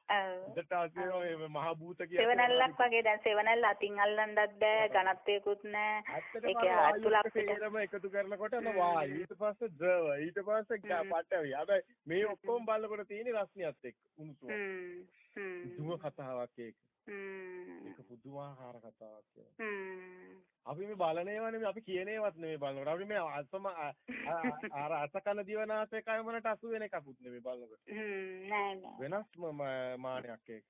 දෙට ආසියෝ මේ මහා භූත කියන්නේ. සෙවණල්ලක් වගේ දැන් සෙවණල්ල අතින් අල්ලන්නත් බෑ ඝනත්වයකුත් නෑ. ඒක අතුලක් පිටරම එකතු කරනකොට වායු ඊට පස්සේ ද්‍රව ඊට පස්සේ පටවි. හැබැයි මේ ඔක්කොම බලනකොට තියෙන රස්නියත් එක්ක උණුසුම. දුම කතාවක් ඒක. ඒක පුදුමාකාර කතාවක් කියලා. අපි මේ බලන ඒවා නෙමෙයි අපි කියන ඒවාත් නෙමෙයි බලනකොට. අපි මේ අසම අර අසකන දිවනාසය කය මොනට අසු වෙන එකකුත් නෙමෙයි බලනකොට. නෑ නෑ. වෙනස් මානයක් ඒක.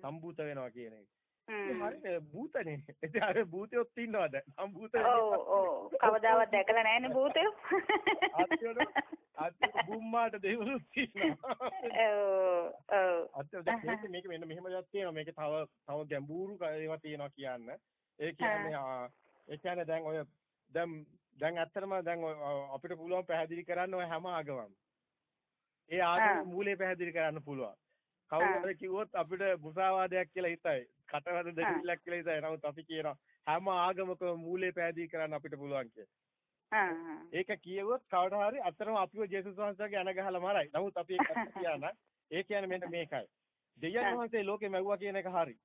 සම්භූත වෙනවා කියන එක. හරිනේ භූතනේ. ඉතින් අර භූතයොත් ඉන්නවද? සම්භූත ඔව් ඔව්. කවදාවත් දැකලා නැහැනේ භූතයෝ. අත්‍යවද අත්‍ය බුම්මාට දෙවලුත් ඉන්නවා. ඔව් ඔව්. අත්‍ය මේක මෙන්න මෙහෙම දෙයක් තියෙනවා. මේක තව තව ගැඹුරු ඒවා තියෙනවා කියන්න. ඒ කියන්නේ ඒ කියන්නේ දැන් ඔය දැන් දැන් ඇත්තටම දැන් අපිට පුළුවන් පැහැදිලි කරන්න ඔය හැම ආගමක්ම. ඒ ආගම මූලයේ පැහැදිලි කරන්න පුළුවන්. කවුරු හරි කිව්වොත් අපිට මුසාවාදයක් කියලා හිතයි. කටවද දෙවිලක් කියලා හිතයි. නමුත් අපි කියනවා හැම ආගමකම මූලයේ පැහැදිලි කරන්න අපිට පුළුවන් කියලා. ඒක කියවොත් කවදා හරි අතරම අපිව ජේසුස් වහන්සේගේ අණ ගහලා මරයි. නමුත් අපි ඒක කියන ඒ කියන්නේ මෙන්න මේකයි. දෙවියන් වහන්සේ ලෝකෙ මැව්වා කියන එක හරි.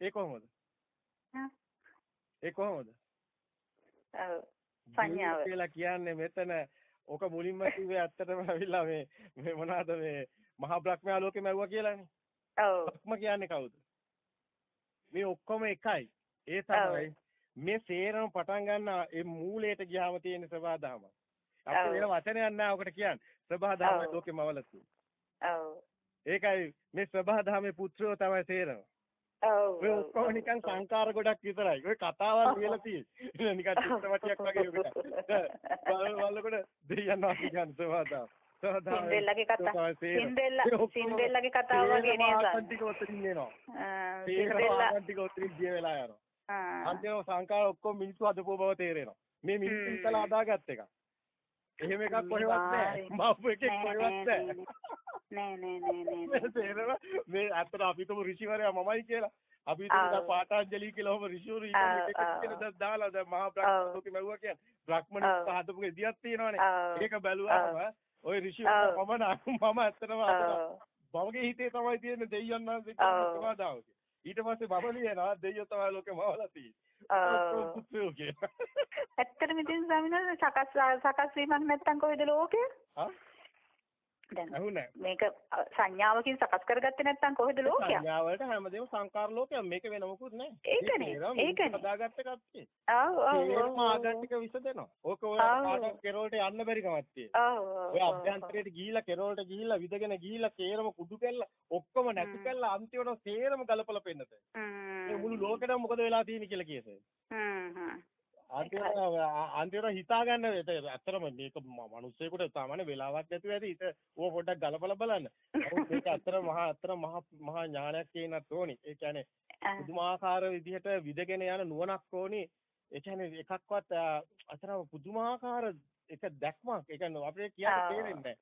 ඒ කොහොමද? ඒ කොහොමද? සංඥාව. කියලා කියන්නේ මෙතන ඔක මුලින්ම කිව්වේ ඇත්තටම ඇවිල්ලා මේ මේ මොනවාද මේ මහා බ්‍රහ්මයා ලෝකෙම ඇව්වා කියලානේ. ඔව්. බ්‍රහ්ම කියන්නේ කවුද? මේ ඔක්කොම එකයි. ඒ තමයි මේ සේරම පටන් ගන්න ඒ මූලයට ගියාම තියෙන සබහාදහම. අපිට වෙන වචනයක් නැහැ ඔකට කියන්නේ. සබහාදහම. ලෝකෙම අවලතු. ඔව්. ඒකයි මේ සබහාදහමේ පුත්‍රයෝ තමයි සේරම. ඔව්. ඔය ඔක්කොම නිකන් සංකාර ගොඩක් විතරයි. ඔය කතාවක් කියලා තියෙන්නේ. නිකන් චිත්‍රපටයක් වගේ ඔකට. බල බලකොට දෙයයන් වාගේ කියන්නේ සබහාදහම. සින්ඩෙල්ලාගේ කතා තමයි සේරම. සින්ඩෙල්ලා සින්ඩෙල්ලාගේ කතාව වගේ නේද? ආකන්තික ඔතනින් එනවා. සින්ඩෙල්ලා ආකන්තික ඔතනින් ගිය වෙලා යනවා. අන්තිම සංකාර ඔක්කොම මිනිස්සු හදපුව බව තේරෙනවා. මේ මිනිස්සු. ඉතලා හදාගත්ත එකක්. එහෙම එකක් කොහෙවත් නැහැ. මව් එකෙක් කොහෙවත් නැහැ. නෑ නෑ නෑ නෑ තේරෙනවා මේ අතට අපිටම ඍෂිවරයා මමයි කියලා. අපි ආ. හිතුවා පාඨාංජලි කියලා ඔබ ඍෂිවරු ඉන්න එක. කියලා දැන් දාලා දැන් මහා ආ. බ්‍රහ්ම ලෝකෙ මැව්වා කියන්නේ. බ්‍රහ්මනිස්ස ආ. හදපු ගෙදියක් තියෙනවනේ. ඒක බැලුවාම ඔය ආ. මම මම ඇත්තටම. මමගේ හිතේ තමයි තියෙන්නේ දෙයියන්. කියන සමාදාව. ඊට පස්සේ මම ලියනවා දෙයියෝ තමයි ලෝකෙ මවලා තියෙන්නේ. ඇත්තටම ඉතින් ස්වාමීන් වහන්සේ සකස් සකස් වීමක් නැත්තම් කොහෙද ලෝකය? දැන්. මේක සංඥාවකින් සකස් කරගත්තේ නැත්තම් කොහෙද ලෝකය? සංඥාවලට හැමදේම සංකාර ලෝකයක් මේක වෙන මොකුත් නැහැ. ඒකනේ, ඒකනේ. හදාගත්ත කට්ටිය. ඔව් ඔව් ඒකම ඔව්. ආගන්තික විස දෙනවා. ඕක ඔය. කාටවත් කෙරවලට යන්න බැරි කමක් තියෙනවා. ඔව් ඔව්. ඔය අභ්‍යන්තරයට ගිහිල්ලා කෙරවලට ගිහිල්ලා විදගෙන ගිහිල්ලා සේරම කුඩු කැල්ල ඔක්කොම නැති. කැල්ල අන්තිමට සේරම ගලපලා පෙන්නත. මේ මුළු ලෝකෙටම මොකද වෙලා තියෙන්නේ කියලා කියසේ. හ්ම් හ්ම්. අන්තිමට ආ- අන්තිමට හිතා ගන්න ඇත්තටම මේක ම- මිනිස්සෙකුට සාමාන්‍ය වෙලාවක් නැතුව ඇති හිත ඕක පොඩ්ඩක් ගලපලා බලන්න. මේක ඇත්තට මහා ඇත්තට මහා මහා ඥානයක් කියනත් ඕනි. ඒ කියන්නේ. පුදුමාකාර විදිහට විදගෙන යන නුවණක් ඕනි. ඒ කියන්නේ එකක්වත් අතර පුදුමාකාර එක දැක්මක්. ඒ කියන්නේ අපිට කියන්න. තේරෙන්නේ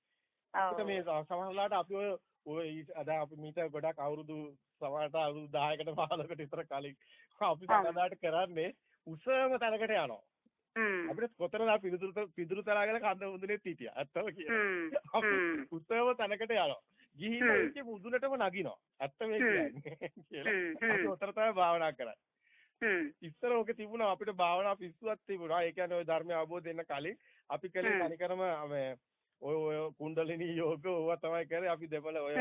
නැහැ. මේ සමහරලාට අපි ඔය ඔය අද අපි මීට ගොඩක් අවුරුදු සමහරට අවුරුදු 10කට 15කට විතර කලින් අපි. සමහරලාට කරන්නේ උසම තැනකට යනවා. අපිට කොතරම් පිදුරු පිදුරු තරගෙන කඳ මුදුනේත් හිටියා. ඇත්තම කියනවා. අපි. උසම තැනකට යනවා. ගිහිල්ලා. ඒකේ මුදුනටම නගිනවා. ඇත්ත මේ. කියන්නේ. කියලා. අපි. උතර තමයි භාවනා කරන්නේ. ඉස්සර ඔක තිබුණා අපිට භාවනා පිස්සුවක් තිබුණා. ඒ කියන්නේ ওই ධර්මය අවබෝධ වෙන්න කලින් අපි කලේ. තනිකරම මේ ඔය ඔය කුණ්ඩලිනී යෝග ඕවා තමයි කරේ අපි දෙපළ ඔය.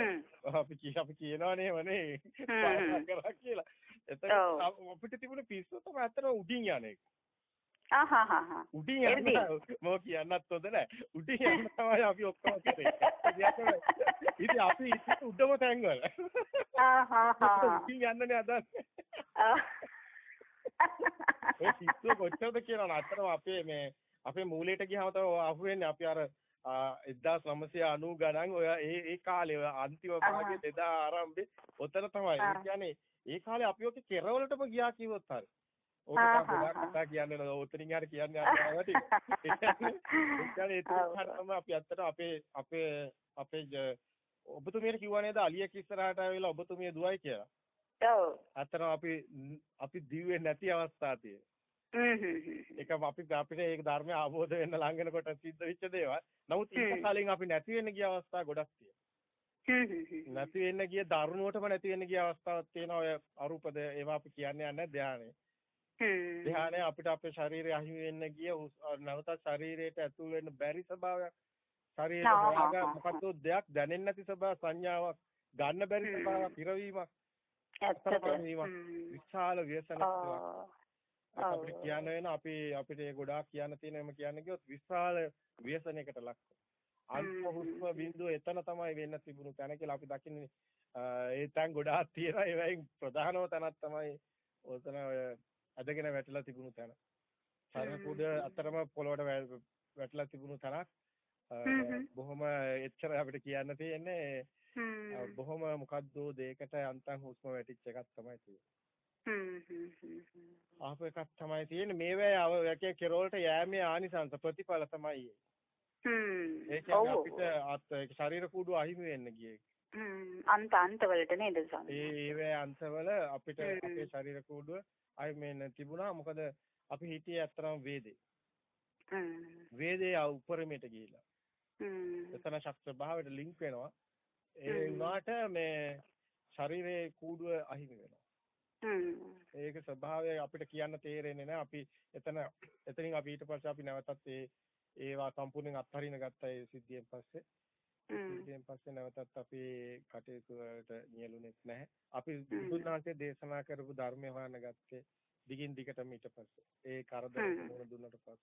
අපි අපි කියනවනේ වනේ. භාවනා කරා කියලා. එතකොට. අපිට තිබුණ පිස්සුව තමයි අතන උඩින් යන එක. ආහාහා. උඩින් යන්න. මම කියන්නත් හොඳ නැහැ. උඩින් යන්න තමයි අපි ඔක්කොම කරේ. ඉතින් අපි ඉතින් උඩම තැන්වල. ආහාහා. උඩින් යන්නනේ හදන්නේ. ආ. ඒ පිස්සුව කොච්චරද කියනවා අතරම අපේ මේ අපේ මූලයට ගියාම තමයි අහු වෙන්නේ අපි අර 1990 ගණන් ඔය ඒ ඒ කාලේ අන්තිම භාගයේ දෙදා ආරම්භේ ඔතන තමයි. ඒ. කියන්නේ ඒ කාලේ අපි ඔක කෙරවලටම ගියා කිව්වොත් හරි. ඕක තමයි කතා කියන්නේ නේද? ඔතනින් හරි කියන්නේ අරවට. ඒ කියන්නේ ඒ අපි ඇත්තට අපේ අපේ අපේ ඔබතුමියට කිව්වා නේද අලියෙක් ඉස්සරහට ආවිලා ඔබතුමිය දුවයි කියලා. ඔව්. ඇත්තටම අපි අපි දිව්වේ නැති අවස්ථා තියෙනවා. ඒක අපිට අපිට ඒක ධර්මය අවබෝධ වෙන්න ළඟනකොට සිද්ධ වෙච්ච දේවල්. නමුත් ඊට. කලින් අපි නැති වෙන්න ගිය අවස්ථා ගොඩක් තියෙනවා. නැති වෙන්න ගිය දරුණුවටම නැති වෙන්න ගිය අවස්ථාවක් තියෙනවා. ඔය අරූපද ඒවා අපි කියන්නේ නැහැ ධානය. ධානය අපිට අපේ ශරීරය අහිමි වෙන්න ගිය නැවත ශරීරයට ඇතුල් වෙන්න බැරි ස්වභාවයක්. ශරීරය ආ, මොකද්ද දෙයක් දැනෙන්නේ නැති ස්වභාව සංඥාවක් ගන්න බැරි. ස්වභාවයක්. අතරපරිවීමක්. හ්ම්. විශාල ව්‍යසනයක් අපිට. කියන්න වෙන අපි අපිට ගොඩාක් කියන්න තියෙන එම කියන්න ගියොත් විශාල ව්‍යසනයකට ලක් අල්ප. හුස්ම බිඳුව එතන තමයි වෙන්න තිබුණු තැන කියලා අපි දකින්නේ ඒ තැන් ගොඩාක් තියෙනවා ඒවයින් ප්‍රධානම තැනක් තමයි ඔතන ඇදගෙන වැටලා තිබුණු තැන. හ්ම්. කුඩ අතරම පොළොවට වැටලා තිබුණු තැනක්. බොහොම එච්චර අපිට කියන්න තියෙන්නේ. බොහොම මොකද්ද දෙයකට යන්තම් හුස්ම වැටිච්ච එකක් තමයි තියෙන්නේ. ආපු එකක් තමයි තියෙන්නේ මේවැය යකේ කෙරෝල්ට යෑමේ ආනිසංස ප්‍රතිඵල තමයි ඒ. හ්ම්. ඒ කියන්නේ. අපිට අත් ශරීර කූඩුව අහිමි වෙන්න ගියේ. හ්ම්. අන්ත අන්තවලට නේද ස්වාමී? ඒ ඒවැය අංශවල අපිට. අපේ ශරීර කූඩුව අහිමි වෙන්න තිබුණා. මොකද අපි හිටියේ අත්‍තරම වේදේ. හ්ම්. වේදේ ආ උපරිමයට ගිහිලා. හ්ම්. එතන ශක්ති භාවයට ලින්ක් වෙනවා. ඒ. වුණාට මේ ශරීරයේ කූඩුව අහිමි වෙනවා. ඒක ස්වභාවය අපිට කියන්න තේරෙන්නේ නැහැ. අපි එතන එතනින් අපි ඊට පස්සේ අපි නැවතත් ඒ ඒවා සම්පූර්ණයෙන් අත්හරින්න ගත්තා ඒ සිද්ධියෙන් පස්සේ. සිද්ධියෙන් පස්සේ නැවතත් අපි කටයුතු වලට නියැලුනේත් නැහැ. අපි බුදුන් වහන්සේ දේශනා කරපු ධර්මය හොයන්න ගත්තේ දිගින් දිගටම ඊට පස්සේ. ඒ කරදර. මුණ දුන්නට පස්සේ.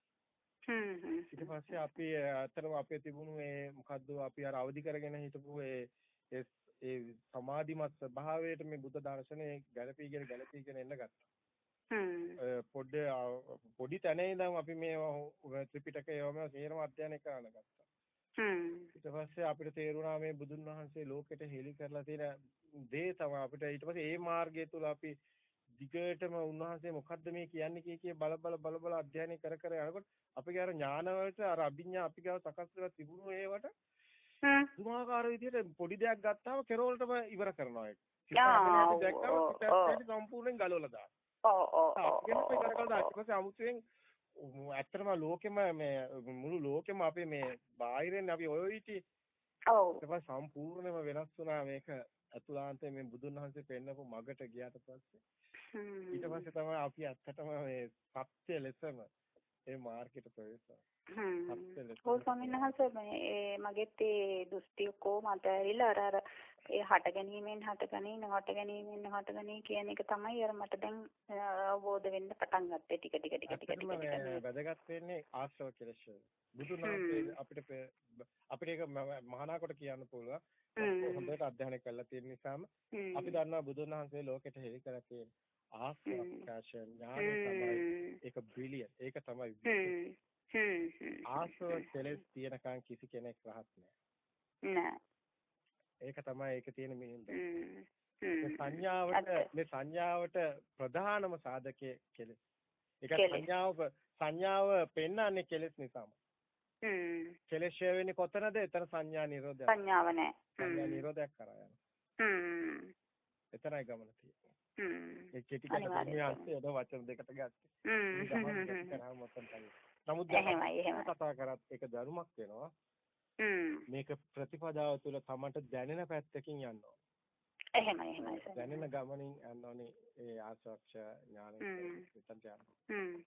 ඊට පස්සේ අපි අතරම අපේ තිබුණු ඒ මොකද්ද අපි අර අවදි කරගෙන හිටපු ඒ ඒ සමාධිමත් ස්වභාවයට මේ බුද්ධ දර්ශනේ ගැළපීගෙන ගැළපීගෙන එන්න ගත්තා. අ, පොඩි තැනේ ඉඳන් අපි මේ ත්‍රිපිටකය යවම සේරම අධ්‍යයනය කරන්න ගත්තා. ඊට පස්සේ අපිට තේරුණා මේ බුදුන් වහන්සේ ලෝකෙට හෙළි කරලා තියෙන දේ තමයි අපිට ඊට පස්සේ ඒ මාර්ගය තුල අපි දිගටම උන්වහන්සේ මොකද්ද මේ කියන්නේ කිය කිය බල බල බල බල අධ්‍යයනය කර කර යනකොට අපේ අර ඥාන වලට අර අභිඥා අපි ගාව සකස් කරලා තිබුණු ඒවට. පුදුමාකාර විදිහට පොඩි දෙයක් ගත්තාම කෙරවලටම ඉවර කරනවා ඒක. සිතක් දැක්කම. ඇති සම්පූර්ණයෙන් ගලවලා දානවා. ඔව් ඔව් ඔව්. ඉවර කරලා ඔව්. ඊට පස්සේ අමුතුවෙන් ඇත්තටම ලෝකෙම මේ මුළු ලෝකෙම අපි මේ බාහිරෙන් අපි ඔය ඉති ඔව්. ඊට පස්සේ සම්පූර්ණයෙන්ම වෙනස් වුණා මේක අතුලාන්තයෙන් මේ බුදුන් වහන්සේ පෙන්නපු මගට ගියාට පස්සේ. ඊට පස්සේ තමයි අපි ඇත්තටම මේ සත්‍ය ලෙසම ඒ මාර්ගෙට ප්‍රවේශ හ්ම්. ඔව් ස්වාමීන් වහන්සේ මේ මගෙත් ඒ දෘෂ්ටි ඔක්කොම අතහැරිලා අර අර ඒ හට ගැනීමෙන් හට ගැනීම නොහට ගැනීමෙන් නොහට ගැනීම කියන එක තමයි අර මට දැන් අවබෝධ වෙන්න පටන් ගත්තේ ටික ටික ටික ටික ටික ටික. වැදගත් වෙන්නේ ආශ්‍රව කෙලෙස්. බුදුන්. වහන්සේ අපිට අපිට ඒක මහානා කොට කියන්න පුළුවන්. හොඳට අධ්‍යයනය කරලා තියෙන නිසාම. අපි දන්නවා බුදුන් වහන්සේ ලෝකෙට හෙළි කරලා තියෙන. ප්‍රකාශ ඥානය තමයි. ඒක බ්‍රිලියන්ට්. ඒක තමයි ආශ්‍රව කෙලෙස් තියෙනකන් කිසි කෙනෙක් රහත් නෑ. නෑ. ඒක තමයි ඒකේ තියෙන මිනින්ද. හ්ම්. මේ හ්ම්. සංඥාවට. මේ සංඥාවට ප්‍රධානම සාධකයේ කෙලෙස්. ඒක. සංඥාව සංඥාව පෙන්වන්නේ කෙලෙස් නිසාම. හ්ම්. කෙලෙස් වෙන්නේ කොතනද? එතන සංඥා නිරෝධය. සංඥාව නෑ. සංඥා. නිරෝධයක් කරා යනවා. හ්ම්. එතරයි ගමන තියෙන්නේ. හ්ම්. ඒ කෙටි අනිවාර්යයෙන්. මේ අස්සේ වචන දෙකට ගත්තේ. හ්ම්. නමුත්. කතා කරත් ඒක ධර්මයක් වෙනවා. මේක ප්‍රතිපදාව තුළ තමන්ට දැනෙන පැත්තකින් යන්න ඕන. එහෙමයි එහෙමයි සර්. දැනෙන ගමනින් යන්න ඕනේ ඒ ආසක්ෂ ඥානෙ හ්ම්. එතනට යන්න.